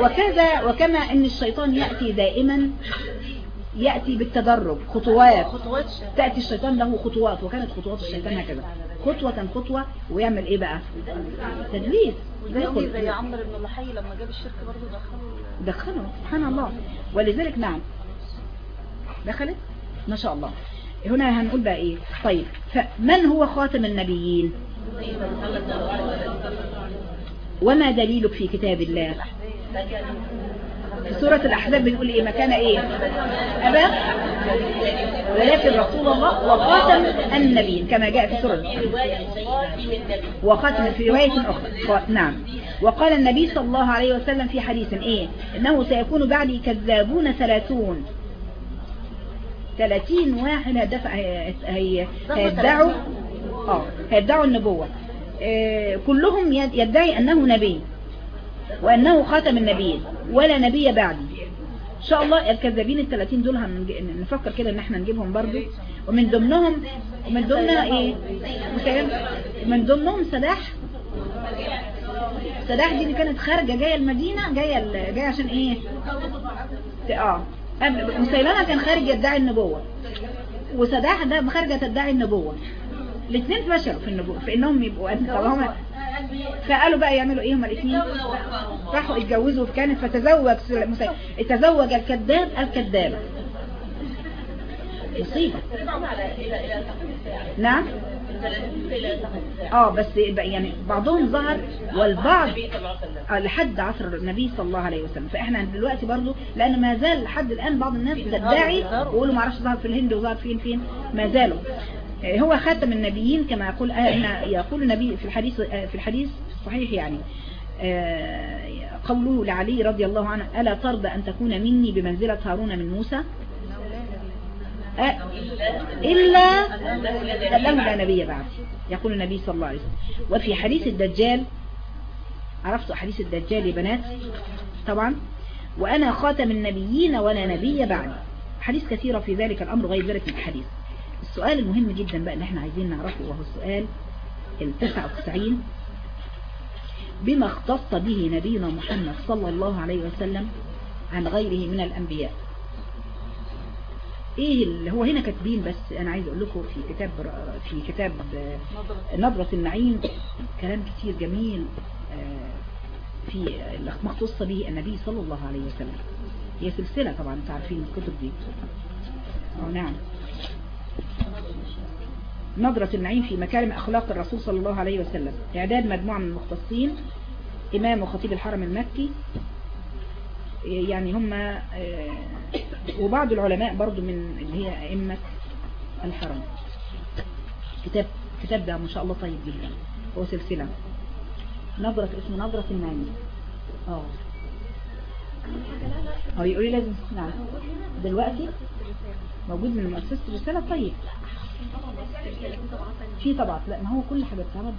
وكذا وكما إن الشيطان يأتي دائما يأتي بالتدرج خطوات. تأتي الشيطان له خطوات وكانت خطوات الشيطان هكذا. خطوة خطوة ويعمل إيه بقى؟ تدليس زي زي عمرو بن لحي لما جاب الشرك برضه دخله. دخلوا سبحان الله. ولذلك نعم. دخلت؟ ما شاء الله. هنا هنقول بقى إيه؟ طيب. فمن هو خاتم النبيين؟ وما دليلك في كتاب الله؟ في سورة الأحزاب بنقول إيه؟ مكان إيه؟ أبا ولكن رسول الله وخاتم النبيين كما جاء في سورة وختم في رواية أخرى. نعم. وقال النبي صلى الله عليه وسلم في حديث إيه؟ إنه سيكون بعدي كذابون ثلاثون. ثلاثين واحد هدف هي هي هيدعوا آه هيدعوا النبوة. آه، كلهم يد- يدعي أنه نبي. وأنه خاتم النبيين ولا نبي بعدي إن شاء الله الكذابين الثلاثين دول هنج- نفكر كده إن إحنا نجيبهم برضو. ومن ضمنهم ومن ضمنها مسيلم من ضمنهم سلاح سلاح دي اللي كانت خارجة جاية المدينة جاية جاية عشان ت- آه. مسيلمة كان خارج يدعي النبوة. وسداح ده خارجة تدعي النبوة. الاثنين فشلوا في النبوة في إنهم يبقوا طب هما فقالوا بقى يعملوا إيه هما الاثنين؟ راحوا اتجوزوا كانت فتزوج تزوج الكذاب الكذابة مصيبة. نعم؟ آه بس يعني بعضهم ظهر والبعض آه، لحد عصر النبي صلى الله عليه وسلم. فإحنا دلوقتي برضو لأن ما زال لحد الآن بعض الناس تدعي ويقولوا ما أعرفش ظهر في الهند وظهر فين فين ما زالوا. هو خاتم النبيين كما يقول آه، يقول النبي في الحديث آه، في الحديث الصحيح يعني آه، قوله لعلي رضي الله عنه ألا ترضى أن تكون مني بمنزلة هارون من موسى؟ آه، إلا أنه لا نبي بعد يقول النبي صلى الله عليه وسلم. وفي حديث الدجال عرفتوا حديث الدجال يا بنات؟ طبعا. وأنا خاتم النبيين ولا نبي بعد. حديث كثيرة في ذلك الأمر غير ذلك الحديث. السؤال المهم جدا بقى اللي إحنا عايزين نعرفه وهو السؤال ال 99 بما اختص به نبينا محمد صلى الله عليه وسلم عن غيره من الأنبياء. إيه اللي هو هنا كاتبين بس أنا عايز أقول لكم في كتاب في كتاب نظرة النعيم كلام كتير جميل آه، في مختص به النبي صلى الله عليه وسلم. هي سلسلة طبعا أنتوا عارفين الكتب دي. آه نعم. نظرة النعيم في مكارم أخلاق الرسول صلى الله عليه وسلم. إعداد مجموعة من المختصين إمام وخطيب الحرم المكي يعني هم آه، وبعض العلماء برضو من اللي هي أئمة الحرم. كتاب كتاب ده ما شاء الله طيب جدا. هو سلسلة. نظرة اسمه نظرة النعيم. آه. آه يقولي لازم نعم. دلوقتي؟ موجود من مؤسسة الرسالة. طيب. في طبعا لا ما هو كل حاجة بتعرض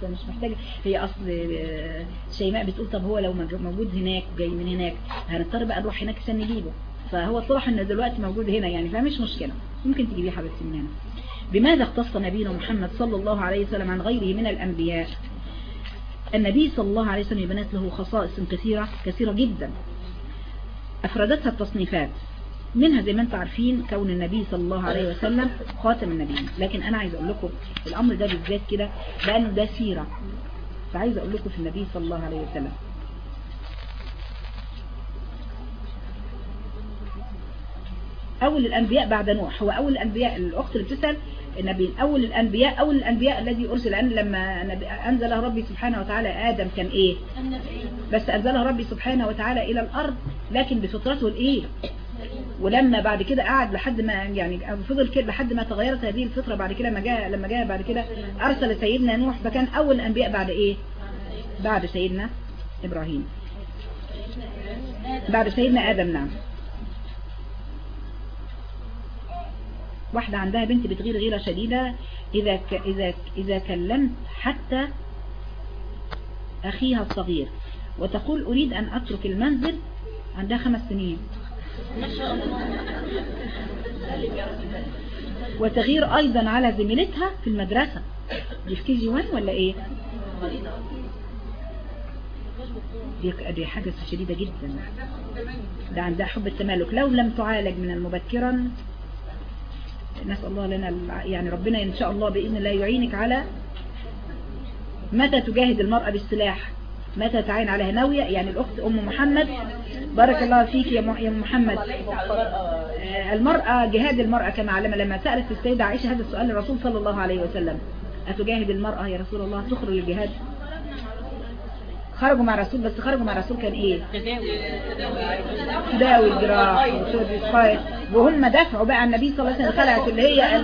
في مش محتاجة. هي أصل آه، شيماء بتقول طب هو لو موجود هناك وجاي من هناك هنضطر بقى نروح هناك عشان نجيبه. فهو اتضح إن دلوقتي موجود هنا يعني فمش مشكلة. ممكن تجيبيه حبيبتي من هنا. بماذا اختص نبينا محمد صلى الله عليه وسلم عن غيره من الأنبياء؟ النبي صلى الله عليه وسلم بنات له خصائص كثيرة كثيرة جدا. أفردتها التصنيفات. منها زي ما أنتم عارفين كون النبي صلى الله عليه وسلم خاتم النبيين. لكن أنا عايز أقول لكم الأمر ده بالذات كده لأنه ده سيرة. فعايز أقول لكم في النبي صلى الله عليه وسلم. أول الأنبياء بعد نوح. هو أول الأنبياء الأخت اللي بتسأل النبي أول الأنبياء أول الأنبياء الذي أرسل لأن لما أنزله ربي سبحانه وتعالى آدم كان إيه؟ بس أنزله ربي سبحانه وتعالى إلى الأرض لكن بفطرته الإيه؟ ولما بعد كده قعد لحد ما يعني فضل كده لحد ما تغيرت هذه الفطرة بعد كده لما جاء لما جاء بعد كده أرسل سيدنا نوح فكان أول الأنبياء بعد إيه؟ بعد سيدنا إبراهيم. بعد سيدنا آدم نعم. واحدة عندها بنت بتغير غيرة شديدة إذا ك... إذا إذا كلمت حتى أخيها الصغير. وتقول أريد أن أترك المنزل عندها خمس سنين. وتغير أيضا على زميلتها في المدرسة. دي في كي جي 1 ولا إيه؟ دي حاجة شديدة جدا. ده عندها حب التمالك. لو لم تعالج من المبكرا نسأل الله لنا يعني ربنا إن شاء الله بإذن الله يعينك على متى تجاهد المرأة بالسلاح. متى تعين عليها ناوية؟ يعني الأخت أم محمد. بارك الله فيك يا محمد. المرأة جهاد المرأة كما علم. لما سألت السيدة عائشة هذا السؤال للرسول صلى الله عليه وسلم. أتجاهد المرأة يا رسول الله؟ تخرج الجهاد؟ خرجوا مع الرسول بس خرجوا مع الرسول كان إيه؟ تداوي الجراح وشرب وهم دفعوا بقى النبي صلى الله عليه وسلم خلعت اللي هي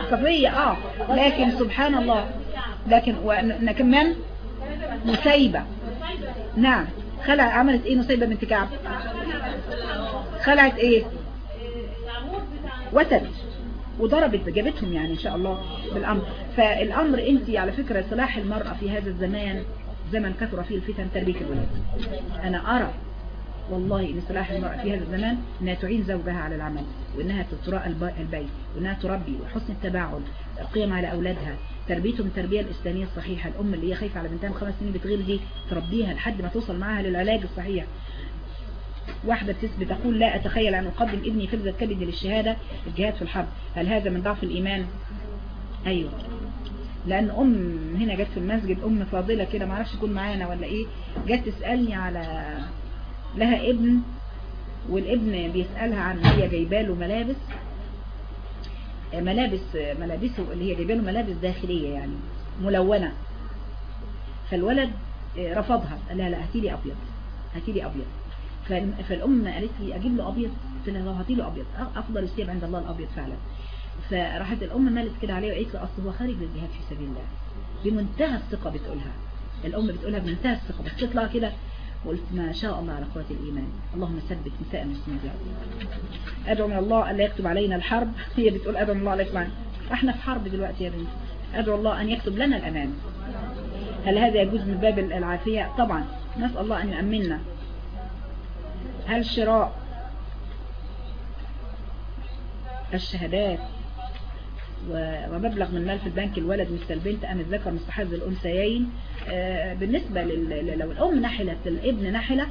الصفية. آه لكن سبحان الله. لكن كمان نسيبة. نعم. خلع عملت إيه نسيبة بنت كعب؟ خلعت إيه؟ وتد وضربت جابتهم يعني إن شاء الله بالأمر. فالأمر انت على فكرة صلاح المرأة في هذا الزمان زمن كثر فيه الفتن تربية الولاد أنا أرى والله إن صلاح المرأة في هذا الزمان أنها تعين زوجها على العمل وأنها تراء البيت وأنها تربي وحسن التباعد القيم على أولادها. تربيتهم التربية الإسلامية الصحيحة. الأم اللي هي خايفة على بنتها من خمس سنين بتغير دي تربيها لحد ما توصل معها للعلاج الصحيح. واحدة تثبت تقول لا أتخيل أن أقدم ابني فلذة كبد للشهادة الجهاد في الحرب. هل هذا من ضعف الإيمان؟ أيوه. لأن أم هنا جت في المسجد أم فاضلة كده معرفش تكون معانا ولا إيه جت تسألني على لها ابن والابن بيسألها عن هي جايباله ملابس ملابس ملابسه اللي هي جايباله ملابس داخلية يعني ملونة. فالولد رفضها قال لها لا هاتي لي أبيض هاتي لي أبيض. فالأم قالت لي أجيب له أبيض؟ قلت لها لو هاتي له أبيض. أفضل الثياب عند الله الأبيض فعلا. فراحت الأم مالت كده عليه وقالت له أصل هو خارج للجهاد في سبيل الله. بمنتهى الثقة بتقولها. الأم بتقولها بمنتهى الثقة بس تطلع كده وقلت ما شاء الله على قوة الإيمان. اللهم ثبت نساء المسلمين أدعو من الله ألا يكتب علينا الحرب. هي بتقول أدعو من الله ألا يكتب علينا. إحنا في حرب دلوقتي يا بنتي. أدعو الله أن يكتب لنا الأمان هل هذا يجوز من باب العافية؟ طبعا. نسأل الله أن يأمننا. هل شراء الشهادات ومبلغ من مال في البنك الولد مثل البنت أم الذكر مستحز الأنثيين. بالنسبة لل... لو الأم نحلت الابن نحلة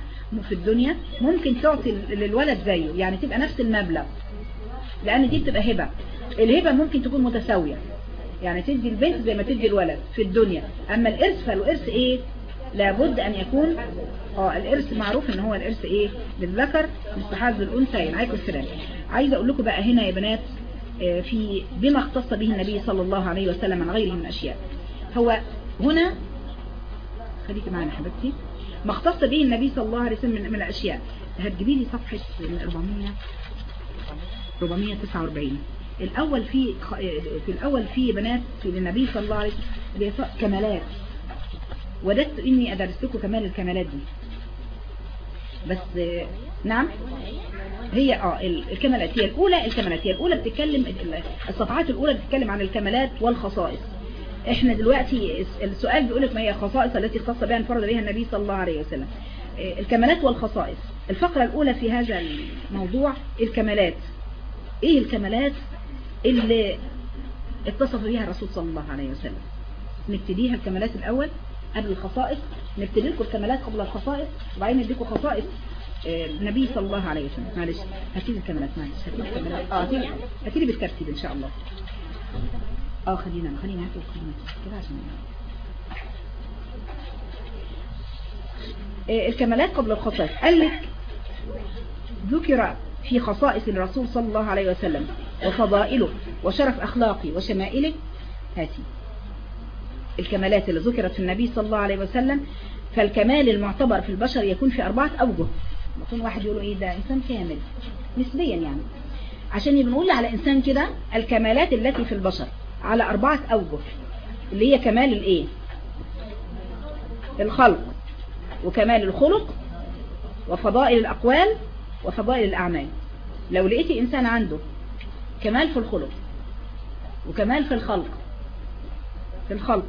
في الدنيا ممكن تعطي للولد زيه يعني تبقى نفس المبلغ لأن دي بتبقى هبة. الهبة ممكن تكون متساوية يعني تدي البنت زي ما تدي الولد في الدنيا. أما الإرث فالإرث إيه؟ لابد أن يكون آه الإرث معروف إن هو الإرث إيه؟ للذكر مستحز الأنثيين. عليكم السلام عايزة أقول لكم بقى هنا يا بنات في بما اختص به النبي صلى الله عليه وسلم عن غيره من الأشياء هو هنا خليكي معنا حبيبتي ما اختص به النبي صلى الله عليه وسلم من, الأشياء هتجيبي لي صفحة 400 449 الأول في في الأول في بنات النبي صلى الله عليه وسلم كمالات. وددت إني أدرس لكم كمال الكمالات دي. بس نعم. هي آه الكمالات هي الأولى الكمالات هي الأولى بتتكلم الصفحات الأولى بتتكلم عن الكمالات والخصائص. إحنا دلوقتي السؤال بيقول لك ما هي الخصائص التي اختص بها انفرد بها النبي صلى الله عليه وسلم. الكمالات والخصائص. الفقرة الأولى في هذا الموضوع الكمالات. إيه الكمالات اللي اتصف بها الرسول صلى الله عليه وسلم؟ نبتديها الكمالات الأول. قبل الخصائص نبتدي لكم الكمالات قبل الخصائص وبعدين نديكم خصائص آه، النبي صلى الله عليه وسلم. معلش هاتي الكمالات معلش. هاتي الكمالات آه هاتي هاتي لي بالترتيب إن شاء الله. آه خلينا خلينا هاتي خلينا كده عشان آه، الكمالات قبل الخصائص. قال لك ذكر في خصائص الرسول صلى الله عليه وسلم وفضائله وشرف أخلاقه وشمائله. هاتي. الكمالات اللي ذكرت في النبي صلى الله عليه وسلم فالكمال المعتبر في البشر يكون في أربعة أوجه. يكون واحد يقولوا إيه ده إنسان كامل نسبيا يعني. عشان يبقى نقول على إنسان كده الكمالات التي في البشر على أربعة أوجه اللي هي كمال الإيه؟ الخلق وكمال الخلق وفضائل الأقوال وفضائل الأعمال. لو لقيتي إنسان عنده كمال في الخلق وكمال في الخلق في الخلق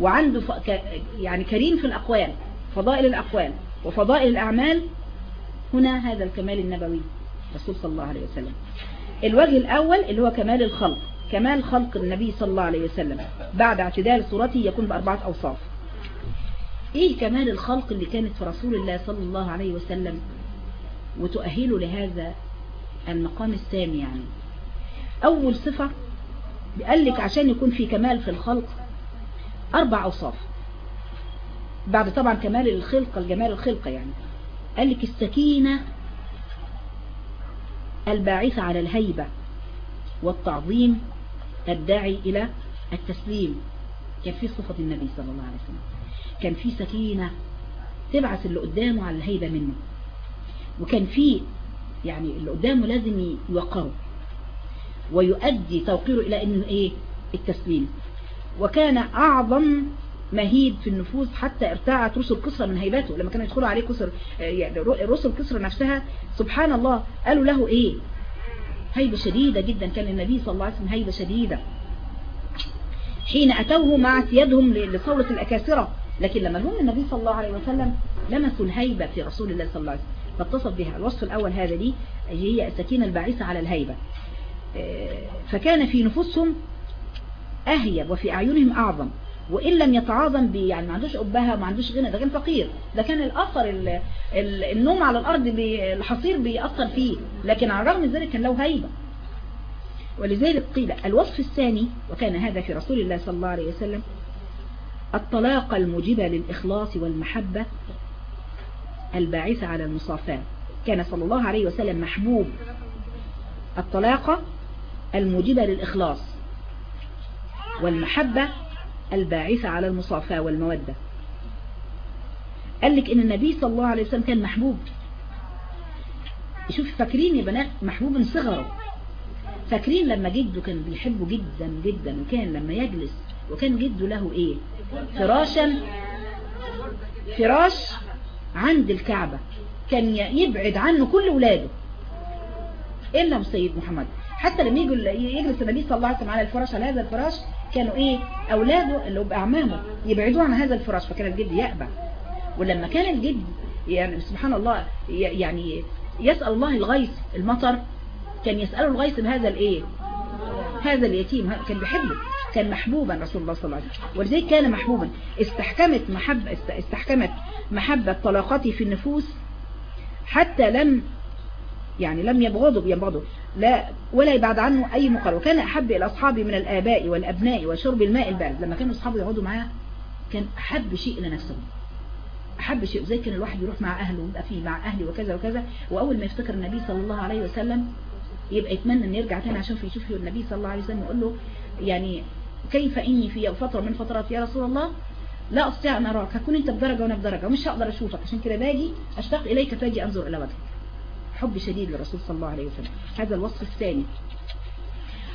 وعنده ف... ك... يعني كريم في الأقوال فضائل الأقوال وفضائل الأعمال هنا هذا الكمال النبوي رسول صلى الله عليه وسلم. الوجه الأول اللي هو كمال الخلق كمال خلق النبي صلى الله عليه وسلم. بعد اعتدال صورته يكون بأربعة أوصاف. إيه كمال الخلق اللي كانت في رسول الله صلى الله عليه وسلم؟ وتؤهله لهذا المقام السامي يعني. أول صفة قال لك عشان يكون في كمال في الخلق أربع أوصاف. بعد طبعا كمال الخلقة الجمال الخلقة يعني. قال لك السكينة الباعثة على الهيبة والتعظيم الداعي إلى التسليم. كان في صفة النبي صلى الله عليه وسلم. كان في سكينة تبعث اللي قدامه على الهيبة منه. وكان في يعني اللي قدامه لازم يوقره. ويؤدي توقيره إلى إنه إيه؟ التسليم. وكان أعظم مهيب في النفوس حتى ارتاعت رسل كسرى من هيبته لما كانوا يدخلوا عليه كسر يعني رسل كسرى نفسها سبحان الله قالوا له إيه؟ هيبة شديدة جدا كان النبي صلى الله عليه وسلم هيبة شديدة. حين أتوه مع يدهم لصولة الأكاسرة لكن لما جم النبي صلى الله عليه وسلم لمسوا الهيبة في رسول الله صلى الله عليه وسلم فاتصف بها. الوصف الأول هذا دي هي السكينة الباعثة على الهيبة. فكان في نفوسهم أهيب وفي أعينهم أعظم. وإن لم يتعاظم بي يعني ما عندوش أبها ما عندوش غنى ده كان فقير. ده كان الأثر ال ال النوم على الأرض الحصير بيأثر فيه. لكن على الرغم من ذلك كان له هيبة. ولذلك قيل الوصف الثاني وكان هذا في رسول الله صلى الله عليه وسلم الطلاقة الموجبة للإخلاص والمحبة الباعثة على المصافاة. كان صلى الله عليه وسلم محبوب. الطلاقة الموجبة للإخلاص. والمحبة الباعثة على المصافاة والمودة. قال لك إن النبي صلى الله عليه وسلم كان محبوب. شوف فاكرين يا بنات محبوب من صغره. فاكرين لما جده كان بيحبه جدا جدا وكان لما يجلس وكان جده له إيه؟ فراشا فراش عند الكعبة. كان يبعد عنه كل ولاده. إلا سيد محمد. حتى لما يجوا يجلس النبي صلى الله عليه وسلم على الفراش على هذا الفراش كانوا إيه؟ أولاده اللي بأعمامه يبعدوا عن هذا الفراش فكان الجد يأبى. ولما كان الجد يعني سبحان الله يعني يسأل الله الغيث المطر كان يسأله الغيث بهذا الإيه؟ هذا اليتيم كان بيحبه كان محبوبا رسول الله صلى الله عليه وسلم. ولذلك كان محبوبا. استحكمت محبة استحكمت محبة طلاقته في النفوس حتى لم يعني لم يبغضوا يبغضوا. لا ولا يبعد عنه أي مقر وكان أحب إلى أصحابه من الآباء والأبناء وشرب الماء البارد. لما كانوا أصحابه يقعدوا معاه كان أحب شيء لنفسه. أحب شيء. زي كان الواحد يروح مع أهله ويبقى فيه مع أهلي وكذا وكذا. وأول ما يفتكر النبي صلى الله عليه وسلم يبقى يتمنى أن يرجع تاني عشان يشوف النبي صلى الله عليه وسلم يقول له يعني كيف إني في فترة من فترات يا رسول الله؟ لا أستطيع أن أراك. هكون أنت بدرجة وأنا بدرجة. ومش هقدر أشوفك. عشان كده باجي أشتاق إليك فاجي أنظر إلى وجهك. حب شديد للرسول صلى الله عليه وسلم. هذا الوصف الثاني.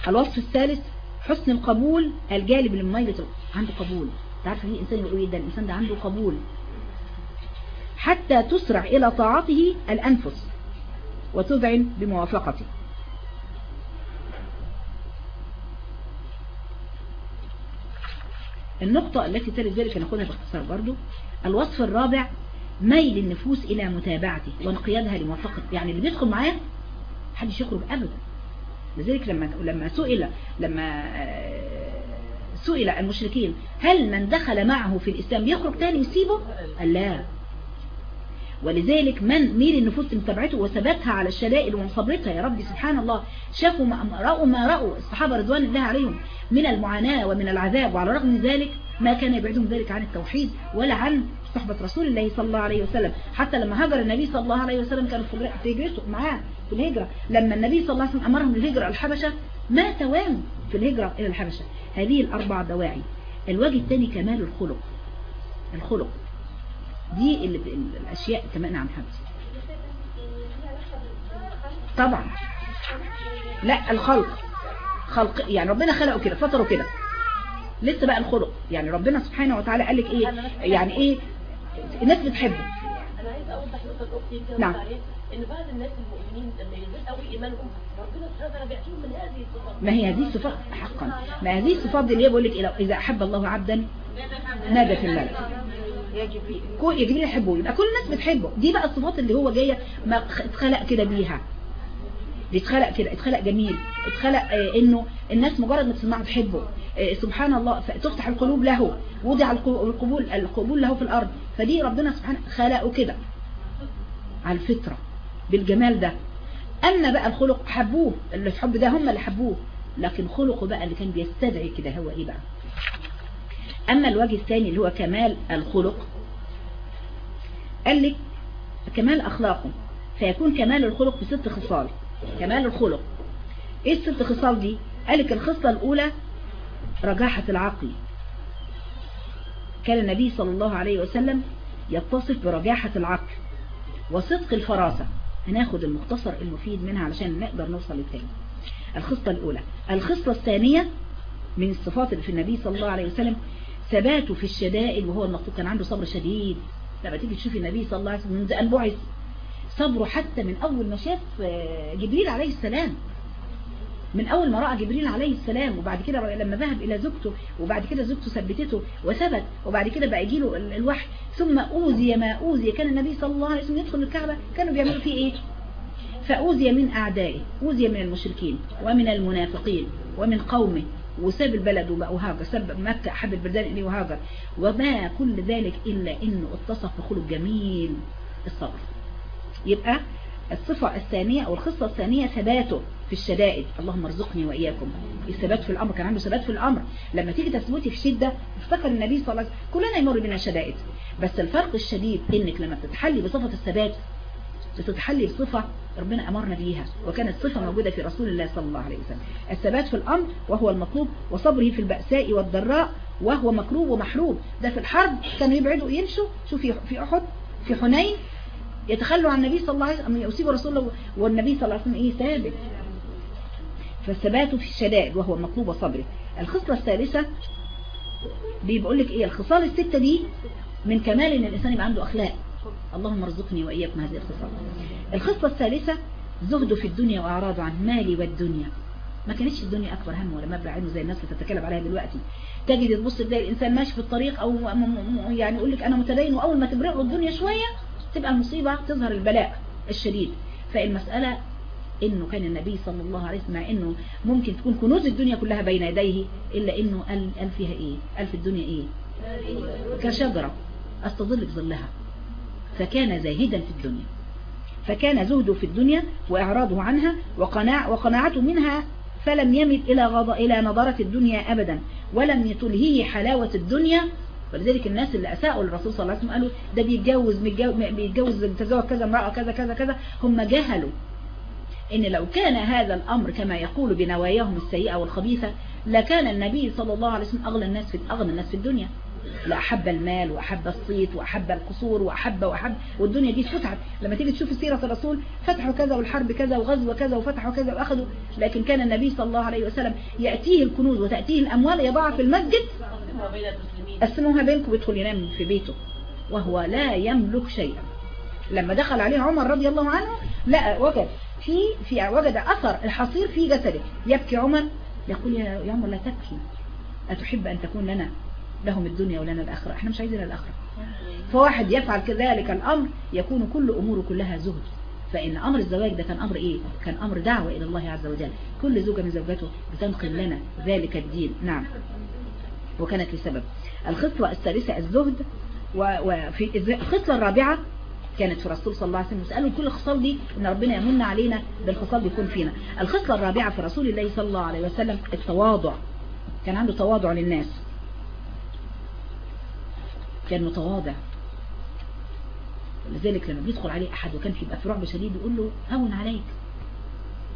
الوصف الثالث حسن القبول الجالب لمميلة عنده قبول. تعرف في إنسان يقول ده؟ الإنسان ده عنده قبول. حتى تسرع إلى طاعته الأنفس وتذعن بموافقته. النقطة التي تلي ذلك ناخدها باختصار برضو. الوصف الرابع ميل النفوس إلى متابعته وانقيادها لموافقته. يعني اللي بيدخل معاه محدش يخرج أبدا. لذلك لما لما سئل لما آه، سئل المشركين هل من دخل معه في الإسلام يخرج تاني يسيبه؟ قال لا. ولذلك من ميل النفوس متابعته وثباتها على الشدائد ومصبرتها يا ربي سبحان الله شافوا ما رأوا ما رأوا الصحابة رضوان الله عليهم من المعاناة ومن العذاب. وعلى الرغم من ذلك ما كان يبعدهم ذلك عن التوحيد ولا عن صحبة رسول الله صلى الله عليه وسلم. حتى لما هاجر النبي صلى الله عليه وسلم كانوا في هجرته معاه في الهجرة. لما النبي صلى الله عليه وسلم أمرهم بالهجرة الحبشة ما توام في الهجرة إلى الحبشة. هذه الأربع دواعي. الوجه الثاني كمال الخلق. الخلق. دي ال- ال- الأشياء كمان نعم حبيبتي. طبعا. لا الخلق. خلق. يعني ربنا خلقه كده فطره كده. لسه بقى الخلق. يعني ربنا سبحانه وتعالى قال لك إيه؟ يعني إيه؟ الناس بتحبه. أنا عايزة اوضح نقطه أختي كده نعم. إن بعض الناس المؤمنين لما يزيد قوي إيمانهم ربنا سبحانه بيعطيهم من هذه الصفات. ما هي هذه الصفات حقا. ما هذه الصفات دي اللي هي بقول لك إيه إذا أحب الله عبدا نادى في الملك. يا جبريل. كل يا جبريل يحبه يبقى كل الناس بتحبه. دي بقى الصفات اللي هو جاية ما اتخلق كده بيها. اتخلق كده اتخلق جميل اتخلق آه إنه الناس مجرد ما تسمعه تحبه آه سبحان الله فتفتح القلوب له وضع الق- القبول القبول له في الأرض. فدي ربنا سبحانه خلقه كده. على الفطرة بالجمال ده. أما بقى الخلق حبوه اللي حب ده هم اللي حبوه. لكن خلقه بقى اللي كان بيستدعي كده هو إيه بقى؟ أما الوجه الثاني اللي هو كمال الخلق قال لك كمال أخلاقه. فيكون كمال الخلق بست خصال. كمال الخلق. إيه الست خصال دي؟ قال لك الخصلة الأولى رجاحة العقل. كان النبي صلى الله عليه وسلم يتصف برجاحة العقل وصدق الفراسة. هناخد المختصر المفيد منها علشان نقدر نوصل للتاني. الخصلة الأولى. الخصلة الثانية من الصفات اللي في النبي صلى الله عليه وسلم ثباته في الشدائد وهو المطلوب كان عنده صبر شديد. لما تيجي تشوفي النبي صلى الله عليه وسلم منذ أن بعث صبره حتى من أول ما شاف آه، جبريل عليه السلام. من أول ما رأى جبريل عليه السلام وبعد كده لما ذهب إلى زوجته وبعد كده زوجته ثبتته وثبت وبعد كده بقى يجيله ال- الوحي. ثم أوذي ما أوذي. كان النبي صلى الله عليه وسلم يدخل الكعبة. كانوا بيعملوا فيه إيه؟ فأوذي من أعدائه. أوذي من المشركين ومن المنافقين ومن قومه. وساب البلد وبقى وهاجر. ساب مكة أحب البلدان إليه وهاجر. وما كل ذلك إلا إنه اتصف بخلق جميل الصبر. يبقى الصفة الثانية أو الخصلة الثانية ثباته في الشدائد. اللهم ارزقني وإياكم. الثبات في الأمر كان عنده ثبات في الأمر. لما تيجي تثبتي في شدة افتكر النبي صلى الله عليه وسلم كلنا يمر بنا شدائد. بس الفرق الشديد إنك لما بتتحلي بصفة الثبات بتتحلي بصفة ربنا أمرنا بيها وكانت صفة موجودة في رسول الله صلى الله عليه وسلم. الثبات في الأمر وهو المطلوب وصبره في البأساء والضراء وهو مكروب ومحروب ده في الحرب كانوا يبعدوا يمشوا. شوفي في أحد في حنين يتخلوا عن النبي صلى الله عليه وسلم يصيبوا رسول الله والنبي صلى الله عليه وسلم إيه؟ ثابت. فالثبات في الشدائد وهو المطلوب وصبره الخصلة الثالثة بيقول لك إيه؟ الخصال الستة دي من كمال إن الإنسان يبقى عنده أخلاق. اللهم ارزقني واياكم هذه الخصال. الخصلة الثالثة زهده في الدنيا واعراضه عن مالي والدنيا. ما كانتش الدنيا أكبر هم ولا مبلغ علمه زي الناس اللي بتتكلم عليها دلوقتي. تجد تبص تلاقي الإنسان ماشي في الطريق أو يعني يقول لك أنا متدين وأول ما تبرقه الدنيا شوية تبقى المصيبة تظهر البلاء الشديد. فالمساله إنه كان النبي صلى الله عليه وسلم إنه ممكن تكون كنوز الدنيا كلها بين يديه إلا إنه قال قال فيها إيه؟ قال في الدنيا إيه؟ كشجرة. أستظل بظلها. فكان زاهدا في الدنيا. فكان زهده في الدنيا وإعراضه عنها وقناع وقناعته منها فلم يمل إلى غض إلى نظرة الدنيا أبدا ولم تلهيه حلاوة الدنيا ولذلك الناس اللي أساءوا للرسول صلى الله عليه وسلم قالوا ده بيتجوز بيتجوز تزوج كذا امرأة كذا كذا كذا. هم جهلوا إن لو كان هذا الأمر كما يقول بنواياهم السيئة والخبيثة لكان النبي صلى الله عليه وسلم أغنى الناس في أغنى الناس في الدنيا. لأحب المال وأحب الصيت وأحب القصور وأحب وأحب والدنيا دي فتحت لما تيجي تشوف سيرة الرسول فتحوا كذا والحرب كذا وغزوة كذا وفتحوا كذا وأخذوا. لكن كان النبي صلى الله عليه وسلم يأتيه الكنوز وتأتيه الأموال يضعها في المسجد. قسموها بينكم ويدخل ينام في بيته وهو لا يملك شيئا. لما دخل عليه عمر رضي الله عنه لا وجد في في وجد أثر الحصير في جسده. يبكي عمر يقول يا عمر لا تبكي. أتحب أن تكون لنا لهم الدنيا ولنا الآخرة. إحنا مش عايزين الآخرة. فواحد يفعل كذلك الأمر يكون كل أموره كلها زهد. فإن أمر الزواج ده كان أمر إيه؟ كان أمر دعوة إلى الله عز وجل. كل زوجة من زوجاته بتنقل لنا ذلك الدين. نعم. وكانت لسبب. الخصلة الثالثة الزهد وفي الخصلة الرابعة كانت في الرسول صلى الله عليه وسلم. وسألوا كل الخصال دي إن ربنا يمن علينا بالخصال بيكون فينا. الخصلة الرابعة في رسول الله صلى الله عليه وسلم التواضع. كان عنده تواضع للناس. كان متواضع. لذلك لما بيدخل عليه أحد وكان في في رعب شديد يقول له هون عليك.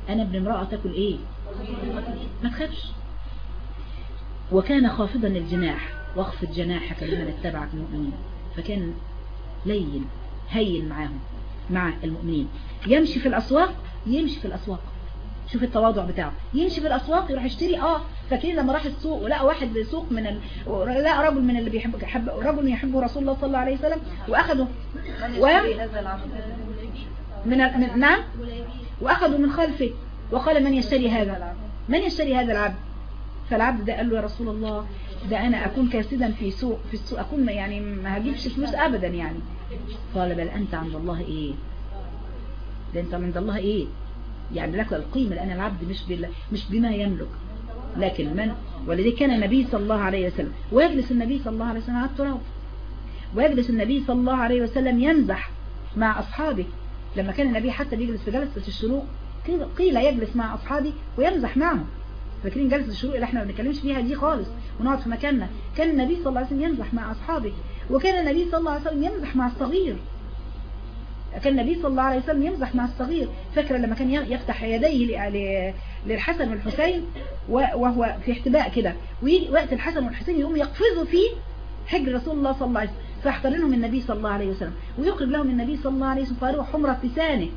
أنا ابن امرأة تاكل إيه؟ ما تخافش. وكان خافضا الجناح واخفض جناحك لمن اتبعك المؤمنين. فكان لين هين معاهم مع المؤمنين. يمشي في الأسواق يمشي في الأسواق. شوف التواضع بتاعه. يمشي في الأسواق يروح يشتري آه فاكرين لما راح السوق ولقى واحد بيسوق من ال... لقى رجل من اللي بيحب حب... رجل يحبه رسول الله صلى الله عليه وسلم وأخده. و... من, ال... نعم؟ وأخده من خلفه وقال من يشتري هذا؟ من يشتري هذا العبد؟ فالعبد ده قال له يا رسول الله ده أنا أكون كاسدا في سوق في السوق أكون يعني ما هجيبش فلوس ابدا يعني. قال بل أنت عند الله إيه؟ ده أنت عند الله إيه؟ يعني لك القيمة لأن العبد مش. مش بما يملك. لكن من؟ ولذلك كان النبي صلى الله عليه وسلم. ويجلس النبي صلى الله عليه وسلم على التراب. ويجلس النبي صلى الله عليه وسلم يمزح مع أصحابه. لما كان النبي حتى بيجلس في جلسة الشروق قيل يجلس مع أصحابه ويمزح معهم. فاكرين جلسة الشروق اللي إحنا ما بنتكلمش فيها دي خالص؟ ونقعد في مكاننا. كان النبي صلى الله عليه وسلم يمزح مع أصحابه. وكان النبي صلى الله عليه وسلم يمزح مع الصغير. كان النبي صلى الله عليه وسلم يمزح مع الصغير. فاكرة لما كان يفتح يديه للحسن والحسين؟ وهو في احتباء كده. ويجي وقت الحسن والحسين يقوم يقفزوا في حجر رسول الله صلى الله عليه وسلم. فيحتضنهم النبي صلى الله عليه وسلم. ويقرب لهم النبي صلى الله عليه وسلم فيروح حمرة لسانه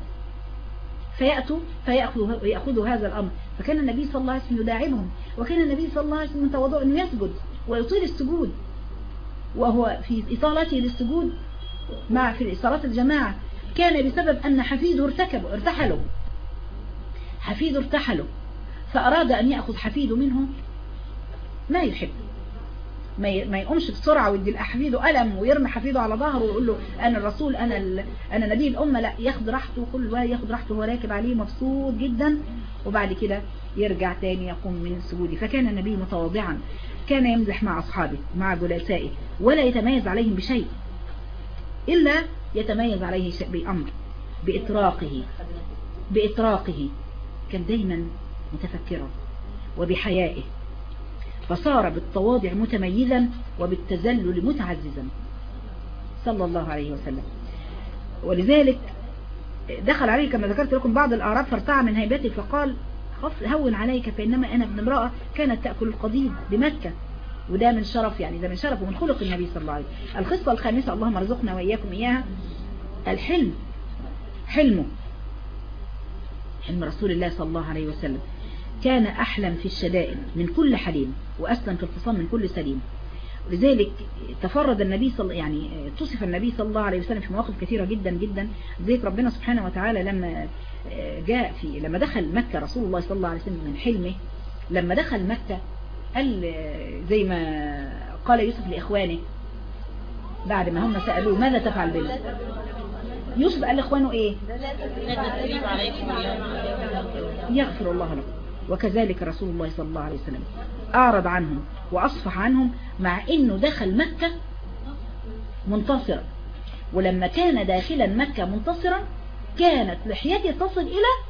فيأتوا فيأخذوا يأخذوا هذا الأمر. فكان النبي صلى الله عليه وسلم يداعبهم وكان النبي صلى الله عليه وسلم من تواضعه أنه يسجد ويطيل السجود. وهو في إطالته للسجود مع في صلاة الجماعة. كان بسبب أن حفيده ارتكب ارتحله حفيده ارتحله فأراد أن يأخذ حفيده منه ما يحب. ما يقومش بسرعة ويدي لحفيده ألم ويرمي حفيده على ظهره ويقول له أنا الرسول أنا. أنا نبي الأمة. لا ياخد راحته كل واحد ياخد راحته وهو راكب عليه مبسوط جدا. وبعد كده يرجع تاني يقوم من السجود فكان النبي متواضعا. كان يمزح مع أصحابه مع جلسائه ولا يتميز عليهم بشيء. إلا يتميز عليه بأمر بإطراقه بإطراقه كان دايما متفكرا وبحيائه فصار بالتواضع متميزا وبالتذلل متعززا. صلى الله عليه وسلم. ولذلك دخل عليه كما ذكرت لكم بعض الأعراب فارتع من هيبته فقال هون عليك فإنما أنا ابن امرأة كانت تأكل القضيب بمكة. وده من شرف يعني ده من شرف ومن خلق النبي صلى الله عليه وسلم. الخصة الخامسة اللهم ارزقنا وإياكم إياها. الحلم حلمه حلم رسول الله صلى الله عليه وسلم. كان أحلم في الشدائد من كل حليم وأسلم في الخصام من كل سليم. لذلك تفرد النبي صلى يعني تصف النبي صلى الله عليه وسلم في مواقف كثيرة جدا جدا. ذلك ربنا سبحانه وتعالى لما جاء في لما دخل مكة رسول الله صلى الله عليه وسلم من حلمه. لما دخل مكة قال زي ما قال يوسف لإخوانه بعد ما هم سألوه ماذا تفعل بنا؟ يوسف قال لإخوانه إيه؟ يغفر الله لكم. وكذلك رسول الله صلى الله عليه وسلم أعرض عنهم وأصفح عنهم مع أنه دخل مكة منتصرا. ولما كان داخلا مكة منتصرا كانت لحيته تصل إلى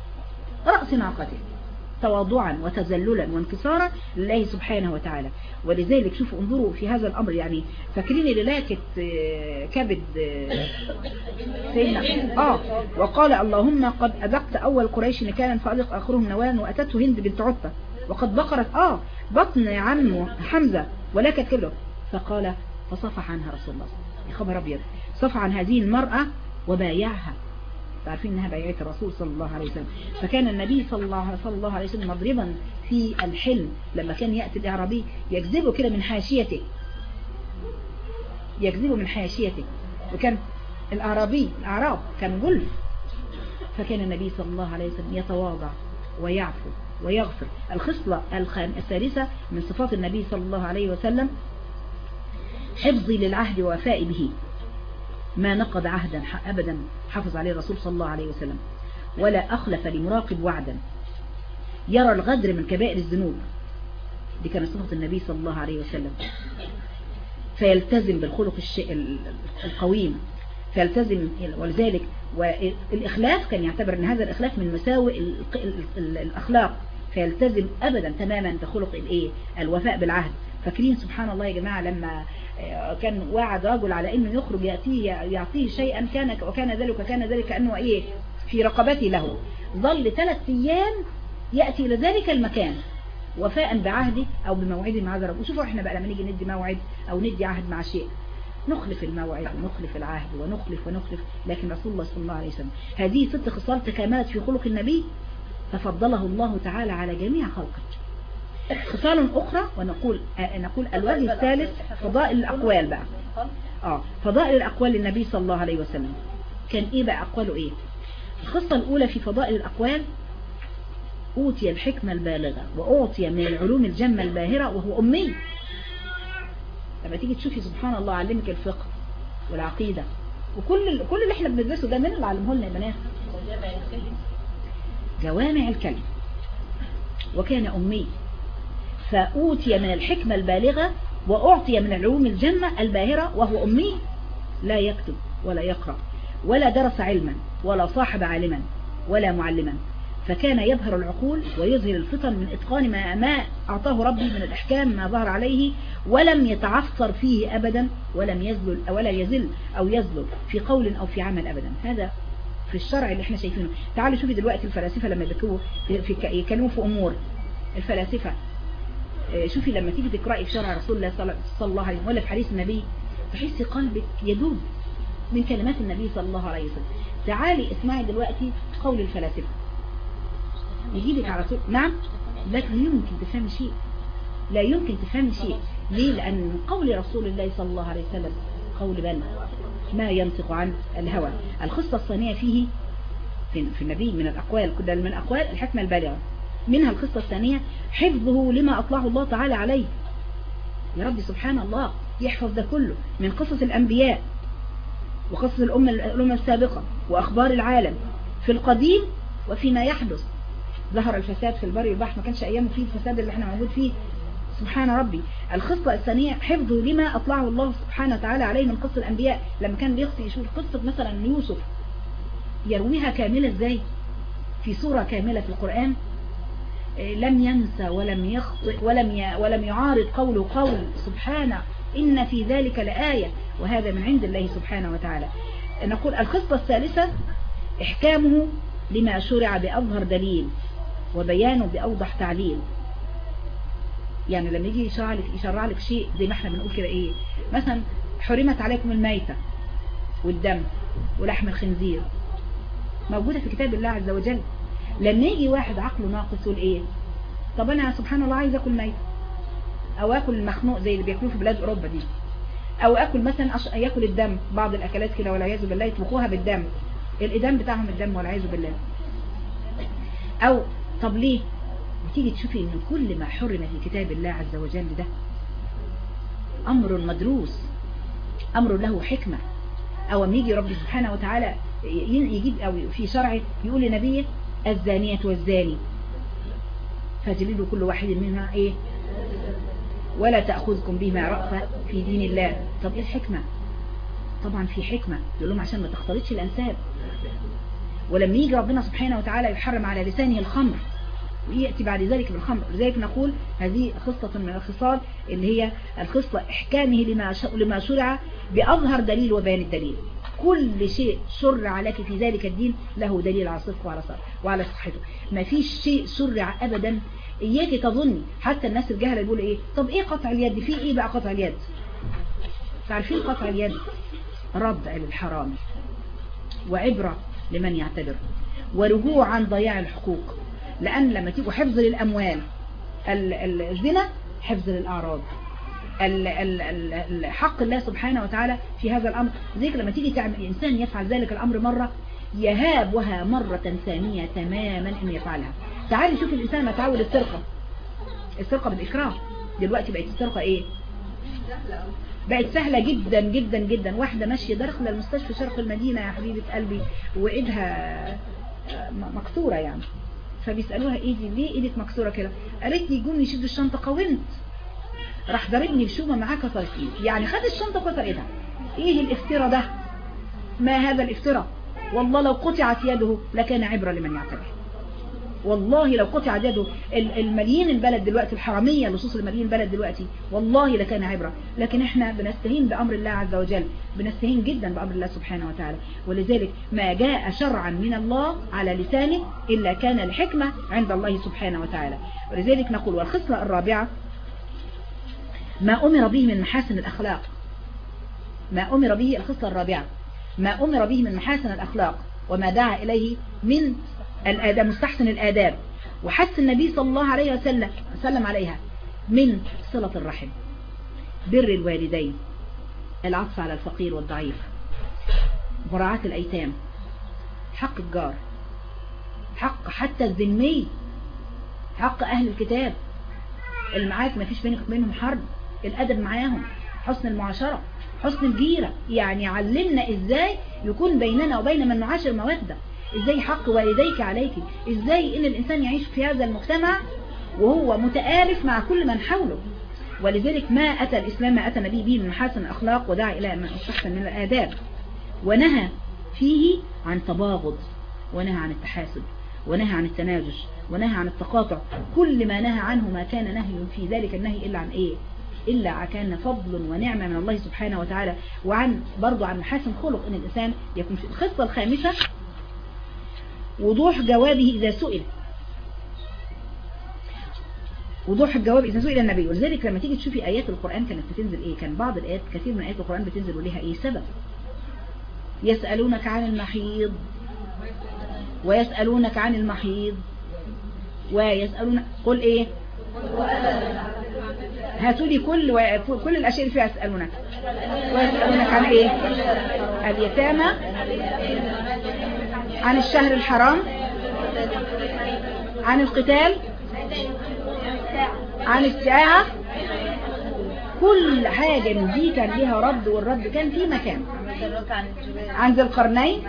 رأس ناقته تواضعا وتذللا وانكسارا لله سبحانه وتعالى. ولذلك شوفوا انظروا في هذا الأمر يعني فاكرين اللي لاكت كبد سيدنا آه وقال اللهم قد أذقت أول قريش نكالا فأذق آخرهم نوالا وأتته هند بنت عتبة وقد بقرت آه بطن عمه حمزة ولكت كبده فقال فصفح عنها رسول الله. يا خبر أبيض صفح عن هذه المرأة وبايعها. تعرفين انها بايعت الرسول صلى الله عليه وسلم. فكان النبي صلى الله, صلى الله عليه وسلم مضربا في الحلم. لما كان يأتي الإعرابي يجذبه كده من حاشيته. يجذبه من حاشيته. وكان الأعرابي الأعراب كان جلف فكان النبي صلى الله عليه وسلم يتواضع ويعفو ويغفر. الخصلة الثالثة من صفات النبي صلى الله عليه وسلم حفظي للعهد ووفائي به. ما نقض عهدا أبدا حفظ عليه الرسول صلى الله عليه وسلم. ولا أخلف لمراقب وعدا. يرى الغدر من كبائر الذنوب. دي كانت صفة النبي صلى الله عليه وسلم. فيلتزم بالخلق القويم. فيلتزم ولذلك والإخلاف كان يعتبر أن هذا الإخلاف من مساوئ ال- ال- ال- الأخلاق. فيلتزم أبدا تماما بخلق الإيه الوفاء بالعهد. فاكرين سبحان الله يا جماعة لما كان وعد رجل على إنه يخرج يأتيه يعطيه شيئا كان وكان ذلك وكان ذلك كأنه إيه؟ في رقبته له. ظل ثلاث أيام يأتي إلى ذلك المكان. وفاء بعهده أو بموعد مع الرب وشوفوا إحنا بقى لما نيجي ندي موعد أو ندي عهد مع شيء. نخلف الموعد ونخلف العهد ونخلف ونخلف. لكن رسول الله صلى الله عليه وسلم هذه ست خصال تكاملت في خلق النبي. ففضله الله تعالى على جميع خلقه خصال أخرى ونقول آه نقول الوجه الثالث فضائل الأقوال بقى. آه فضائل الأقوال للنبي صلى الله عليه وسلم. كان إيه بقى أقواله إيه؟ الخصة الأولى في فضائل الأقوال أوتي الحكمة البالغة وأعطي من العلوم الجمة الباهرة وهو أمي. لما تيجي تشوفي سبحان الله علمك الفقه والعقيدة وكل كل اللي إحنا بندرسه ده مين اللي علمه لنا يا بنات؟ جوامع الكلم. وكان أمي. فأوتي من الحكمة البالغة وأعطي من العلوم الجمة الباهرة وهو أمي لا يكتب ولا يقرأ ولا درس علما ولا صاحب عالما ولا معلما فكان يظهر العقول ويظهر الفطن من إتقان ما, ما أعطاه ربي من الإحكام ما ظهر عليه ولم يتعثر فيه أبدا ولم يزل ولا يزل أو يزل في قول أو في عمل أبدا. هذا في الشرع اللي إحنا شايفينه. تعالوا شوفي دلوقتي الفلاسفة لما بيكوا في يكلموا في أمور. الفلاسفة شوفي لما تيجي تقرأي في شرع رسول الله صلى الله عليه وسلم ولا في حديث النبي تحسي قلبك يدوب من كلمات النبي صلى الله عليه وسلم. تعالي اسمعي دلوقتي قول الفلاسفة. يجي لك على طول. نعم؟ لا يمكن تفهم شيء. لا يمكن تفهم شيء. ليه؟ لأن قول رسول الله صلى الله عليه وسلم قول بل ما ينطق عن الهوى. الخصة الثانية فيه في, في النبي من الأقوال كده من أقوال الحكمة البالغة. منها القصة الثانية حفظه لما أطلعه الله تعالى عليه. يا رب سبحان الله يحفظ ده كله من قصص الأنبياء وقصص الأمة, الأمة السابقة وأخبار العالم في القديم وفيما يحدث. ظهر الفساد في البر والبحر ما كانش أيامه فيه الفساد اللي إحنا موجود فيه. سبحان ربي. القصة الثانية حفظه لما أطلعه الله سبحانه وتعالى عليه من قصة الأنبياء. لما كان بيخصي يشوف قصة مثلا يوسف يرويها كاملة إزاي؟ في صورة كاملة في القرآن. لم ينسى ولم يخطئ ولم. ولم يعارض قوله قول سبحانه إن في ذلك لآية وهذا من عند الله سبحانه وتعالى. نقول الخطة الثالثة إحكامه لما شرع بأظهر دليل وبيانه بأوضح تعليل. يعني لما يجي يشرع لك, يشرع لك شيء زي ما إحنا بنقول كده إيه؟ مثلا حرمت عليكم الميتة والدم ولحم الخنزير. موجودة في كتاب الله عز وجل. لما يجي واحد عقله ناقص يقول إيه؟ طب أنا سبحان الله عايز أكل ميت. أو أكل المخنوق زي اللي بياكلوه في بلاد أوروبا دي. أو أكل مثلا أش... ياكل الدم بعض الأكلات كده والعياذ بالله يطبخوها بالدم. الادام بتاعهم الدم والعياذ بالله. أو طب ليه؟ بتيجي تشوفي إن كل ما حرم في كتاب الله عز وجل ده أمر مدروس. أمر له حكمة. أو يجي ربي سبحانه وتعالى يجيب أو في شرعه يقول لنبيه الزانية والزاني. فجلدوا كل واحد منها إيه؟ ولا تأخذكم بما رأفة في دين الله. طب إيه الحكمة؟ طبعا في حكمة. يقول لهم عشان ما تختلطش الأنساب. ولما يجي ربنا سبحانه وتعالى يحرم على لسانه الخمر. ويأتي بعد ذلك بالخمر. لذلك نقول هذه خصة من الخصال اللي هي الخصة إحكامه لما شرع بأظهر دليل وبيان الدليل. كل شيء شرع لك في ذلك الدين له دليل على صدقه وعلى صدقه وعلى صحته. ما فيش شيء شرع أبدا. إياك تظني حتى الناس الجهلة يقول إيه؟ طب إيه قطع اليد؟ في إيه بقى قطع اليد؟ تعرفين قطع اليد؟ ردع للحرام وعبرة لمن يعتبر. ورجوع عن ضياع الحقوق. لأن لما تيجوا حفظ للأموال الزنا حفظ للأعراض. حق الله سبحانه وتعالى في هذا الأمر. ذلك لما تيجي تعمل إنسان يفعل ذلك الأمر مرة يهابها مرة ثانية تماما أن يفعلها. تعالي شوف الإنسان ما تعود السرقة. السرقة بالإكراه دلوقتي بقت السرقة إيه؟ بقت سهلة جدا جدا جدا. واحدة ماشية داخلة المستشفى شرق المدينة يا حبيبة قلبي وإيدها آه، مكسورة يعني. فبيسألوها إيه دي ليه إيدك مكسورة كده؟ قالت لي جم يشدوا الشنطة قاومت. راح ضربني بشومة معاه ايدي يعني خد الشنطة وكسر إيدها. إيه الافتراء ده؟ ما هذا الافتراء؟ والله لو قطعت يده لكان عبرة لمن يعتبر والله لو قطعت يده ال- المليين البلد دلوقتي الحرامية لصوص المليين البلد دلوقتي والله لكان عبرة. لكن إحنا بنستهين بأمر الله عز وجل. بنستهين جدا بأمر الله سبحانه وتعالى. ولذلك ما جاء شرعا من الله على لسانه إلا كان لحكمة عند الله سبحانه وتعالى. ولذلك نقول والخصلة الرابعة ما أمر به من محاسن الأخلاق. ما أمر به الخصلة الرابعة. ما أمر به من محاسن الأخلاق. وما دعا إليه من الآداب مستحسن الآداب. وحث النبي صلى الله عليه وسلم وسلم عليها من صلة الرحم. بر الوالدين. العطف على الفقير والضعيف. مراعاة الأيتام. حق الجار. حق حتى الذمي. حق أهل الكتاب. اللي معاك ما فيش بينك وبينهم حرب. الأدب معاهم حسن المعاشرة حسن الجيرة. يعني علمنا إزاي يكون بيننا وبين من نعاشر مودة. إزاي حق والديك عليك. إزاي إن الإنسان يعيش في هذا المجتمع وهو متآلف مع كل من حوله. ولذلك ما أتى الإسلام ما أتى النبي به من محاسن الأخلاق ودعا إلى ما استحسن من الآداب. ونهى فيه عن تباغض ونهى عن التحاسد ونهى عن التناجش ونهى عن التقاطع. كل ما نهى عنه ما كان نهي في ذلك النهي إلا عن إيه؟ إلا كان فضل ونعمة من الله سبحانه وتعالى. وعن برضو عن محاسن خلق إن الإنسان يكون في الخصة الخامسة وضوح جوابه إذا سئل. وضوح الجواب إذا سئل النبي. ولذلك لما تيجي تشوفي آيات القرآن كانت بتنزل إيه؟ كان بعض الآيات كثير من آيات القرآن بتنزل وليها إيه؟ سبب. يسألونك عن المحيض ويسألونك عن المحيض ويسألون قل إيه؟ هاتوا لي كل و... كل الأشياء اللي فيها يسألونك ويسألونك عن إيه؟ اليتامى عن الشهر الحرام عن القتال عن الساعة كل حاجة دي كان ليها رد والرد كان في مكان. عن ذي القرنين.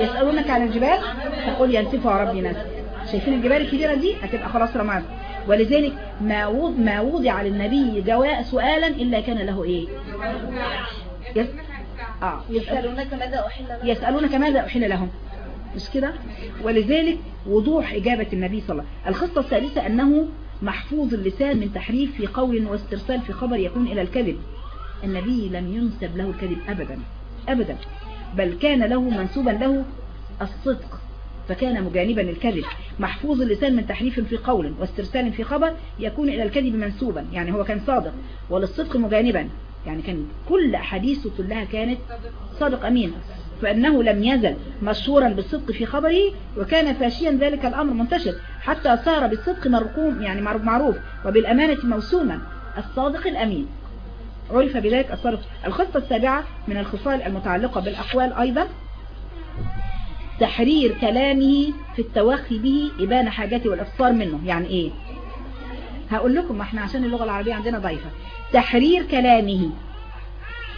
يسألونك عن الجبال تقول ينسفها ربي نسف شايفين الجبال الكبيرة دي؟ هتبقى خلاص رماد ولذلك ما ما وضع للنبي جواء سؤالا إلا كان له إيه؟ يس... آه. يسألونك ماذا أحل لك يسألونك ماذا أحل لهم. مش كده؟ ولذلك وضوح إجابة النبي صلى الله عليه وسلم. الخصة الثالثة أنه محفوظ اللسان من تحريف في قول واسترسال في خبر يكون إلى الكذب. النبي لم ينسب له الكذب أبدا أبدا. بل كان له منسوبا له الصدق. فكان مجانبا للكذب محفوظ اللسان من تحريف في قول واسترسال في خبر يكون إلى الكذب منسوبا يعني هو كان صادق وللصدق مجانبا يعني كان كل أحاديثه كلها كانت صادق أمين فأنه لم يزل مشهورا بالصدق في خبره وكان فاشيا ذلك الأمر منتشر حتى صار بالصدق مرقوم يعني معروف وبالأمانة موسوما الصادق الأمين. عرف بذلك الصادق الخصة السابعة من الخصال المتعلقة بالأقوال أيضا. تحرير كلامه في التوخي به إبان حاجته والإفصار منه. يعني إيه؟ هقول لكم ما إحنا عشان اللغة العربية عندنا ضعيفة. تحرير كلامه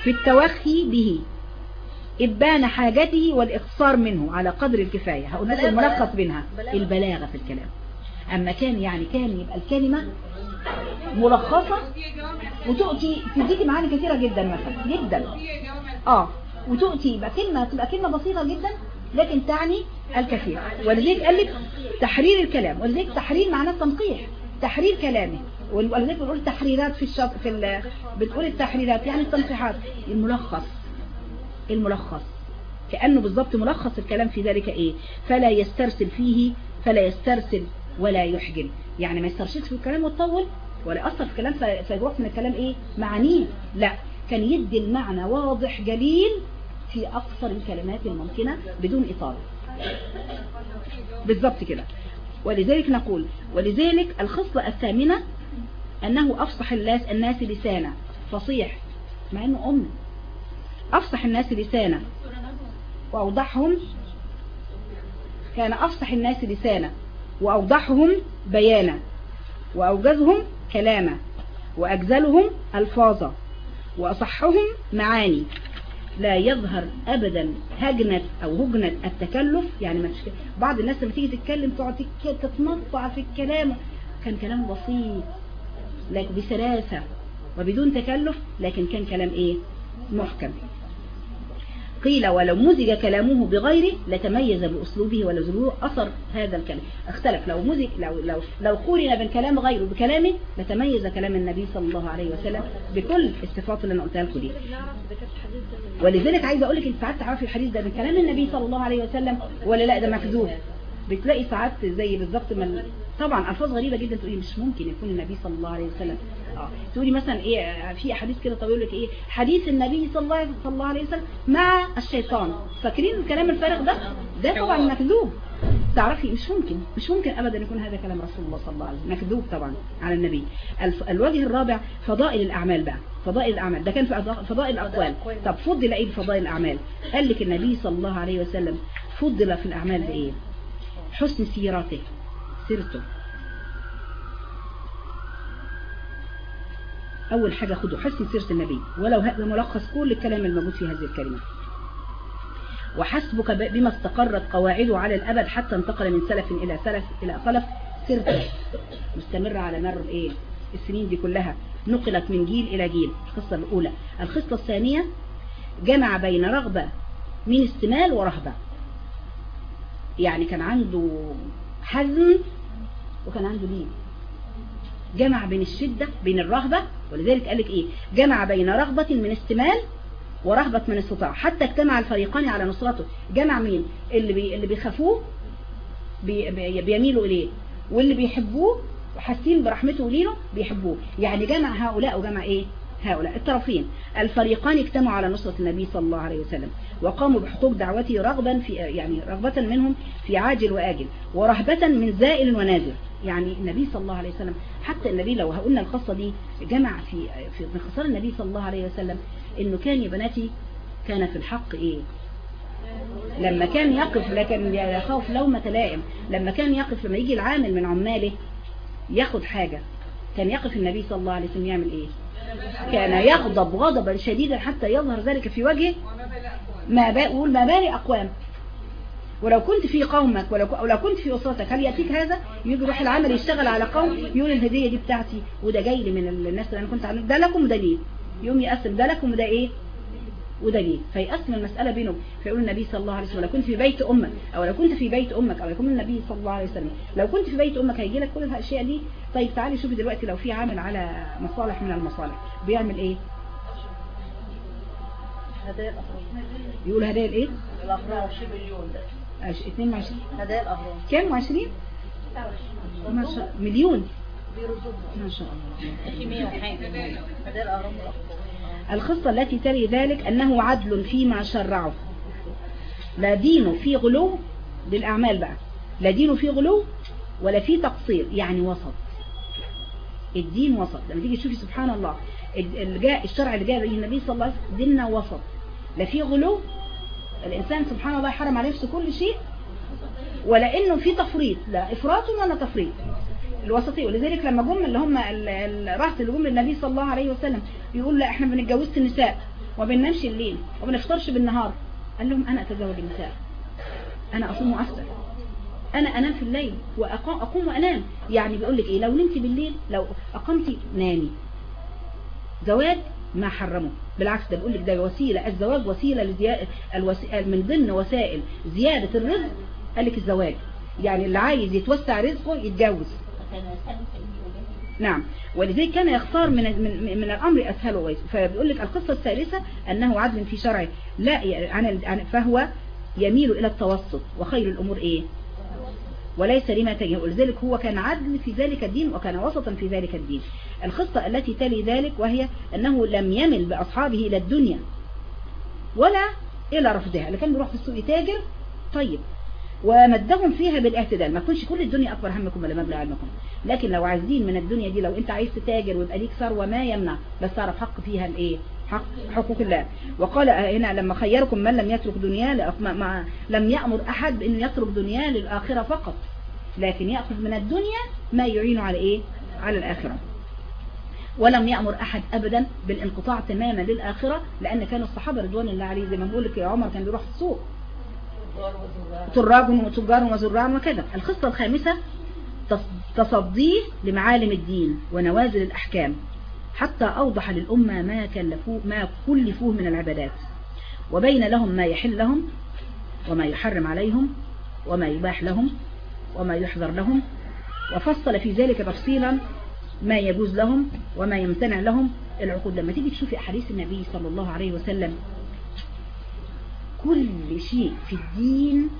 في التوخي به إبان حاجته والإقصار منه على قدر الكفاية. هقول لكم الملخص بينها البلاغة في الكلام. أما كان يعني كان يبقى الكلمة ملخصة وتؤتي تديكي معاني كثيرة جدا مثلا. جدا. آه. وتؤتي يبقى كلمة تبقى كلمة بسيطة جدا لكن تعني الكثير. ولذلك قال لك تحرير الكلام. ولذلك تحرير معناه تنقيح. تحرير كلامه ولذلك بنقول تحريرات في الشط في ال... بتقول التحريرات يعني التنقيحات. الملخص. الملخص. كأنه بالضبط ملخص الكلام في ذلك إيه؟ فلا يسترسل فيه فلا يسترسل ولا يحجل. يعني ما يسترسلش في الكلام وتطول ولا أثر في الكلام في- فيروح من الكلام إيه؟ معانيه لا. كان يدي المعنى واضح جليل في أقصر الكلمات الممكنة بدون إطالة. بالضبط كده. ولذلك نقول ولذلك الخصلة الثامنة أنه أفصح الناس لسانا. فصيح مع أنه أم. أفصح الناس لسانا. وأوضحهم كان أفصح الناس لسانا. وأوضحهم بيانا. وأوجزهم كلاما. وأجزلهم ألفاظا. وأصحهم معاني. لا يظهر ابدا هجنة أو هجنة التكلف. يعني ما. بعض الناس لما تيجي تتكلم تقعد تتنطع في الكلام. كان كلام بسيط لكن بسلاسة وبدون تكلف لكن كان كلام إيه؟ محكم. قيل ولو مزج كلامه بغيره لتميز بأسلوبه ولزمه أثر هذا الكلام. اختلف. لو مزج لو لو لو قورن بين كلام غيره بكلامه لتميز كلام النبي صلى الله عليه وسلم بكل الصفات اللي أنا قلتها لكم دي. ولذلك عايزه أقول لك أنت ساعات تعرفي الحديث ده من كلام النبي صلى الله عليه وسلم ولا لا؟ ده مكذوب بتلاقي ساعات زي بالظبط من طبعا ألفاظ غريبة جدا تقولي مش ممكن يكون النبي صلى الله عليه وسلم. آه تقولي مثلا إيه في أحاديث كده طويل لك إيه حديث النبي صلى الله صلى الله عليه وسلم مع الشيطان. فاكرين الكلام الفارغ ده؟ ده طبعا مكذوب. تعرفي مش ممكن مش ممكن ابدا يكون هذا كلام رسول الله صلى الله عليه وسلم. مكذوب طبعا على النبي. الوجه الرابع فضائل الأعمال بقى. فضائل الأعمال. ده كان في فضائل الأقوال. طب فضل إيه بفضائل الأعمال؟ قال لك النبي صلى الله عليه وسلم فضل في الأعمال بإيه؟ حسن سيرته. سيرته. أول حاجة خدوا حسن سيرة النبي. ولو هذا ملخص كل الكلام الموجود في هذه الكلمة. وحسبك بما استقرت قواعده على الأبد حتى انتقل من سلف إلى سلف إلى خلف سيرته. مستمرة على مر إيه؟ السنين دي كلها. نقلت من جيل إلى جيل. القصة الأولى. القصة الثانية. جمع بين رغبة من استمال ورهبة. يعني كان عنده حزم وكان عنده لين جمع بين الشدة بين الرهبة ولذلك قال لك إيه؟ جمع بين رغبة من استمال ورهبة من استطاع حتى اجتمع الفريقان على نصرته جمع مين؟ اللي بي اللي بيخافوه بي بي بيميلوا إليه. واللي بيحبوه وحاسين برحمته ولينه بيحبوه. يعني جمع هؤلاء وجمع إيه؟ هؤلاء الطرفين. الفريقان اجتمعوا على نصرة النبي صلى الله عليه وسلم وقاموا بحقوق دعوته رغبا في يعني رغبة منهم في عاجل وآجل ورهبة من زائل ونازل. يعني النبي صلى الله عليه وسلم حتى النبي لو قلنا القصة دي جمع في في من خصال النبي صلى الله عليه وسلم إنه كان يا بناتي كان في الحق إيه؟ لما كان يقف لكن يخاف لومة لائم. لما كان يقف لما يجي العامل من عماله ياخد حاجة كان يقف النبي صلى الله عليه وسلم يعمل إيه؟ كان يغضب غضبا شديدا حتى يظهر ذلك في وجهه ما بقول ما بالي أقوام. ولو كنت في قومك ولو كنت في أسرتك هل يأتيك هذا؟ يجي يروح العمل يشتغل على قوم يقول الهدية دي بتاعتي وده جاي لي من الناس اللي أنا كنت عامل ده لكم وده ليه يوم يقسم ده لكم وده إيه؟ وده ليه فيقسم المسألة بينهم. فيقول النبي صلى الله عليه وسلم لو كنت في بيت أمك أو لو كنت في بيت أمك أو يكون النبي صلى الله عليه وسلم لو كنت في بيت أمك هيجي لك كل الأشياء دي؟ طيب تعالي شوفي دلوقتي لو في عامل على مصالح من المصالح. بيعمل إيه؟ هدايا الأهرام يقول هدايا الإيه؟ الأهرام شي مليون ده. عش- 22 هدايا الأهرام كام؟ 20 ما شاء مليون ما شاء الله. في 100 وحاجة. هدايا الأهرام الخصة التي تلي ذلك أنه عدل فيما شرعه. لا دين في غلو بالأعمال بقى. لا دين في غلو ولا في تقصير يعني وسط. الدين وسط. لما تيجي تشوفي سبحان الله اللي جاء الشرع اللي جاء به النبي صلى الله عليه وسلم ديننا وسط. لا في غلو الإنسان سبحان الله حرم على نفسه كل شيء ولا إنه في تفريط. لا إفراط ولا تفريط. الوسطية. ولذلك لما جم اللي هم ال- الرهط اللي جم للنبي صلى الله عليه وسلم يقول لا إحنا بنتجوزش النساء وما بننامش الليل وما بنفطرش بالنهار. قال لهم أنا أتزوج النساء. أنا أصوم وأفطر. أنا أنام في الليل واقوم أقوم وأنام. يعني بيقول لك إيه؟ لو نمت بالليل لو اقمتي نامي. زواج ما حرمه. بالعكس ده بيقول لك ده وسيلة. الزواج وسيلة لزياده الوسي... من ضمن وسائل زيادة الرزق. قال لك الزواج. يعني اللي عايز يتوسع رزقه يتجوز. نعم. ولذلك كان يختار من من من الأمر أسهل ويسر فبيقول لك القصة الثالثة أنه عدل في شرعه. لا عن فهو يميل إلى التوسط. وخير الأمور إيه؟ وليس لما تجه. ولذلك هو كان عدل في ذلك الدين وكان وسطا في ذلك الدين. الخصة التي تلي ذلك وهي أنه لم يمل بأصحابه إلى الدنيا ولا إلى رفضها. اللي كان بيروح في السوق يتاجر. طيب. ومدهم فيها بالاعتدال. ما تكونش كل الدنيا أكبر همكم ولا مبلغ علمكم. لكن لو عايزين من الدنيا دي لو أنت عايز تتاجر ويبقى ليك ثروة ما يمنع بس تعرف حق فيها الإيه؟ حق حقوق الله. وقال هنا لما خيركم من لم يترك دنياه لم يأمر أحد بأنه يترك دنياه للآخرة فقط. لكن يأخذ من الدنيا ما يعين على إيه؟ على الآخرة. ولم يأمر أحد أبدا بالانقطاع تماما للآخرة لأن كانوا الصحابة رضوان الله عليه زي ما بقول لك يا عمر كان بيروح السوق. طراج وتجار وزراع وكذا. الخصلة الخامسة تص- تصديه لمعالم الدين ونوازل الأحكام حتى أوضح للأمة ما كلفوه ما كلفوه من العبادات. وبين لهم ما يحل لهم وما يحرم عليهم وما يباح لهم وما يحذر لهم. وفصل في ذلك تفصيلا ما يجوز لهم وما يمتنع لهم. العقود لما تيجي تشوفي أحاديث النبي صلى الله عليه وسلم كل شيء في الدين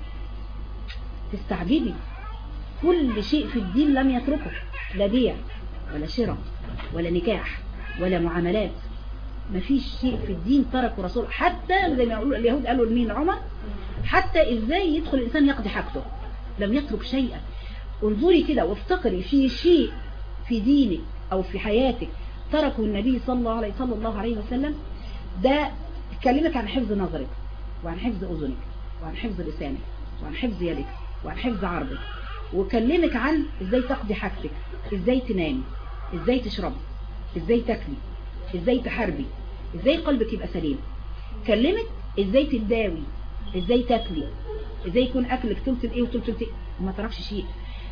تستعجبي. كل شيء في الدين لم يتركه. لا بيع ولا شراء ولا نكاح ولا معاملات. ما فيش شيء في الدين تركه رسول. حتى زي ما اليهود قالوا لمين؟ عمر. حتى إزاي يدخل الإنسان يقضي حاجته. لم يترك شيئا. انظري كده وافتكري في شيء في دينك أو في حياتك تركه النبي صلى الله عليه صلى الله عليه وسلم. ده كلمك عن حفظ نظرك. وعن حفظ أذنك وعن حفظ لسانك وعن حفظ يدك وعن حفظ عرضك. وكلمك عن إزاي تقضي حاجتك إزاي تنامي إزاي تشربي إزاي تاكلي إزاي تحاربي إزاي قلبك يبقى سليم. كلمك إزاي تداوي إزاي تاكلي إزاي يكون أكلك تلت إيه وتلت إيه وما تركش شيء.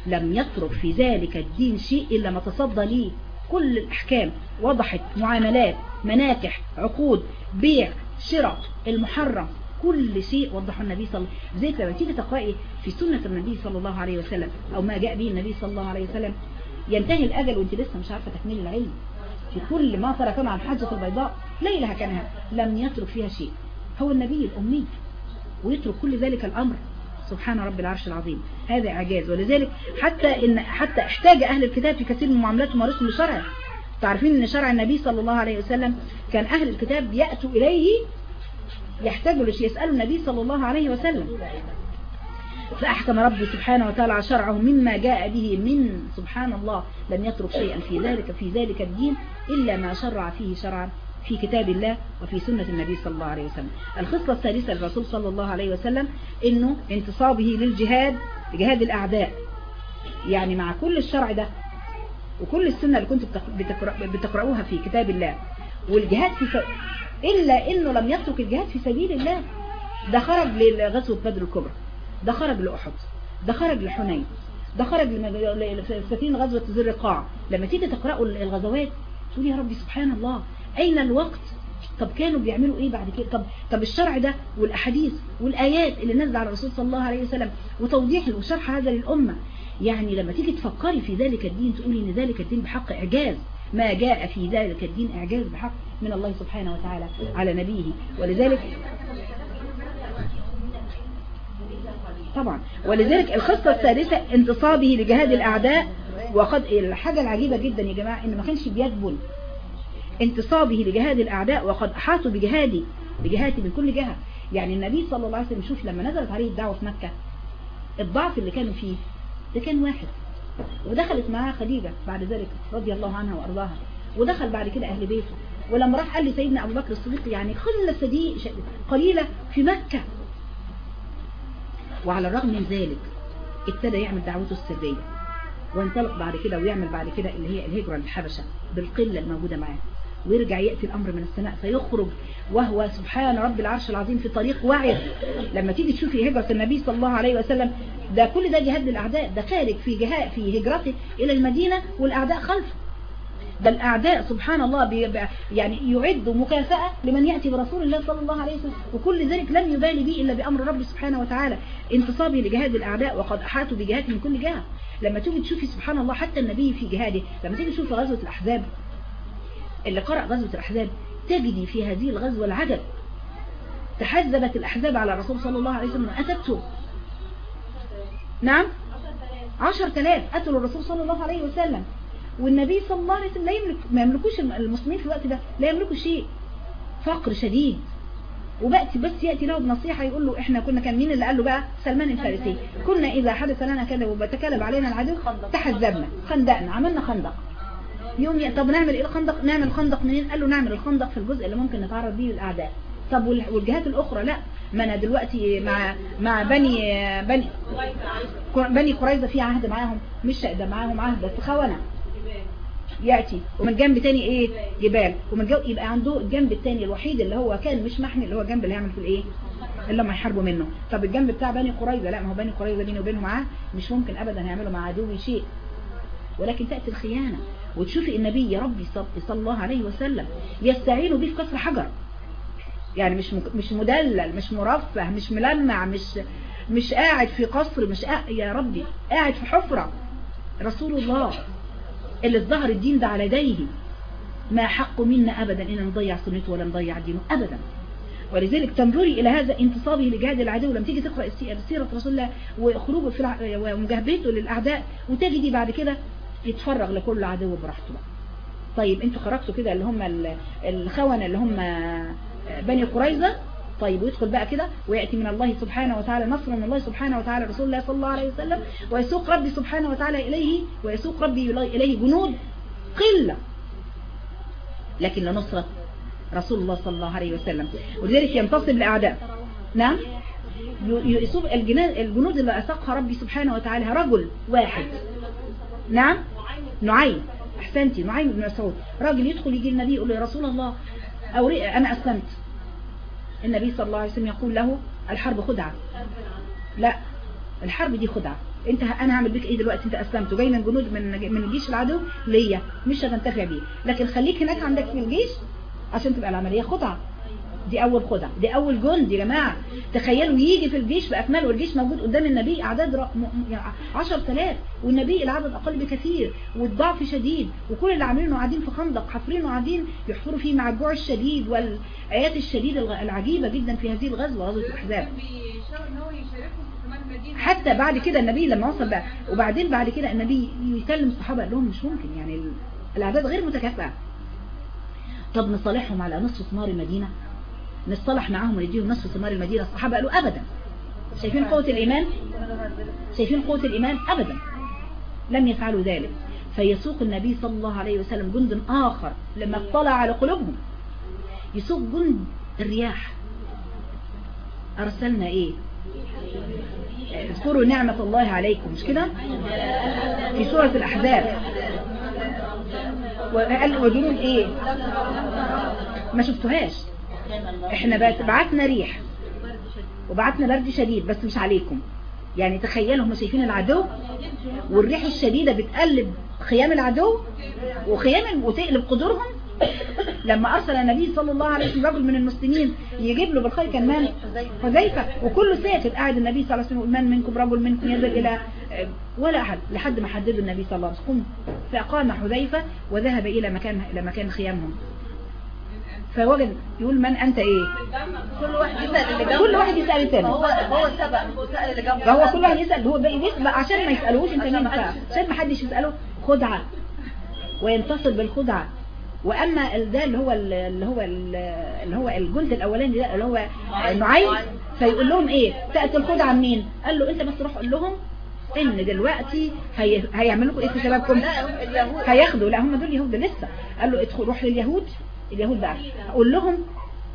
لم يترك في ذلك الدين شيء إلا ما تصدى ليه. كل الأحكام وضحت معاملات مناكح عقود بيع شراء المحرم. كل شيء وضحه النبي صلى الله عليه وسلم. زي لما تيجي تقرأي في سنة النبي صلى الله عليه وسلم أو ما جاء به النبي صلى الله عليه وسلم ينتهي الأجل وأنت لسه مش عارفة تكميل العلم. في كل ما تركنا عن حجة البيضاء ليلها كانها لم يترك فيها شيء. هو النبي الأمي ويترك كل ذلك الأمر. سبحان رب العرش العظيم. هذا إعجاز. ولذلك حتى إن حتى احتاج أهل الكتاب في كثير من معاملاتهم ورسم لشرعه تعرفين أن شرع النبي صلى الله عليه وسلم كان أهل الكتاب يأتوا إليه يحتاجوا لشيء. يسألوا النبي صلى الله عليه وسلم. فأحكم ربي سبحانه وتعالى شرعه مما جاء به من سبحان الله. لم يترك شيئا في ذلك في ذلك الدين إلا ما شرع فيه شرعا في كتاب الله وفي سنة النبي صلى الله عليه وسلم. الخصلة الثالثة للرسول صلى الله عليه وسلم إنه انتصابه للجهاد جهاد الأعداء. يعني مع كل الشرع ده وكل السنة اللي كنت بتقرأ بتقرأوها في كتاب الله والجهاد في. إلا إنه لم يترك الجهاد في سبيل الله. ده خرج لغزوة بدر الكبرى. ده خرج لأحد. ده خرج لحنين. ده خرج لسفين غزوة ذي الرقاع. لما تيجي تقرأوا الغزوات تقول يا ربي سبحان الله. أين الوقت؟ طب كانوا بيعملوا إيه بعد كده؟ طب طب الشرع ده والأحاديث والآيات اللي نزل على الرسول صلى الله عليه وسلم وتوضيح وشرح هذا للأمة. يعني لما تيجي تفكري في ذلك الدين تقولي إن ذلك الدين بحق إعجاز. ما جاء في ذلك الدين إعجاز بحق من الله سبحانه وتعالى على نبيه. ولذلك طبعا ولذلك الخطة الثالثة انتصابه لجهاد الأعداء. وقد الحاجة العجيبة جدا يا جماعة إن ما كانش بيجبن. انتصابه لجهاد الأعداء وقد أحاطوا بجهادي بجهاتي من كل جهة. يعني النبي صلى الله عليه وسلم شوف لما نزلت عليه الدعوة في مكة الضعف اللي كانوا فيه ده كان واحد. ودخلت معاه خديجة بعد ذلك رضي الله عنها وأرضاها ودخل بعد كده أهل بيته ولما راح قال لي سيدنا أبو بكر الصديق يعني خلة صديق قليلة في مكة. وعلى الرغم من ذلك ابتدى يعمل دعوته السرية وانطلق بعد كده ويعمل بعد كده اللي هي الهجرة للحبشة بالقلة الموجودة معاه. ويرجع يأتي الأمر من السماء فيخرج وهو سبحان رب العرش العظيم في طريق واعد لما تيجي تشوفي هجرة النبي صلي الله عليه وسلم ده كل ده جهاد للأعداء ده خارج في جهاد في هجرته إلى المدينة والأعداء خلفه. ده الأعداء سبحان الله يعني يعد مكافأة لمن يأتي برسول الله صلى الله عليه وسلم. وكل ذلك لم يبالي به إلا بأمر رب سبحانه وتعالى انتصابه لجهاد الأعداء وقد أحاطوا بجهاده من كل جهة. لما تيجي تشوفي سبحان الله حتى النبي في جهاده لما تيجي تشوفي غزوة الأحزاب اللي قرأ غزوة الأحزاب تجدي في هذه الغزوة العجب. تحزبت الأحزاب على الرسول صلى الله عليه وسلم أتته نعم؟ عشر تلاف قتلوا الرسول صلى الله عليه وسلم. والنبي صلى الله عليه وسلم لا يملك ما يملكوش المسلمين في الوقت ده لا يملكوا شيء. فقر شديد. وبأتي بس يأتي له بنصيحة يقول له إحنا كنا كان مين اللي قال له بقى؟ سلمان الفارسي. كنا إذا حدث لنا كذا وبتكلم علينا العدو تحزبنا. خندقنا عملنا خندق. يوم. طب نعمل إيه؟ الخندق نعمل خندق منين؟ قال له نعمل الخندق في الجزء اللي ممكن نتعرض بيه للأعداء. طب والجهات الأخرى لا. ما أنا دلوقتي مع مع بني بني بني قريظة في عهد معاهم. مش ده معاهم عهد بس خونة. يأتي. ومن جنب تاني إيه؟ جبال. ومن جو يبقى عنده الجنب التاني الوحيد اللي هو كان مش محمي اللي هو الجنب اللي هيعمل في الإيه؟ اللي هم يحاربوا منه. طب الجنب بتاع بني قريظة لا ما هو بني قريظة بيني وبينه معاه مش ممكن ابدا هيعملوا مع عدوي شيء. ولكن تأتي الخيانة وتشوفي النبي يا ربي صل- صلى الله عليه وسلم يستعين به في كسر حجر. يعني مش مش مدلل مش مرفه مش ملمع مش مش قاعد في قصر مش قاعد يا ربي قاعد في حفرة. رسول الله اللي ظهر الدين ده على يديه ما حق منا أبدا إن نضيع سنته ولا نضيع دينه أبدا. ولذلك تنظري إلى هذا انتصابه لجهاد العدو. لما تيجي تقرأ سيرة رسول الله وخروجه في ومجاهدته للأعداء وتجدي بعد كده يتفرغ لكل عدو براحته بقى. طيب أنتوا خرجتوا كده اللي هم ال- الخونة اللي هم بني قريظة؟ طيب ويدخل بقى كده ويأتي من الله سبحانه وتعالى نصر من الله سبحانه وتعالى رسول الله صلى الله عليه وسلم ويسوق ربي سبحانه وتعالى إليه ويسوق ربي إليه جنود قلة. لكن لنصرة رسول الله صلى الله عليه وسلم. ولذلك ينتصب لأعداء. نعم؟ ي- يصوب الجنود الجنود اللي أساقها ربي سبحانه وتعالى رجل واحد. نعم. نعيم. أحسنتي. نعيم بن مسعود. راجل يدخل يجي النبي يقول له يا رسول الله أوري أنا أسلمت. النبي صلى الله عليه وسلم يقول له الحرب خدعة. لا الحرب دي خدعة. أنت أنا هعمل بيك إيه دلوقتي؟ أنت أسلمت. وجاي من جنود من من الجيش العدو ليا. مش هتنتفع بيه. لكن خليك هناك عندك في الجيش عشان تبقى العملية خدعة. دي أول خدعة دي أول جند يا جماعة. تخيلوا يجي في الجيش بأكمله والجيش موجود قدام النبي م- م- يعني 10000 والنبي العدد أقل بكثير والضعف شديد وكل اللي عاملينه قاعدين في خندق حافرين وقاعدين يحفروا فيه مع الجوع الشديد والآيات الشديده الغ- العجيبة جدا في هذه الغزوة غزوة الاحزاب حتى بعد كده النبي لما وصل بقى وبعدين بعد كده النبي يكلم الصحابه قال لهم مش ممكن يعني ال- الأعداد غير متكافئة. طب نصالحهم على نصف ثمار المدينة؟ نصطلح معاهم ونديهم نصف ثمار المدينة الصحابة قالوا ابدا. شايفين قوة الإيمان؟ شايفين قوة الإيمان؟ ابدا. لم يفعلوا ذلك. فيسوق النبي صلى الله عليه وسلم جند آخر لما اطلع على قلوبهم. يسوق جند الرياح. أرسلنا إيه؟ اذكروا نعمة الله عليكم. مش كده؟ في سورة الأحزاب. وقال وجنود إيه؟ ما شفتوهاش. إحنا بقت- بعتنا ريح. وبعتنا برد شديد بس مش عليكم. يعني تخيلوا هم شايفين العدو والريح الشديدة بتقلب خيام العدو وخيام وتقلب قدورهم. لما أرسل النبي صلى الله عليه وسلم رجل من المسلمين يجيب له بالخير كان من حذيفة. وكله ساكت قاعد النبي صلى الله عليه وسلم من منكم؟ رجل منكم ينزل إلى ولا أحد لحد ما حددوا النبي صلى الله عليه وسلم. فأقام حذيفة وذهب إلى مكان إلى مكان خيامهم. فوجد يقول من أنت إيه؟ كل واحد يسأل اللي جنبه. كل واحد يسأل التاني. هو هو سبق وسأل اللي جنبه. فهو كل واحد يسأل هو بيسبق عشان ما يسألوش أنت مين عشان ما حدش يسأله خدعة وينتصر بالخدعة. وأما ده اللي هو ال- اللي هو ال- اللي هو الجند الأولاني ده اللي هو نعيم فيقول لهم إيه؟ تأتي الخدعة منين؟ قال له أنت بس روح قول لهم إن دلوقتي هي... هيعملوا لكم إيه في شبابكم؟ هياخدوا. لا هم دول يهود لسه. قال له ادخل روح لليهود. اليهود بقى. قول لهم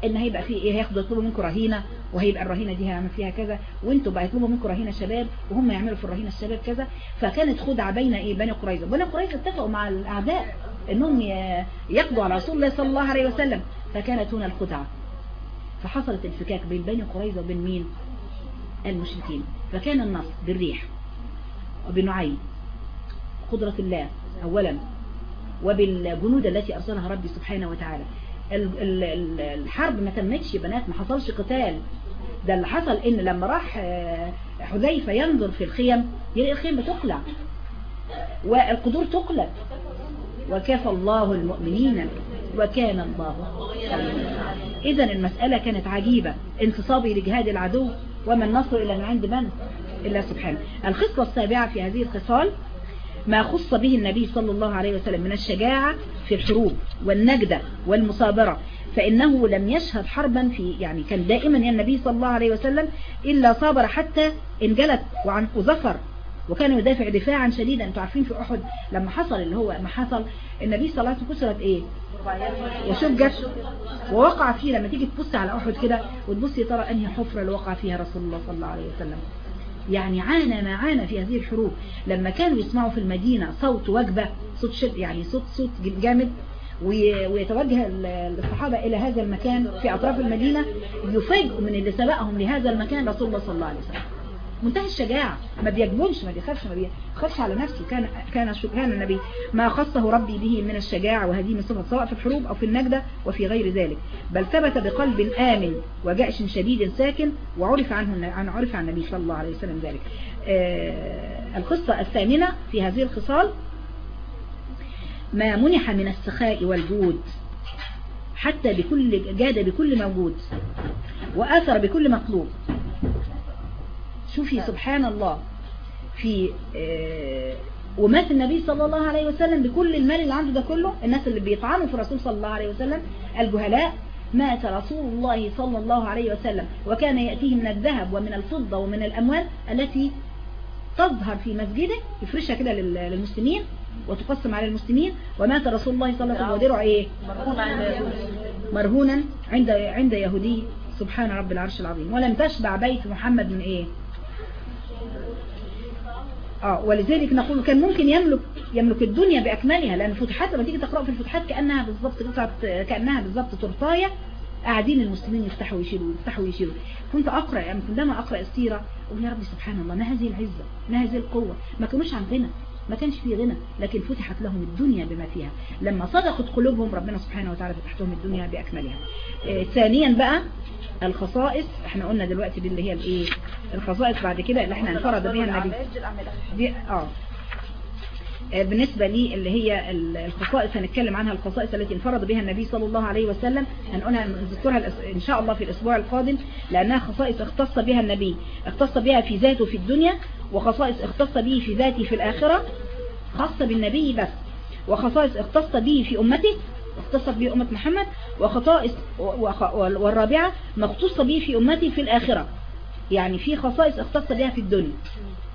إن هيبقى في إيه؟ هياخدوا يطلبوا منكم رهينة وهيبقى الرهينة دي هيعمل فيها كذا وأنتوا بقى يطلبوا منكم رهينة شباب وهم يعملوا في الرهينة الشباب كذا. فكانت خدعة بين إيه؟ بني قريظة. بني قريظة اتفقوا مع الأعداء إنهم يقضوا على رسول الله صلى الله عليه وسلم. فكانت هنا الخدعة. فحصلت انفكاك بين بني قريظة وبين مين؟ المشركين. فكان النصر بالريح وبنعيم. قدرة الله أولا وبالجنود التي أرسلها ربي سبحانه وتعالى. ال- ال- ال- الحرب ما تمتش يا بنات ما حصلش قتال. ده اللي حصل إن لما راح آه، حذيفة ينظر في الخيم يلاقي الخيم بتقلع. والقدور تقلب. وكفى الله المؤمنين وكان الله إذا المسألة كانت عجيبة. انتصابي لجهاد العدو وما النصر إلا من عند من؟ إلا سبحانه. الخصلة السابعة في هذه الخصال ما خص به النبي صلى الله عليه وسلم من الشجاعة في الحروب والنجدة والمصابرة فإنه لم يشهد حربا في يعني كان دائما يا النبي صلى الله عليه وسلم إلا صابر حتى انجلت وعن وظفر وكان يدافع دفاعا شديدا. أنتوا عارفين في أحد لما حصل اللي هو ما حصل النبي صلى الله عليه وسلم كسرت إيه؟ وشجت ووقع فيه لما تيجي تبص على أحد كده وتبصي ترى أنهي حفرة اللي وقع فيها رسول الله صلى الله عليه وسلم؟ يعني عانى ما عانى في هذه الحروب. لما كانوا يسمعوا في المدينة صوت وجبة صوت شد يعني صوت صوت جامد وي- ويتوجه ال- الصحابة إلى هذا المكان في أطراف المدينة يفاجئوا من اللي سبقهم لهذا المكان رسول الله صلى الله عليه وسلم. منتهى الشجاعة. ما بيجبنش ما بيخافش ما بيخافش على نفسه. كان كان كان النبي ما خصه ربي به من الشجاعة وهذه من صفة سواء في الحروب أو في النجدة وفي غير ذلك. بل ثبت بقلب آمن وجأش شديد ساكن وعرف عنه عن عرف عن النبي صلى الله عليه وسلم ذلك. آه القصة الثامنة في هذه الخصال ما منح من السخاء والجود حتى بكل جاد بكل موجود وآثر بكل مطلوب شوفي سبحان الله في آه، ومات النبي صلى الله عليه وسلم بكل المال اللي عنده ده كله الناس اللي بيطعنوا في الرسول صلى الله عليه وسلم الجهلاء. مات رسول الله صلى الله عليه وسلم. وكان يأتيه من الذهب ومن الفضة ومن الأموال التي تظهر في مسجده يفرشها كده لل- للمسلمين وتقسم على المسلمين. ومات رسول الله صلى الله عليه وسلم. ودرعه إيه؟ مرهونا عند عند يهودي. سبحان رب العرش العظيم. ولم تشبع بيت محمد من إيه؟ آه ولذلك نقول كان ممكن يملك يملك الدنيا بأكملها لأن الفتوحات لما تيجي تقرأ في الفتوحات كأنها بالظبط قطعه كأنها بالظبط تورتايه قاعدين المسلمين يفتحوا ويشيلوا يفتحوا ويشيلوا. كنت أقرأ يعني عندما أقرأ السيرة أقول يا ربي سبحان الله ما هذه العزة؟ ما هذه القوة؟ ما كانوش عن غنى. ما كانش فيه غنى لكن فتحت لهم الدنيا بما فيها. لما صدقت قلوبهم ربنا سبحانه وتعالى فتح لهم الدنيا بأكملها. آه ثانيا بقى الخصائص إحنا قلنا دلوقتي دي اللي هي الايه؟ الخصائص بعد كده اللي إحنا انفرد بها النبي. دي دي آه. آه، بالنسبة لي اللي هي ال- الخصائص هنتكلم عنها الخصائص التي انفرد بها النبي صلى الله عليه وسلم. هنقولها نذكرها إن شاء الله في الأسبوع القادم لأنها خصائص اختص بها النبي. اختص بها في ذاته في الدنيا وخصائص اختص به في ذاته في الآخرة خاصة بالنبي بس. وخصائص اختص به في أمته اختصت به أمة محمد وخصائص وخ- والرابعة ما اختص به في امته في الآخرة. يعني في خصائص اختص بها في الدنيا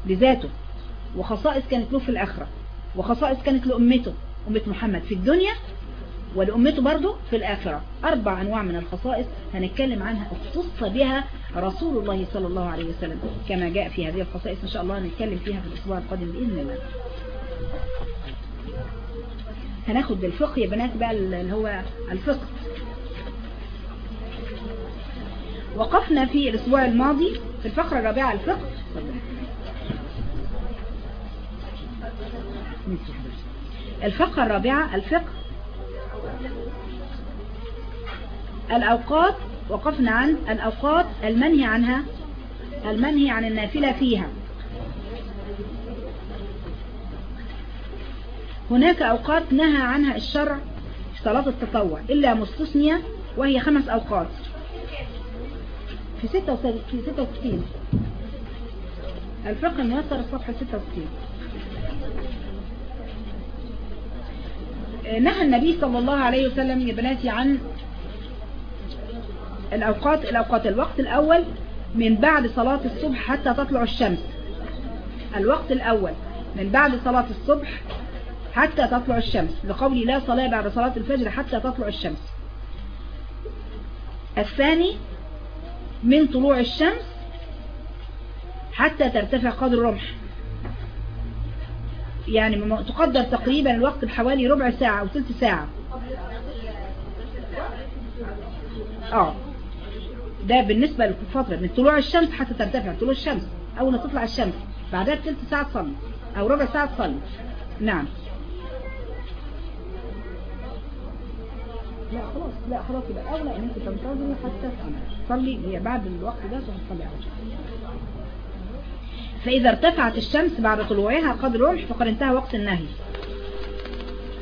لذاته. وخصائص كانت له في الآخرة. وخصائص كانت لأمته أمة محمد في الدنيا ولأمته برضه في الآخرة. أربع أنواع من الخصائص هنتكلم عنها اختص بها رسول الله صلى الله عليه وسلم. كما جاء في هذه الخصائص إن شاء الله هنتكلم فيها في الأسبوع القادم بإذن الله. هناخد الفقه يا بنات بقى اللي هو الفقه. وقفنا في الأسبوع الماضي في الفقرة الرابعة الفقه. الفقرة الرابعة الفقه. الأوقات وقفنا عن الأوقات المنهي عنها المنهي عن النافلة فيها. هناك أوقات نهى عنها الشرع في صلاة التطوع إلا مستثنية وهي خمس أوقات. في 66 في 66 الفقه الميسر الصفحة 66 نهى النبي صلى الله عليه وسلم يا بناتي عن الأوقات الأوقات الوقت الأول من بعد صلاة الصبح حتى تطلع الشمس. الوقت الأول من بعد صلاة الصبح حتى تطلع الشمس لقول لا صلاة بعد صلاة الفجر حتى تطلع الشمس. الثاني من طلوع الشمس حتى ترتفع قدر رمح. يعني تقدر تقريبا الوقت بحوالي ربع ساعة أو ثلث ساعة. آه. ده بالنسبة للفترة من طلوع الشمس حتى ترتفع. طلوع الشمس أول ما تطلع الشمس بعدها بثلث ساعة تصلي أو ربع ساعة تصلي. نعم. لا خلاص لا خلاص يبقى الأولى إن أنت تنتظري حتى تصلي هي بعد الوقت ده تصلي على فإذا ارتفعت الشمس بعد طلوعها قدر رمح فقد انتهى وقت النهي.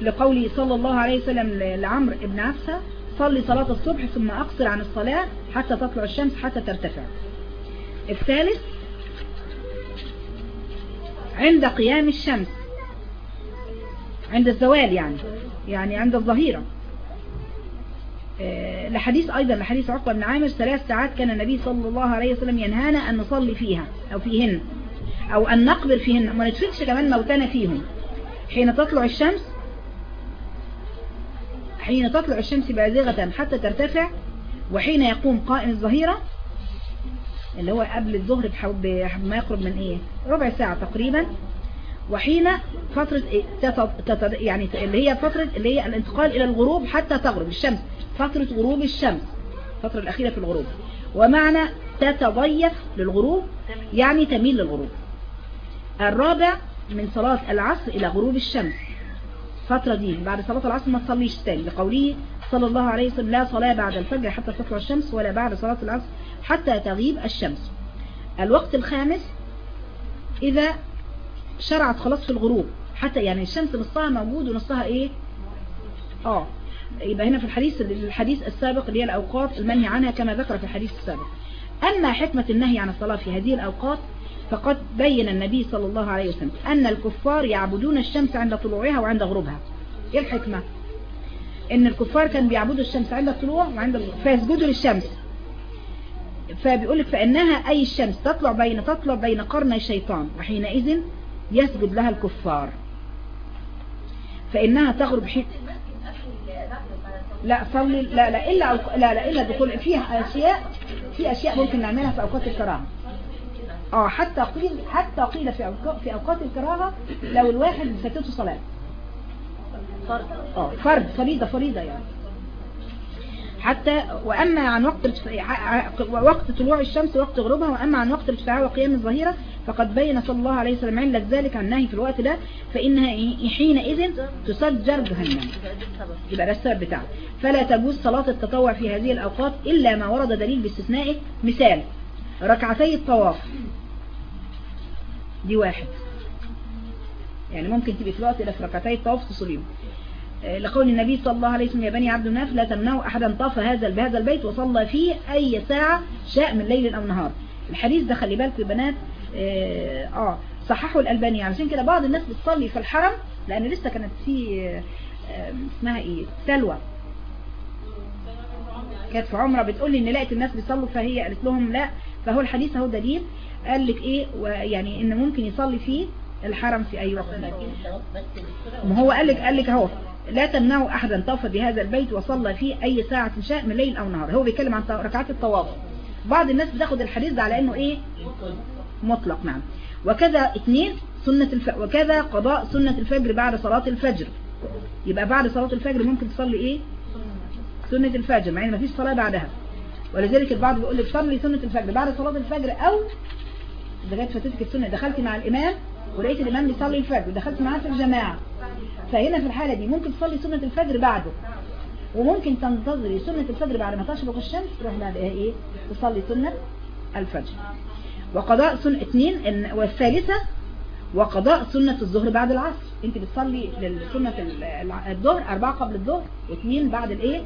لقوله صلى الله عليه وسلم ل- لعمرو بن عفسة صلي صلاة الصبح ثم أقصر عن الصلاة حتى تطلع الشمس حتى ترتفع. الثالث عند قيام الشمس عند الزوال يعني يعني عند الظهيرة. لحديث أيضا لحديث عقبة بن عامر ثلاث ساعات كان النبي صلى الله عليه وسلم ينهانا أن نصلي فيها أو فيهن أو أن نقبر فيهن. ما ندفنش كمان موتانا فيهم. حين تطلع الشمس حين تطلع الشمس بازغة حتى ترتفع وحين يقوم قائم الظهيرة اللي هو قبل الظهر بحو- بما يقرب من إيه؟ ربع ساعة تقريبا. وحين فترة إيه؟ يعني اللي هي فترة اللي هي الانتقال إلى الغروب حتى تغرب الشمس. فترة غروب الشمس. الفترة الأخيرة في الغروب. ومعنى تتضيف للغروب يعني تميل للغروب. الرابع من صلاة العصر إلى غروب الشمس. فترة دي بعد صلاة العصر ما تصليش تاني. لقوله صلى الله عليه وسلم لا صلاة بعد الفجر حتى تطلع الشمس ولا بعد صلاة العصر حتى تغيب الشمس. الوقت الخامس إذا شرعت خلاص في الغروب. حتى يعني الشمس نصها موجود ونصها إيه؟ آه. يبقى هنا في الحديث الحديث السابق اللي هي الأوقات المنهي عنها كما ذكر في الحديث السابق. أما حكمة النهي عن الصلاة في هذه الأوقات فقد بين النبي صلى الله عليه وسلم أن الكفار يعبدون الشمس عند طلوعها وعند غروبها. إيه الحكمة؟ إن الكفار كانوا بيعبدوا الشمس عند الطلوع وعند الغروب فيسجدوا للشمس. فبيقول لك فإنها أي الشمس تطلع بين تطلع بين قرني الشيطان. وحينئذ يسجد لها الكفار. فإنها تغرب حين لا صلي لا لا إلا. لا لا إلا دخول فيها أشياء في أشياء ممكن نعملها في أوقات الكراهة. آه حتى قيل حتى قيل في أوقات في أوقات الكراهة لو الواحد فاتته صلاة. آه فرض فريضة فريضة يعني. حتى وأما عن وقت وقت طلوع الشمس ووقت غروبها وأما عن وقت ارتفاعها وقيام الظهيرة فقد بين صلى الله عليه وسلم علة ذلك عن النهي في الوقت ده فإنها؟ حينئذ تسجر جهنم. يبقى ده السبب بتاعه فلا تجوز صلاة التطوع في هذه الأوقات إلا ما ورد دليل باستثنائه مثال ركعتي الطواف. دي واحد. يعني ممكن تبقى في الوقت ده في ركعتي الطواف تصليهم. لقول النبي صلى الله عليه وسلم يا بني عبد مناف لا تمنعوا أحدا طاف هذا بهذا البيت وصلى فيه أي ساعة شاء من ليل أو نهار. الحديث ده خلي بالكم يا بنات آه, آه صححوا الألباني. علشان كده بعض الناس بتصلي في الحرم لأن لسه كانت في آه آه، اسمها إيه؟ سلوى كانت في عمرة بتقول لي إن لقيت الناس بيصلوا فهي قالت لهم لا فهو الحديث أهو دليل. قال لك إيه؟ ويعني إن ممكن يصلي فيه الحرم في أي وقت. ما هو قال لك قال لك أهو. لا تمنعوا أحدا طاف بهذا البيت وصلى فيه أي ساعة شاء من ليل أو نهار. هو بيتكلم عن ركعات الطواف. بعض الناس بتاخد الحديث ده على إنه إيه؟ مطلق نعم. وكذا اثنين سنة الف... وكذا قضاء سنة الفجر بعد صلاة الفجر. يبقى بعد صلاة الفجر ممكن تصلي إيه؟ سنة الفجر مع إن مفيش صلاة بعدها. ولذلك البعض بيقول لك صلي سنة الفجر بعد صلاة الفجر أو إذا جت فاتتك السنة دخلتي مع الإمام ولقيت الإمام بيصلي الفجر ودخلت معاه في الجماعة. فهنا في الحالة دي ممكن تصلي سنة الفجر بعده. وممكن تنتظري سنة الفجر بعد ما تشرق الشمس تروح بعد إيه؟ تصلي سنة الفجر. وقضاء سنة اثنين والثالثة وقضاء سنة الظهر بعد العصر. أنت بتصلي الع- الظهر أربعة قبل الظهر واثنين بعد الإيه؟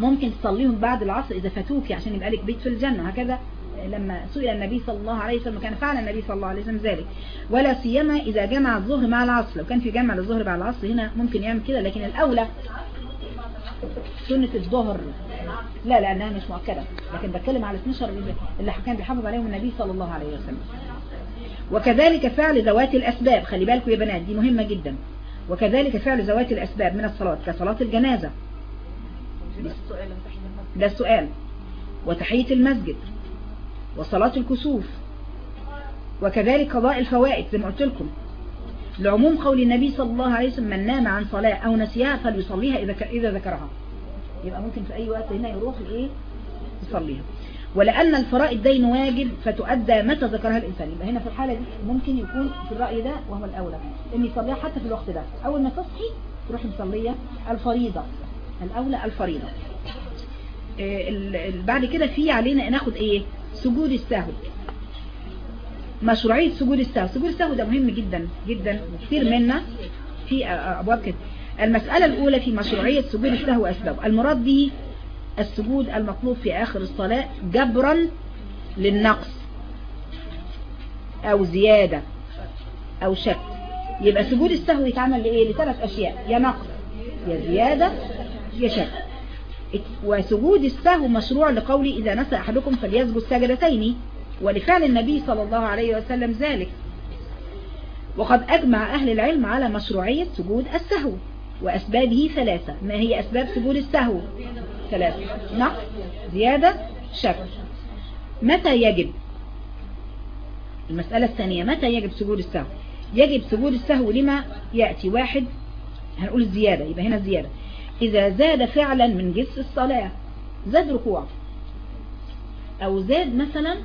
ممكن تصليهم بعد العصر إذا فاتوكي عشان يبقى لك بيت في الجنة هكذا لما سئل النبي صلى الله عليه وسلم كان فعل النبي صلى الله عليه وسلم ذلك. ولا سيما إذا جمع الظهر مع العصر. لو كان في جمع للظهر مع العصر هنا ممكن يعمل كده لكن الأولى سنة الظهر. لا لأنها مش مؤكدة لكن بتكلم على 12 اللي- اللي كان بيحافظ عليهم النبي صلى الله عليه وسلم. وكذلك فعل ذوات الأسباب. خلي بالكم يا بنات دي مهمة جدا. وكذلك فعل ذوات الأسباب من الصلاة كصلاة الجنازة. ده السؤال. وتحية المسجد. وصلاة الكسوف وكذلك قضاء الفوائد زي ما قلت لكم. لعموم قول النبي صلى الله عليه وسلم من نام عن صلاة أو نسيها فليصليها إذا إذا ذكرها. يبقى ممكن في أي وقت هنا يروح إيه؟ يصليها. ولأن الفرائض دين واجب فتؤدى متى ذكرها الإنسان. يبقى هنا في الحالة دي ممكن يكون في الرأي ده وهو الأولى. إن يصليها حتى في الوقت ده. أول ما تصحي تروح مصلية الفريضة. الأولى الفريضة. ال- ال- بعد كده في علينا ناخد إيه؟ سجود السهو. مشروعية سجود السهو. سجود السهو ده مهم جدا جدا. كثير منا في أبواب كده. المسألة الأولى في مشروعية سجود السهو أسباب. المراد به السجود المطلوب في آخر الصلاة جبرا للنقص أو زيادة أو شك. يبقى سجود السهو يتعمل لإيه؟ لثلاث أشياء. يا نقص يا زيادة يا شك. وسجود السهو مشروع لقولي إذا نسى أحدكم فليسجد سجدتين. ولفعل النبي صلى الله عليه وسلم ذلك. وقد أجمع أهل العلم على مشروعية سجود السهو وأسبابه ثلاثة. ما هي أسباب سجود السهو؟ ثلاثة. نقص زيادة شك متى يجب؟ المسألة الثانية متى يجب سجود السهو؟ يجب سجود السهو لما يأتي واحد هنقول الزيادة يبقى هنا الزيادة إذا زاد فعلا من جنس الصلاة. زاد ركوع. أو زاد مثلا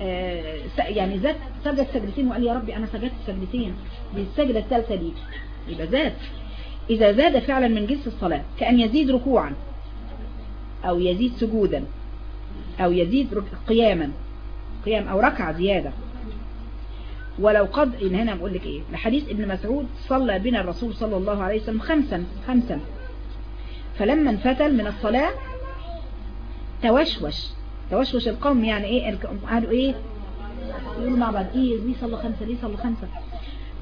آه، يعني زاد سجد سجدتين وقال يا ربي أنا سجدت سجدتين دي السجدة الثالثة دي. يبقى زاد. إذا زاد فعلا من جنس الصلاة كأن يزيد ركوعا أو يزيد سجودا أو يزيد قياما قيام أو ركعة زيادة. ولو قد إن هنا بقول لك إيه لحديث ابن مسعود صلى بنا الرسول صلى الله عليه وسلم خمسا خمسا. فلما انفتل من الصلاة توشوش. توشوش القوم يعني الك- قالوا إيه؟ يقولوا مع بعض إيه؟ ليه صلى خمسة؟ ليه صلى خمسة؟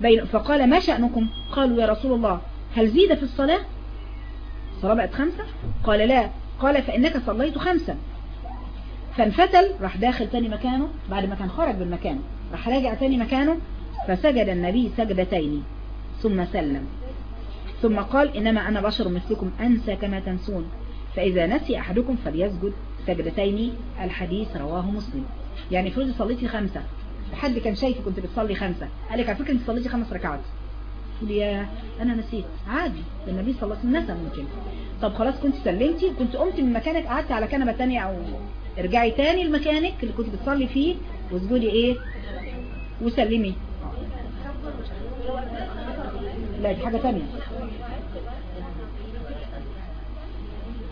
بين فقال ما شأنكم؟ قالوا يا رسول الله هل زيد في الصلاة؟ الصلاة بقت خمسة؟ قال لا. قال فإنك صليت خمسا فانفتل راح داخل تاني مكانه. بعد ما كان خرج من مكانه راح راجع تاني مكانه فسجد النبي سجدتين ثم سلم. ثم قال إنما أنا بشر مثلكم أنسى كما تنسون. فإذا نسي أحدكم فليسجد سجدتين. الحديث رواه مسلم. يعني فرض صليتي خمسة. حد كان شايفك كنت بتصلي خمسة. قال لك على فكرة أنت صليتي خمس ركعات. تقول يا أنا نسيت. عادي. النبي صلى الله عليه وسلم نسى ممكن. طب خلاص كنت سلمتي كنت قمت من مكانك قعدت على كنبة تانية أو ارجعي تاني لمكانك اللي كنت بتصلي فيه واسجدي إيه؟ وسلمي. لا دي حاجة تانية.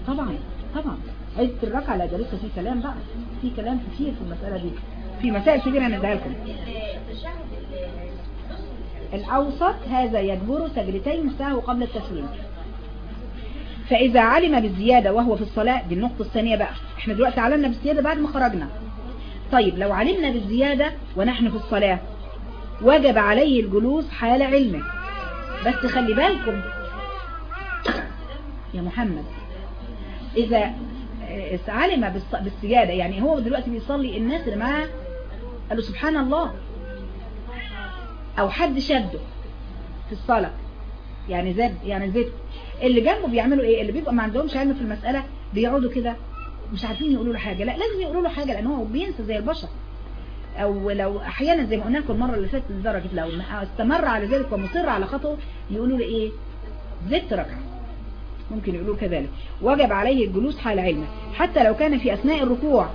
طبعا طبعا. الركعة لا ده لسه في كلام بقى في كلام كتير في المسألة دي. في مسائل كتير هنديها لكم. الأوسط هذا يجبر سجدتين سهو قبل التسليم فإذا علم بالزيادة وهو في الصلاة دي النقطة الثانية بقى. إحنا دلوقتي علمنا بالزيادة بعد ما خرجنا. طيب لو علمنا بالزيادة ونحن في الصلاة وجب عليه الجلوس حال علمه. بس خلي بالكم يا محمد إذا آه، علم بالسجادة يعني هو دلوقتي بيصلي الناس اللي معاه قالوا سبحان الله. أو حد شده في الصلاة. يعني زاد يعني زاد اللي جنبه بيعملوا إيه؟ اللي بيبقى ما عندهمش علم في المسألة بيقعدوا كده مش عارفين يقولوا له حاجة. لا لازم يقولوا له حاجة لأن هو بينسى زي البشر. أو لو أحيانا زي ما قلنا لكم المرة اللي فاتت لدرجة لو استمر على ذلك ومصر على خطأه يقولوا له إيه؟ زدت ركعة. ممكن يقولوا كذلك. وجب عليه الجلوس حال علمه حتى لو كان في أثناء الركوع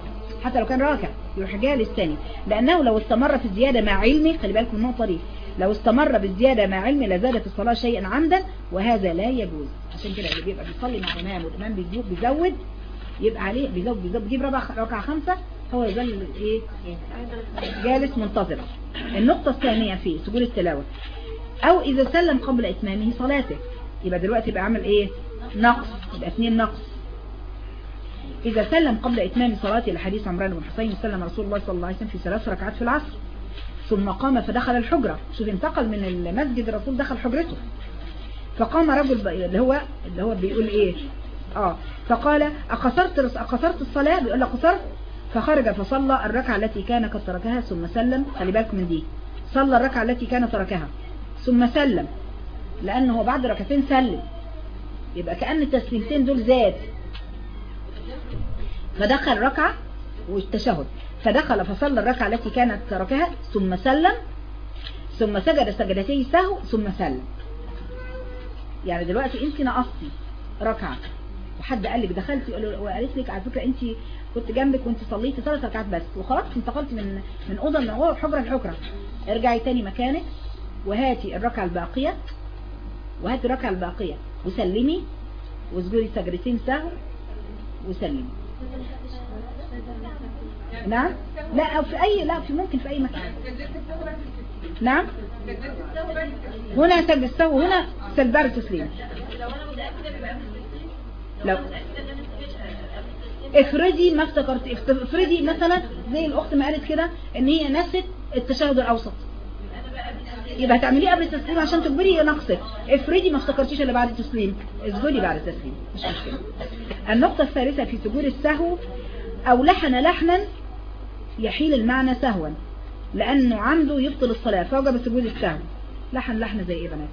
حتى لو كان راكع يروح جالس تاني لأنه لو استمر في الزيادة مع علمه خلي بالكم من النقطة دي لو استمر بالزيادة مع علمه لزادت الصلاة شيئا عمدا وهذا لا يجوز. عشان كده اللي بيبقى بيصلي مع امام والامام بيزود بيزود يبقى عليه بيزود بيزود بيجيب ربع ركعة خمسة هو يظل إيه؟ جالس منتظرا. النقطة الثانية في سجود التلاوة أو إذا سلم قبل إتمامه صلاته. يبقى دلوقتي يبقى عمل إيه؟ نقص يبقى اثنين نقص. إذا سلم قبل إتمام صلاته لحديث عمران بن حسين سلم رسول الله صلى الله عليه وسلم في ثلاث ركعات في العصر. ثم قام فدخل الحجرة. شوف انتقل من المسجد الرسول دخل حجرته. فقام رجل اللي هو اللي هو بيقول إيه؟ آه. فقال أقصرت أقصرت الصلاة؟ بيقول له قصرت فخرج فصلى الركعة التي كان قد تركها ثم سلم. خلي بالكم من دي. صلى الركعة التي كان تركها ثم سلم. لأنه بعد ركعتين سلم. يبقى كأن التسليمتين دول زاد. فدخل ركعة والتشهد. فدخل فصلى الركعة التي كانت تركها ثم سلم ثم سجد سجدتي سهو ثم سلم. يعني دلوقتي انت نقصتي ركعة. وحد قال لك دخلتي وقالت لك على فكرة انت كنت جنبك وانت صليتي ثلاث ركعات بس وخلاص انتقلت من من أوضة من اوضه حجرة لحجرة. ارجعي تاني مكانك وهاتي الركعة الباقية وهاتي الركعة الباقية. وسلمي. واسجدي سجدتين سهو وسلمي. نعم؟ لا في أي لا في ممكن في أي مكان. نعم؟ هنا سجد السهو هنا سلبار التسليم لو افرضي ما افتكرت افرضي مثلا زي الأخت ما قالت كده إن هي نست التشهد الأوسط. يبقى هتعمليه قبل التسليم عشان تجبري نقصك. افرضي ما افتكرتيش إلا بعد التسليم. اسجدي بعد التسليم. مش مشكلة. النقطة الثالثة في سجود السهو أو لحن لحنا يحيل المعنى سهوا لأنه عمده يبطل الصلاة فوجب سجود السهو. لحن لحن زي إيه بنات؟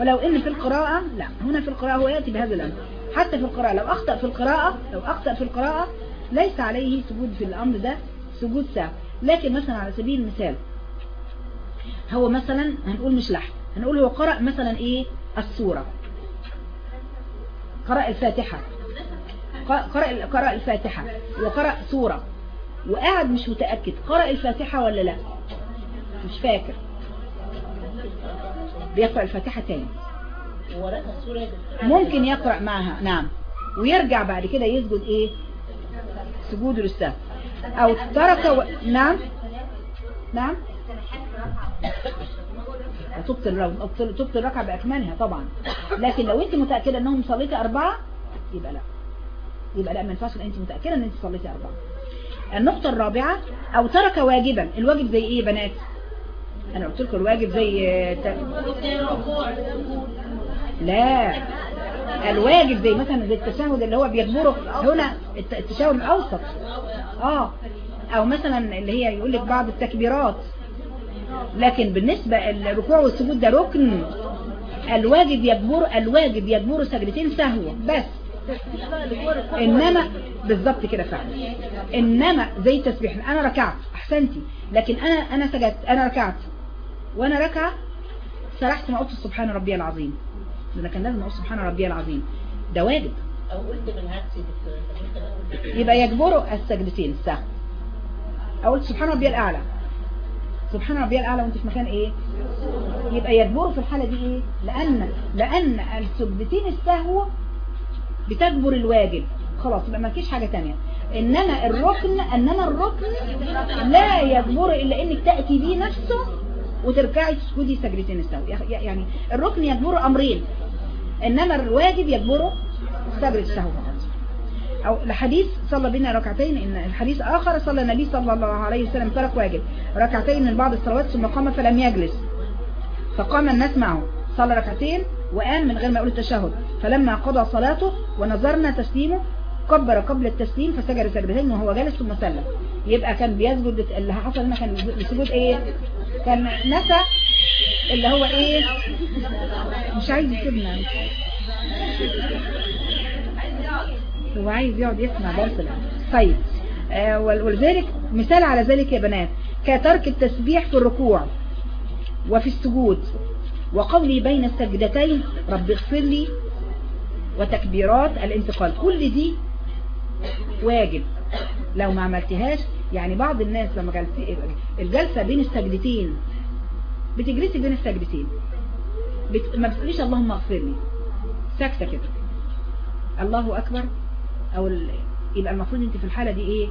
ولو إن في القراءة لا. هنا في القراءة هو يأتي بهذا الأمر. حتى في القراءة لو أخطأ في القراءة لو أخطأ في القراءة ليس عليه سجود في الأمر ده سجود سهو. لكن مثلا على سبيل المثال هو مثلا هنقول مش لحن هنقول هو قرأ مثلا إيه؟ السورة. قرأ الفاتحة. قرأ قرأ الفاتحة وقرأ سورة. وقاعد مش متأكد قرأ الفاتحة ولا لا؟ مش فاكر. بيقرأ الفاتحة تاني. ممكن يقرأ معها نعم. ويرجع بعد كده يسجد إيه؟ سجود للسهو أو ترك و... نعم؟ نعم؟ تبطل الر- تبطل الركعة بأكملها طبعا. لكن لو أنت متأكدة أنهم صليتي أربعة يبقى لا. يبقى لا ما ينفعش أنت متأكدة أن أنت صليتي أربعة. النقطة الرابعة أو ترك واجبا. الواجب زي إيه يا بنات؟ أنا قلت لكم الواجب زي آه، لا. الواجب زي مثلا زي التشهد اللي هو بيجبره هنا الت- التشهد الأوسط. آه. أو مثلا اللي هي يقول لك بعض التكبيرات. لكن بالنسبة الركوع والسجود ده ركن. الواجب يجبر الواجب يجبر سجدتين سهوا بس. انما بالظبط كده فعلا. إنما زي التسبيح أنا ركعت احسنتي لكن أنا أنا سجدت أنا ركعت. وأنا ركعه سرحت ما قلت سبحان ربي العظيم. ده أنا كان لازم أقول سبحان ربي العظيم. ده واجب. أو قلت بالعكس يبقى يجبروا السجدتين السهو أقول سبحان ربي الأعلى. سبحان ربي الأعلى وأنت في مكان إيه؟ يبقى يجبروا في الحالة دي إيه؟ لأن لأن السجدتين السهو بتجبر الواجب. خلاص يبقى ما فيش حاجة تانية. إنما الركن إنما الركن لا يجبر إلا إنك تأتي بيه نفسه وتركعي تسجدي سجدتين السهو يعني الركن يجبر أمرين. إنما الواجب يجبره سجد السهو أو الحديث صلى بنا ركعتين إن الحديث آخر صلى النبي صلى الله عليه وسلم ترك واجب. ركعتين من بعض الصلوات ثم قام فلم يجلس. فقام الناس معه. صلى ركعتين وقام من غير ما يقول التشهد. فلما قضى صلاته ونظرنا تسليمه كبر قبل التسليم فسجد سجدتين وهو جالس ثم سلم. يبقى كان بيسجد اللي حصل هنا كان بسجود إيه؟ كان نسى اللي هو إيه؟ مش عايز يسيبنا. هو عايز يقعد يسمع درس الآن طيب آه ول- ولذلك مثال على ذلك يا بنات كترك التسبيح في الركوع وفي السجود. وقولي بين السجدتين رب اغفر لي وتكبيرات الانتقال. كل دي واجب. لو ما عملتهاش يعني بعض الناس لما جلس الجلسة بين السجدتين بتجلسي بين السجدتين بت... ما بتقوليش اللهم اغفر لي. ساكتة كده. الله أكبر. أو. يبقى المفروض أنت في الحالة دي إيه؟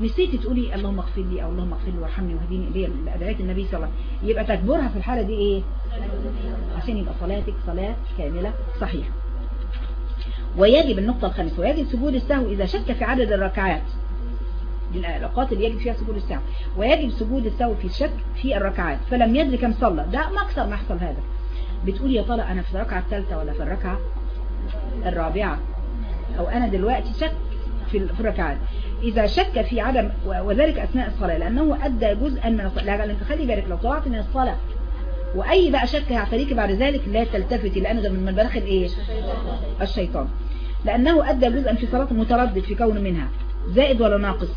نسيتي تقولي اللهم اغفر لي أو اللهم اغفر لي وارحمني واهديني اللي هي ادعية النبي صلى الله عليه وسلم. يبقى تكبرها في الحالة دي إيه؟ عشان يبقى صلاتك صلاة كاملة صحيحة. ويجب النقطة الخامسة ويجب سجود السهو إذا شك في عدد الركعات. دي الأوقات اللي يجب فيها سجود السهو. ويجب سجود السهو في الشك في الركعات. فلم يدري كم صلى. ده ما أكثر ما يحصل هذا. بتقول يا ترى أنا في الركعة الثالثة ولا في الركعة الرابعة؟ أو أنا دلوقتي شك في الركعات. إذا شك في عدم وذلك أثناء الصلاة لأنه أدى جزءا من الصلاة. لأن خلي بالك لو طلعت من الصلاة وأي بقى شك هيعتريك بعد ذلك لا تلتفتي لأنه ده من مداخل إيه الشيطان. لأنه أدى جزءا في صلاة متردد في كون منها. زائد ولا ناقص؟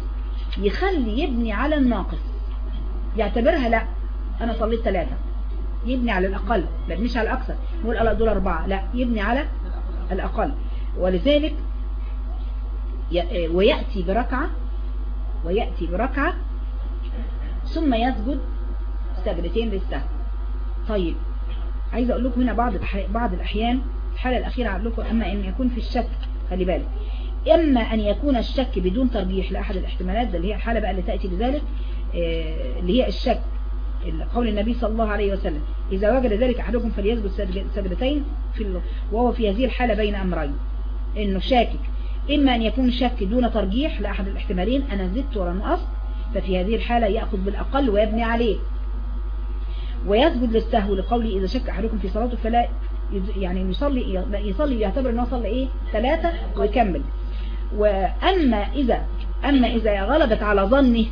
يخلي يبني على الناقص. يعتبرها لا أنا صليت ثلاثة. يبني على الأقل لا مش على الأكثر نقول ألا دول أربعة لا يبني على الأقل. ولذلك ويأتي بركعة ويأتي بركعة ثم يسجد سجدتين للسهو. طيب عايز أقول لكم هنا بعض بعض الأحيان الحالة الأخيرة أقول لكم أما إن يكون في الشك خلي بالك. إما أن يكون الشك بدون ترجيح لأحد الاحتمالات ده اللي هي الحالة بقى اللي تأتي بذلك اللي هي الشك قول النبي صلى الله عليه وسلم إذا وجد ذلك أحدكم فليسجد سجدتين في وهو في هذه الحالة بين أمرين. إنه شاكك. إما أن يكون شك دون ترجيح لأحد الاحتمالين أنا زدت ولا نقصت ففي هذه الحالة يأخذ بالأقل ويبني عليه. ويسجد للسهو لقوله إذا شك أحدكم في صلاته فلا يعني يصلي يصلي يعتبر أنه صلى إيه؟ ثلاثة ويكمل. وأما إذا أما إذا غلبت على ظنه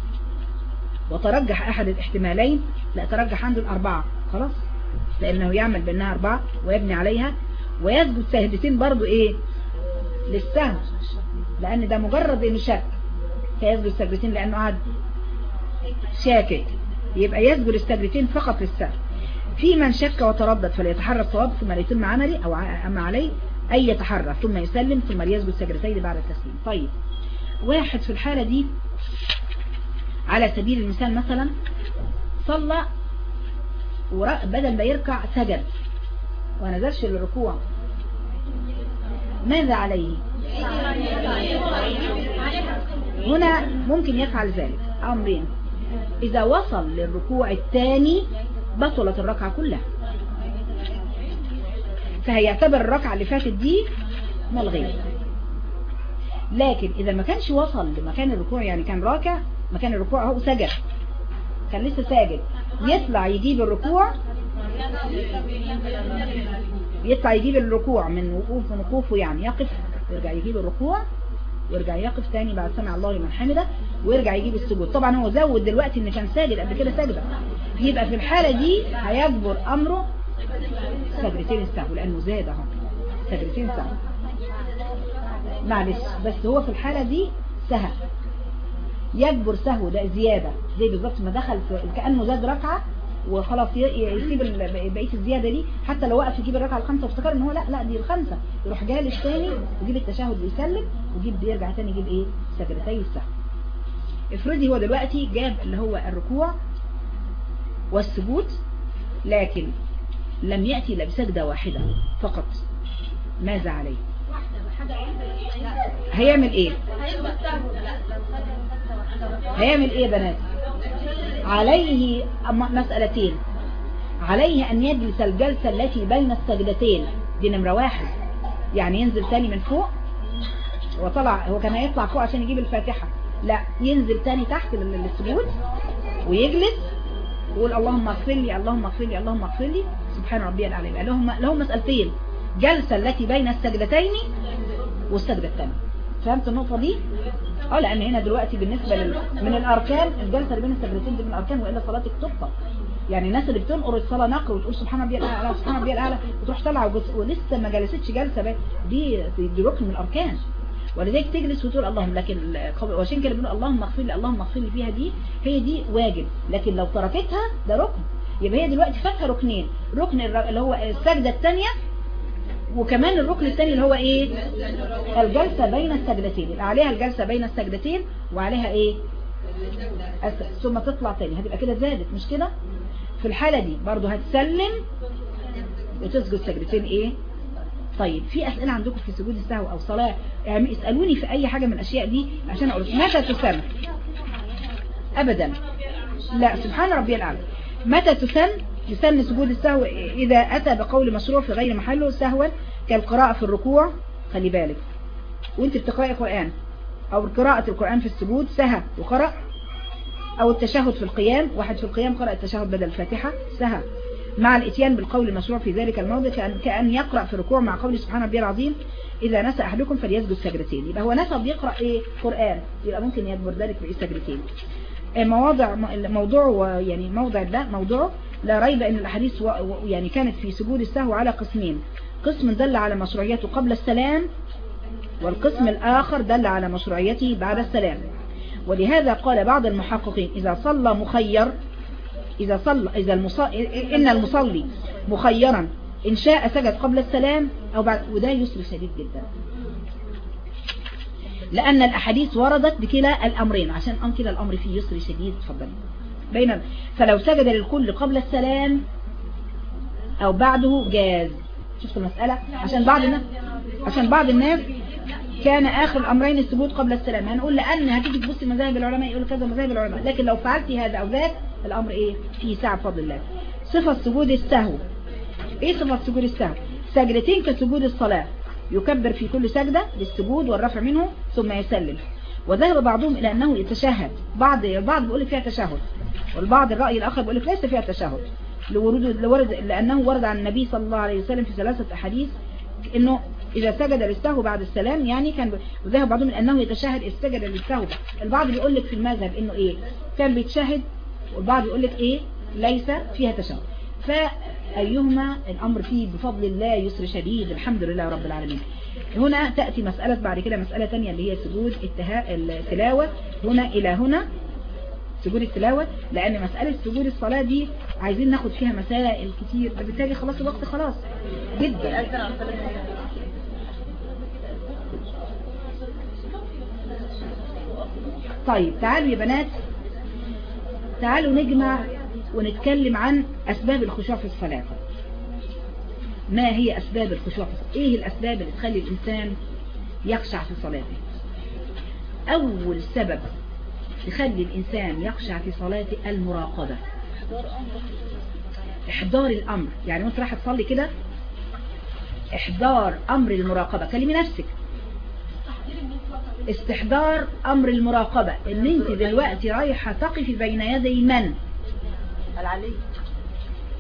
وترجح أحد الاحتمالين لا ترجح عنده الأربعة. خلاص. لأنه يعمل بأنها أربعة ويبني عليها. ويسجد سهدتين برضو إيه؟ للسهو لأن ده مجرد إنه شك. فيسجد سجدتين لأنه قعد شاكك. يبقى يسجد السجدتين فقط للسهو في من شك وتردد فليتحرى الصواب ثم ليتم عملي أو أما عليه أي يتحرى ثم يسلم ثم يسجد سجدتين بعد التسليم. طيب واحد في الحالة دي على سبيل المثال مثلا صلى بدل ما يركع سجد ونزلش للركوع. ماذا عليه؟ هنا ممكن يفعل ذلك. أمرين. إذا وصل للركوع الثاني بطلت الركعة كلها. فهيعتبر الركعة اللي فاتت دي ملغية لكن إذا ما كانش وصل لمكان الركوع يعني كان راكع مكان الركوع هو سجد. كان لسه ساجد. يطلع يجيب الركوع. يطلع يجيب الركوع من وقوف وقوفه يعني يقف يرجع يجيب الركوع ويرجع يقف تاني بعد سمع الله لمن حمده ويرجع يجيب السجود. طبعا هو زود دلوقتي إن كان ساجد قبل كده سجده يبقى في الحالة دي هيجبر أمره سجدتين السهو لأنه زاد أهو. سجدتين سهو معلش بس هو في الحالة دي سهى يجبر سهو ده زيادة زي بالظبط ما دخل كأنه زاد ركعة وخلاص يسيب ال- بقية الزيادة دي. حتى لو وقف يجيب الركعة الخامسة وافتكر إن هو لا لا دي الخامسة. يروح جالس تاني؟ ويجيب التشهد ويسلم ويجيب يرجع تاني يجيب إيه؟ سجدتي السهو افرضي هو دلوقتي جاب اللي هو الركوع والسجود لكن لم يأتي إلا بسجدة واحدة فقط. ماذا عليه؟ هيعمل إيه؟ هيعمل إيه بنات؟ عليه مسألتين. عليه أن يجلس الجلسة التي بين السجدتين دي نمرة واحد. يعني ينزل تاني من فوق وطلع هو كان هيطلع فوق عشان يجيب الفاتحة. لا ينزل تاني تحت لل- للسجود ويجلس ويقول اللهم اغفر لي اللهم اغفر لي اللهم اغفر لي. سبحان ربي الأعلى يبقى لهم لهم مسألتين. جلسة التي بين السجدتين والسجدة الثانية فهمت النقطة دي؟ آه لأن هنا دلوقتي بالنسبة لل... من الاركان الجلسة اللي بين السجدتين دي من الاركان والا صلاتك تبطل يعني الناس اللي بتنقر الصلاة نقر وتقول سبحان ربي الاعلى سبحان ربي الاعلى وتروح طالعه وجس... ولسه ما جلستش جلسة بقى. دي دي ركن من الاركان. ولذلك تجلس وتقول اللهم لكن وعشان كده بنقول اللهم اغفر لي اللهم اغفر لي فيها دي هي دي واجب. لكن لو تركتها ده ركن. يبقى هي دلوقتي فاتها ركنين. ركن اللي هو السجدة الثانية وكمان الركن الثاني اللي هو إيه؟ الجلسة بين السجدتين. يبقى عليها الجلسة بين السجدتين وعليها إيه؟ أس- ثم تطلع تاني. هتبقى كده زادت مش كده؟ في الحالة دي برضو هتسلم وتسجد سجدتين إيه؟ طيب في أسئلة عندكم في سجود السهو أو صلاة؟ يعني اسألوني في أي حاجة من الأشياء دي عشان أقول متى تسن ابدا. لا سبحان ربي الأعلى. متى تسن يسن سجود السهو إذا أتى بقول مشروع في غير محله سهوا كالقراءة في الركوع خلي بالك. وأنت بتقرأي قرآن أو قراءة القرآن في السجود سهى وقرأ أو التشهد في القيام واحد في القيام قرأ التشهد بدل الفاتحة سهى. مع الإتيان بالقول المشروع في ذلك الموضع كأن, كأن يقرأ في الركوع مع قول سبحان ربي العظيم إذا نسى أحدكم فليسجد سجدتين. يبقى هو نسى بيقرأ إيه؟ قرآن. يبقى ممكن يجبر ذلك بإيه؟ سجدتين. مواضع موضوع و- يعني موضع ده موضوعه لا ريب أن الأحاديث و- يعني كانت في سجود السهو على قسمين. قسم دل على مشروعيته قبل السلام والقسم الآخر دل على مشروعيته بعد السلام. ولهذا قال بعض المحققين إذا صلى مخير إذا صلى إذا المصلي إن المصلي مخيرا إن شاء سجد قبل السلام أو بعد وده يسر شديد جدا. لأن الأحاديث وردت بكلا الأمرين عشان أن كلا الأمر فيه يسر شديد تفضل. بين فلو سجد للكل قبل السلام أو بعده جاز. شفت المسألة؟ عشان بعض الناس عشان بعض الناس كان آخر الأمرين السجود قبل السلام. هنقول لأن هتيجي تبصي مذاهب العلماء يقولوا كذا مذاهب العلماء. لكن لو فعلتي هذا أو ذاك الأمر إيه؟ فيه ساعة بفضل الله. صفة سجود السهو. إيه صفة سجود السهو؟ سجدتين كسجود الصلاة. يكبر في كل سجدة للسجود والرفع منه ثم يسلم. وذهب بعضهم إلى أنه يتشهد. بعض البعض بيقول لك فيها تشهد. والبعض الرأي الآخر بيقول لك ليس فيها تشهد. لورود لورد لأنه ورد عن النبي صلى الله عليه وسلم في ثلاثة أحاديث إنه إذا سجد للسهو بعد السلام يعني كان وذهب بعضهم إلى أنه يتشهد إذا سجد للسهو البعض بيقول لك في المذهب إنه إيه؟ كان بيتشهد والبعض يقول لك إيه؟ ليس فيها تشهد. فأيهما الأمر فيه بفضل الله يسر شديد الحمد لله رب العالمين. هنا تأتي مسألة بعد كده مسألة تانية اللي هي سجود التها... التلاوة. هنا إلى هنا سجود التلاوة لأن مسألة سجود الصلاة دي عايزين ناخد فيها مسائل كتير بالتالي خلاص الوقت خلاص. جدا. طيب تعالوا يا بنات تعالوا نجمع ونتكلم عن أسباب الخشوع في الصلاة. ما هي أسباب الخشوع في الصلاة؟ إيه الأسباب اللي تخلي الإنسان يخشع في صلاته؟ أول سبب تخلي الإنسان يخشع في صلاته المراقبة. إحضار الأمر. يعني وانت راح تصلي كده إحضار أمر المراقبة. كلمي نفسك. استحضار أمر المراقبة. إن أنت دلوقتي رايحة تقفي بين يدي من؟ العلي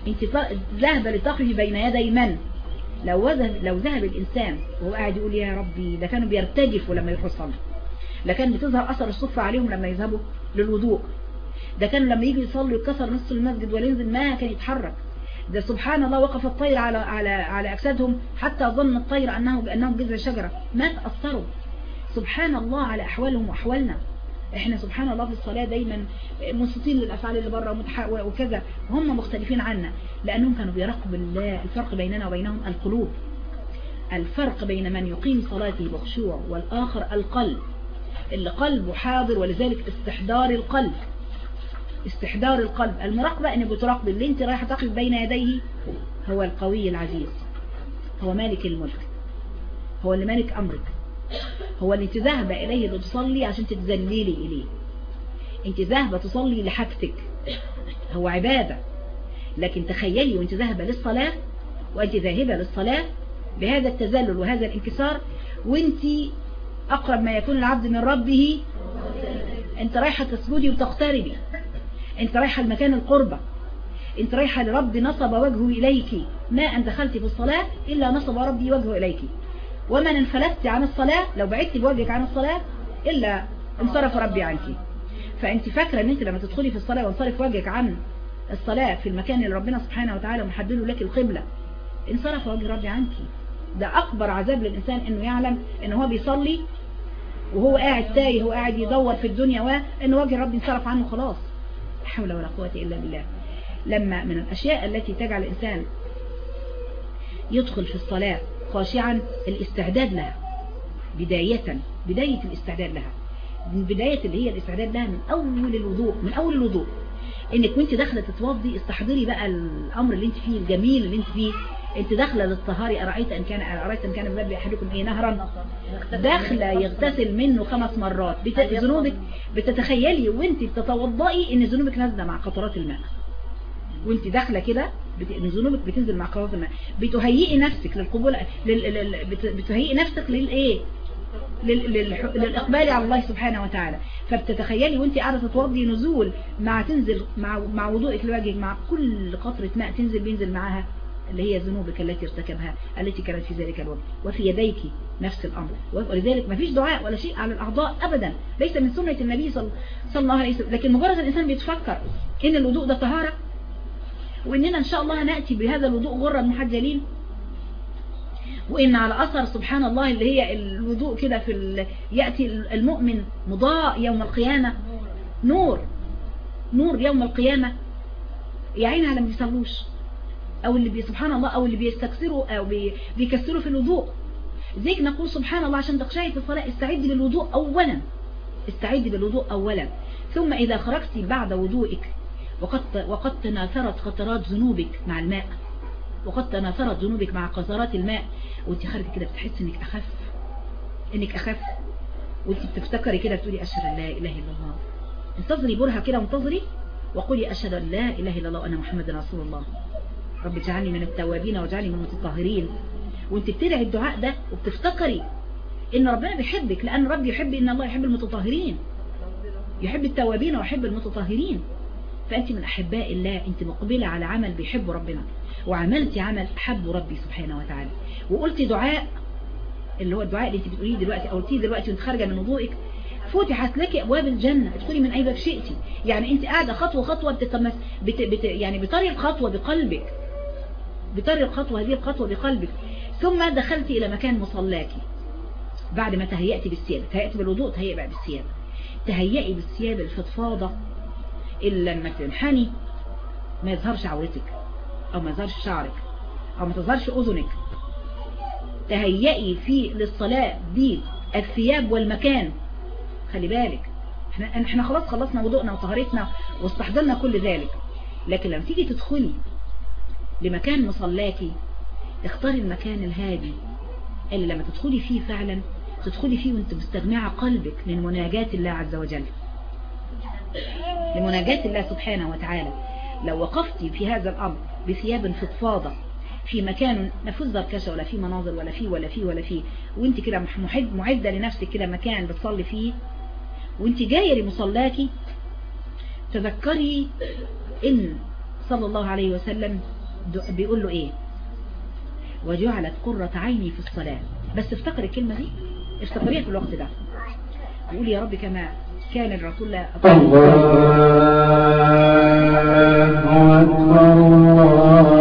انت ط- ذاهبة لتقفي بين يدي من؟ لو ذهب لو ذهب الإنسان وهو قاعد يقول يا ربي ده كانوا بيرتجفوا لما يروحوا يصلوا ده كان بتظهر أثر الصفة عليهم لما يذهبوا للوضوء. ده كانوا لما يجوا يصلوا يتكسر نص المسجد ولا ينزل ما كان يتحرك. ده سبحان الله وقف الطير على على على أجسادهم حتى ظن الطير أنه أنهم جذع شجرة. ما تأثروا؟ سبحان الله على أحوالهم وأحوالنا. إحنا سبحان الله في الصلاة دايما منصتين للأفعال اللي بره وكذا. هم مختلفين عنا لأنهم كانوا بيراقبوا الله الفرق بيننا وبينهم القلوب. الفرق بين من يقيم صلاته بخشوع والآخر القلب. اللي قلبه حاضر ولذلك استحضار القلب. استحضار القلب. المراقبة إن بتراقب اللي أنت رايحة تقف بين يديه هو القوي العزيز. هو مالك الملك. هو اللي مالك أمرك. هو اللي انت ذاهبة إليه لتصلي عشان تتذللي إليه. انت ذاهبة تصلي لحاجتك. هو عبادة. لكن تخيلي وانت ذاهبة للصلاة وانت ذاهبة للصلاة بهذا التذلل وهذا الانكسار وانت أقرب ما يكون العبد من ربه. أنت رايحة تسجدي وتقتربي. أنت رايحة المكان القربة. أنت رايحة لرب نصب وجهه إليك. ما أن دخلت في الصلاة إلا نصب ربي وجهه إليك. ومن انفلتت عن الصلاة لو بعدت بوجهك عن الصلاة إلا انصرف ربي عنك. فأنت فاكرة أن أنت لما تدخلي في الصلاة وانصرف وجهك عن الصلاة في المكان اللي ربنا سبحانه وتعالى محدده لك القبلة انصرف وجه ربي عنك. ده أكبر عذاب للإنسان أنه يعلم أنه هو بيصلي وهو قاعد تايه وقاعد يدور في الدنيا وأن وجه ربي انصرف عنه خلاص. لا حول ولا قوة إلا بالله. لما من الأشياء التي تجعل الإنسان يدخل في الصلاة خاشعا الاستعداد لها. بداية بداية الاستعداد لها. من بداية اللي هي الاستعداد لها من أول الوضوء من أول الوضوء. إنك وأنت داخلة تتوضي استحضري بقى الأمر اللي أنت فيه الجميل اللي أنت فيه. أنت داخلة للطهاري أرأيت أن كان أرأيت أن كان باب أحدكم إيه نهرا؟ داخلة يغتسل منه خمس مرات. بت... ذنوبك بتتخيلي وأنت بتتوضئي إن ذنوبك نازلة مع قطرات الماء. وأنت داخلة كده ذنوبك بتنزل مع قطرات الماء بتهيئي نفسك للقبول لل... لل... بت... بتهيئي نفسك للايه لل... لل... للإقبال على الله سبحانه وتعالى. فبتتخيلي وانت قاعدة تتوضي نزول مع تنزل مع مع وضوءك لوجهك مع كل قطرة ماء تنزل بينزل معاها اللي هي ذنوبك التي ارتكبها التي كانت في ذلك الوقت. وفي يديك نفس الأمر. ولذلك ما فيش دعاء ولا شيء على الأعضاء أبدا. ليس من سنة النبي صلى الله عليه وسلم. لكن مجرد الإنسان بيتفكر إن الوضوء ده طهارة وإننا إن شاء الله نأتي بهذا الوضوء غرا محجلين وإن على أثر سبحان الله اللي هي الوضوء كده في ال... يأتي المؤمن مضاء يوم القيامة. نور. نور يوم القيامة. يا عيني على ما بيصلوش أو اللي بي سبحان الله أو اللي بيستكثروا أو بي بيكسروا في الوضوء. زيك نقول سبحان الله عشان تخشعي في الصلاة استعدي بالوضوء اولا. استعدي بالوضوء اولا. ثم إذا خرجت بعد وضوئك وقد, وقد تناثرت قطرات ذنوبك مع الماء. وقد تناثرت ذنوبك مع قطرات الماء. وانت خارجة كده بتحس انك أخف. انك أخف. وانت بتفتكري كده بتقولي أشهد أن لا إله إلا الله. انتظري برهة كده وانتظري وقولي أشهد أن لا إله إلا الله وأنا محمد رسول الله. رب اجعلني من التوابين واجعلني من المتطهرين. وانت بتدعي الدعاء ده وبتفتكري إن ربنا بيحبك لأن رب يحب إن الله يحب المتطهرين. يحب التوابين ويحب المتطهرين. فانت من أحباء الله. أنت مقبلة على عمل بيحب ربنا وعملتي عمل أحب ربي سبحانه وتعالى. وقلتي دعاء اللي هو الدعاء اللي أنت بتقوليه دلوقتي أو قلتيه دلوقتي وأنت خارجة من وضوئك فتحت لك أبواب الجنة. ادخلي من أي باب شئتي. يعني أنت قاعدة خطوة خطوة بتتمس بت بت يعني بطري الخطوة بقلبك. بطري الخطوة هذه الخطوة بقلبك. ثم دخلت إلى مكان مصلاكي. بعد ما تهيأتي بالثياب تهيأتي بالوضوء تهيئ بقى بالثياب. تهيئي بالثياب الفضفاضة. إلا لما تنحني. ما يظهرش عورتك أو ما يظهرش شعرك أو ما تظهرش أذنك. تهيئي في للصلاة دي الثياب والمكان. خلي بالك إحنا, إحنا خلاص خلصنا وضوءنا وطهارتنا واستحضرنا كل ذلك. لكن لما تيجي تدخلي لمكان مصلاكي اختاري المكان الهادي. اللي لما تدخلي فيه فعلا تدخلي فيه وأنت مستجمعة قلبك لمناجاة الله عز وجل. لمناجاة الله سبحانه وتعالى. لو وقفتي في هذا الأمر بثياب فضفاضة في مكان نفوذ دركشة ولا في مناظر ولا في ولا في ولا في وانت كده محد معدة لنفسك كده مكان بتصلي فيه وانت جاية لمصلاكي تذكري إن صلى الله عليه وسلم بيقول له إيه؟ وجعلت قرة عيني في الصلاة. بس افتكر الكلمة دي افتكريها في الوقت ده. يقول يا رب كما كان الرسول الله أكبر الله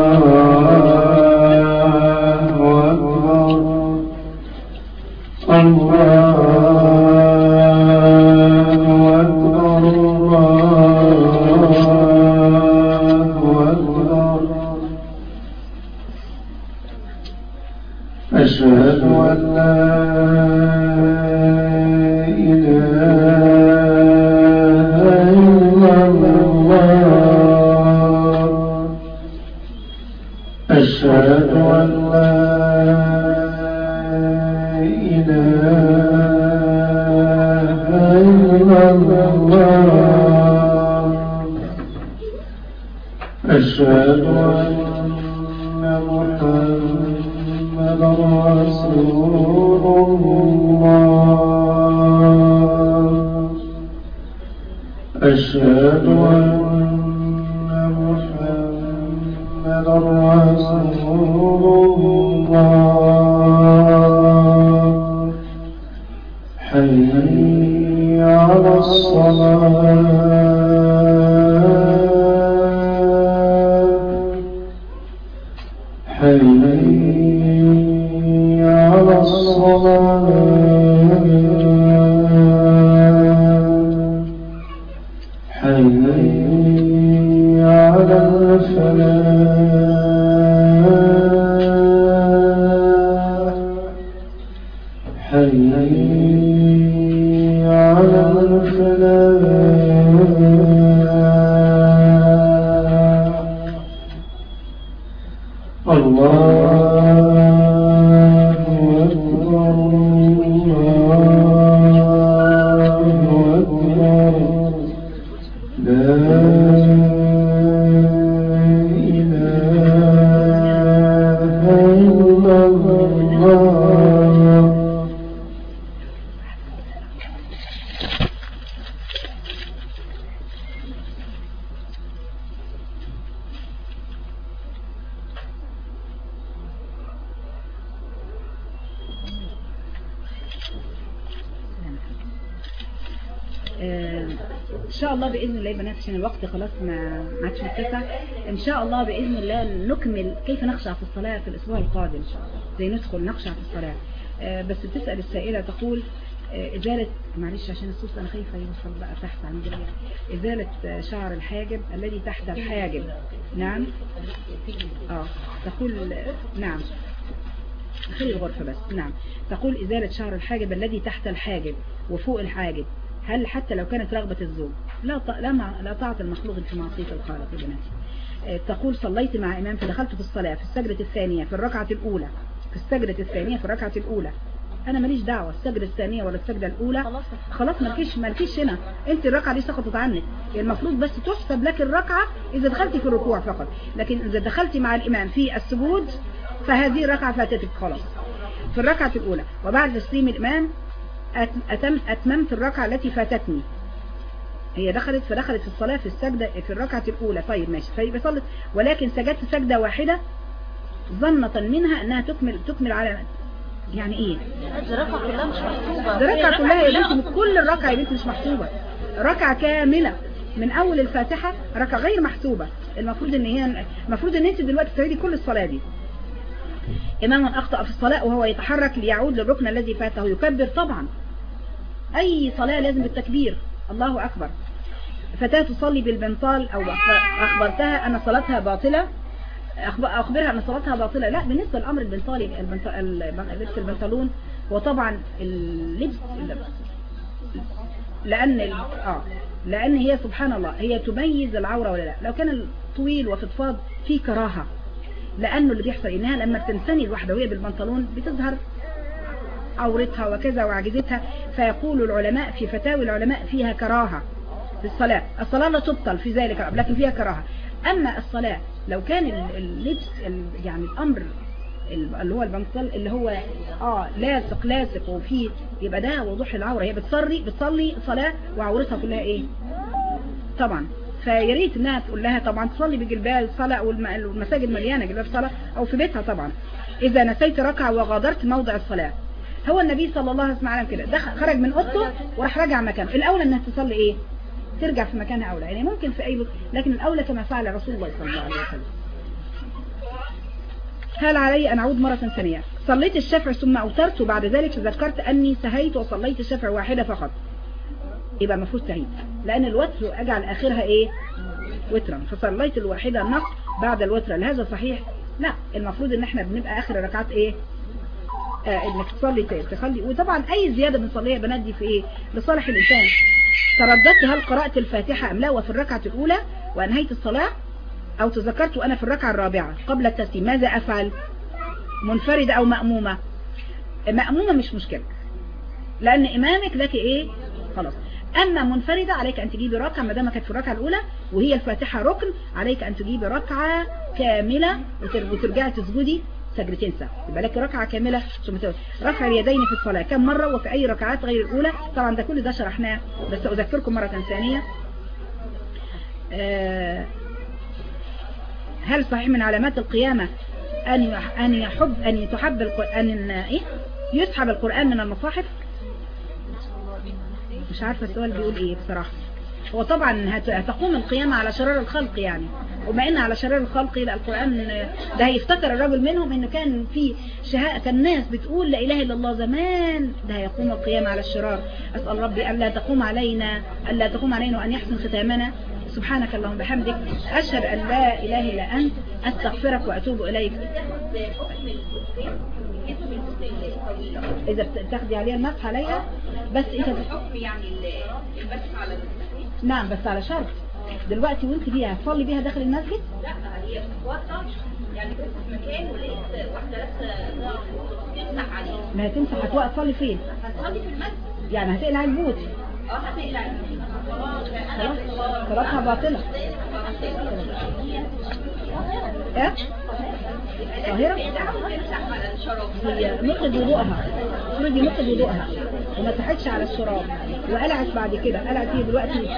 عشان الوقت خلاص ما ما عادش متسع إن شاء الله بإذن الله نكمل كيف نخشع في الصلاة في الأسبوع القادم زي ندخل نخشع في الصلاة. آه، بس بتسأل السائلة تقول آه، إزالة معلش عشان الصوت أنا خايفة يوصل بقى تحت عن إزالة آه، شعر الحاجب الذي تحت الحاجب. نعم؟ آه. تقول نعم. خلي الغرفة بس. نعم. تقول إزالة شعر الحاجب الذي تحت الحاجب وفوق الحاجب. هل حتى لو كانت رغبة الزوج؟ لا. لا, مع... لا طاعة المخلوق في معصية الخالق يا بناتي آه، تقول صليت مع إمام فدخلت في الصلاة في السجدة الثانية في الركعة الأولى. في السجدة الثانية في الركعة الأولى. أنا ماليش دعوة السجدة الثانية ولا السجدة الأولى. خلاص. مالكيش مالكيش هنا. أنت الركعة دي سقطت عنك. يعني المفروض بس تحسب لك الركعة إذا دخلتي في الركوع فقط. لكن إذا دخلتي مع الإمام في السجود فهذه الركعة فاتتك خلاص. في الركعة الأولى. وبعد تسليم الإمام أت- أتم أتممت الركعة التي فاتتني. هي دخلت فدخلت في الصلاة في السجدة في الركعة الأولى. طيب ماشي. فيبقى صلت. ولكن سجدت سجدة واحدة ظنة منها أنها تكمل تكمل على يعني إيه؟ الركعة كلها مش محسوبة. ده هي ركعة كلها يا بنتي كل الركعة يا بنتي مش محسوبة. ركعة كاملة من أول الفاتحة ركعة غير محسوبة. المفروض إن هي المفروض إن أنت دلوقتي تعيدي كل الصلاة دي. إمام أخطأ في الصلاة وهو يتحرك ليعود للركن الذي فاته. يكبر طبعا. أي صلاة لازم بالتكبير. الله أكبر. فتاة تصلي بالبنطال أو أخبرتها أن صلاتها باطلة أخب- أخبرها أن صلاتها باطلة. لا بالنسبة للأمر البنطالي البنط- ال- لبس البنطلون وطبعا اللبس لأن آه لأن هي سبحان الله هي تميز العورة ولا لا. لو كان الطويل وفضفاض في كراهة لأنه اللي بيحصل إنها لما بتنثني الواحدة وهي بالبنطلون بتظهر عورتها وكذا وعجزتها فيقول العلماء في فتاوي العلماء فيها كراهة للصلاة الصلاة. لا تبطل في ذلك لكن فيها كراهة. أما الصلاة لو كان ال- اللبس ال- يعني الأمر ال- اللي هو البنطل اللي هو آه لاصق لاصق وفيه يبقى ده وضوح العورة. هي بتصلي بتصلي صلاة وعورتها كلها إيه؟ طبعا. فيا ريت إنها تقول لها طبعا تصلي بجلباب والم- والمساجد مليانة جلباب صلاة أو في بيتها طبعا. إذا نسيت ركعة وغادرت موضع الصلاة. هو النبي صلى الله عليه وسلم كده. دخل خرج من أوضته وراح راجع مكانه. الأولى إنها تصلي إيه؟ ترجع في مكانها أولى. يعني ممكن في أي لكن الأولى كما فعل رسول الله صلى الله عليه وسلم. هل علي أن أعود مرة ثانية؟ صليت الشفع ثم أوترت. وبعد ذلك تذكرت أني سهيت وصليت الشفع واحدة فقط. يبقى المفروض سهيت. لأن الوتر أجعل آخرها إيه؟ وترا. فصليت الواحدة النص بعد الوتر. هل هذا صحيح؟ لا. المفروض إن إحنا بنبقى آخر الركعات إيه؟ آه إنك تصلي تخلي وطبعا أي زيادة بنصليها يا بنات دي في إيه؟ لصالح الإنسان. ترددت هل قرأت الفاتحة أم لا وفي الركعة الأولى وأنهيت الصلاة أو تذكرت وأنا في الركعة الرابعة؟ قبل التسليم. ماذا أفعل؟ منفردة أو مأمومة؟ مأمومة مش مشكلة. لأن إمامك لك إيه؟ خلاص. أما منفردة عليك أن تجيبي ركعة ما دام كانت في الركعة الأولى وهي الفاتحة ركن عليك أن تجيبي ركعة كاملة وتر- وترجعي تسجدي سجدتين سهو يبقى لك ركعة كاملة. رفع اليدين في الصلاة. كم مرة وفي أي ركعات غير الأولى؟ طبعا ده كل ده شرحناه بس أذكركم مرة ثانية. آه، هل صحيح من علامات القيامة أن أن يحب أن تحب أن إيه؟ يسحب القرآن من المصاحف؟ مش عارفة السؤال بيقول إيه بصراحة. هو طبعا هت- هتقوم القيامة على شرار الخلق يعني. وما إن على شرار الخلق يبقى القرآن ده هيفتكر الرجل منهم إن كان في شهاء. كان ناس بتقول لا إله إلا الله زمان ده هيقوم القيامة على الشرار. أسأل ربي ألا تقوم علينا ألا تقوم علينا وأن يحسن ختامنا. سبحانك اللهم بحمدك. أشهد أن لا إله إلا أنت. أستغفرك وأتوب إليك. إذا بتاخدي عليها المسح عليها بس إذا يعني المسح على نعم بس على شرط دلوقتي وانت بيها هتصلي بيها داخل المسجد لا هي وقتها يعني في مكان ولقيت واحدة لابسة تمسح عليه ما هتمسح هتوقف تصلي فين هتصلي في المسجد يعني هتقلع البوت آه هتقلع خلاص صلاتها باطلة إيه القاهرة. هي نقض وضوءها فرضي نقض وضوءها وما تحتش على الشراب وقلعت بعد كده. قلعت إيه دلوقتي.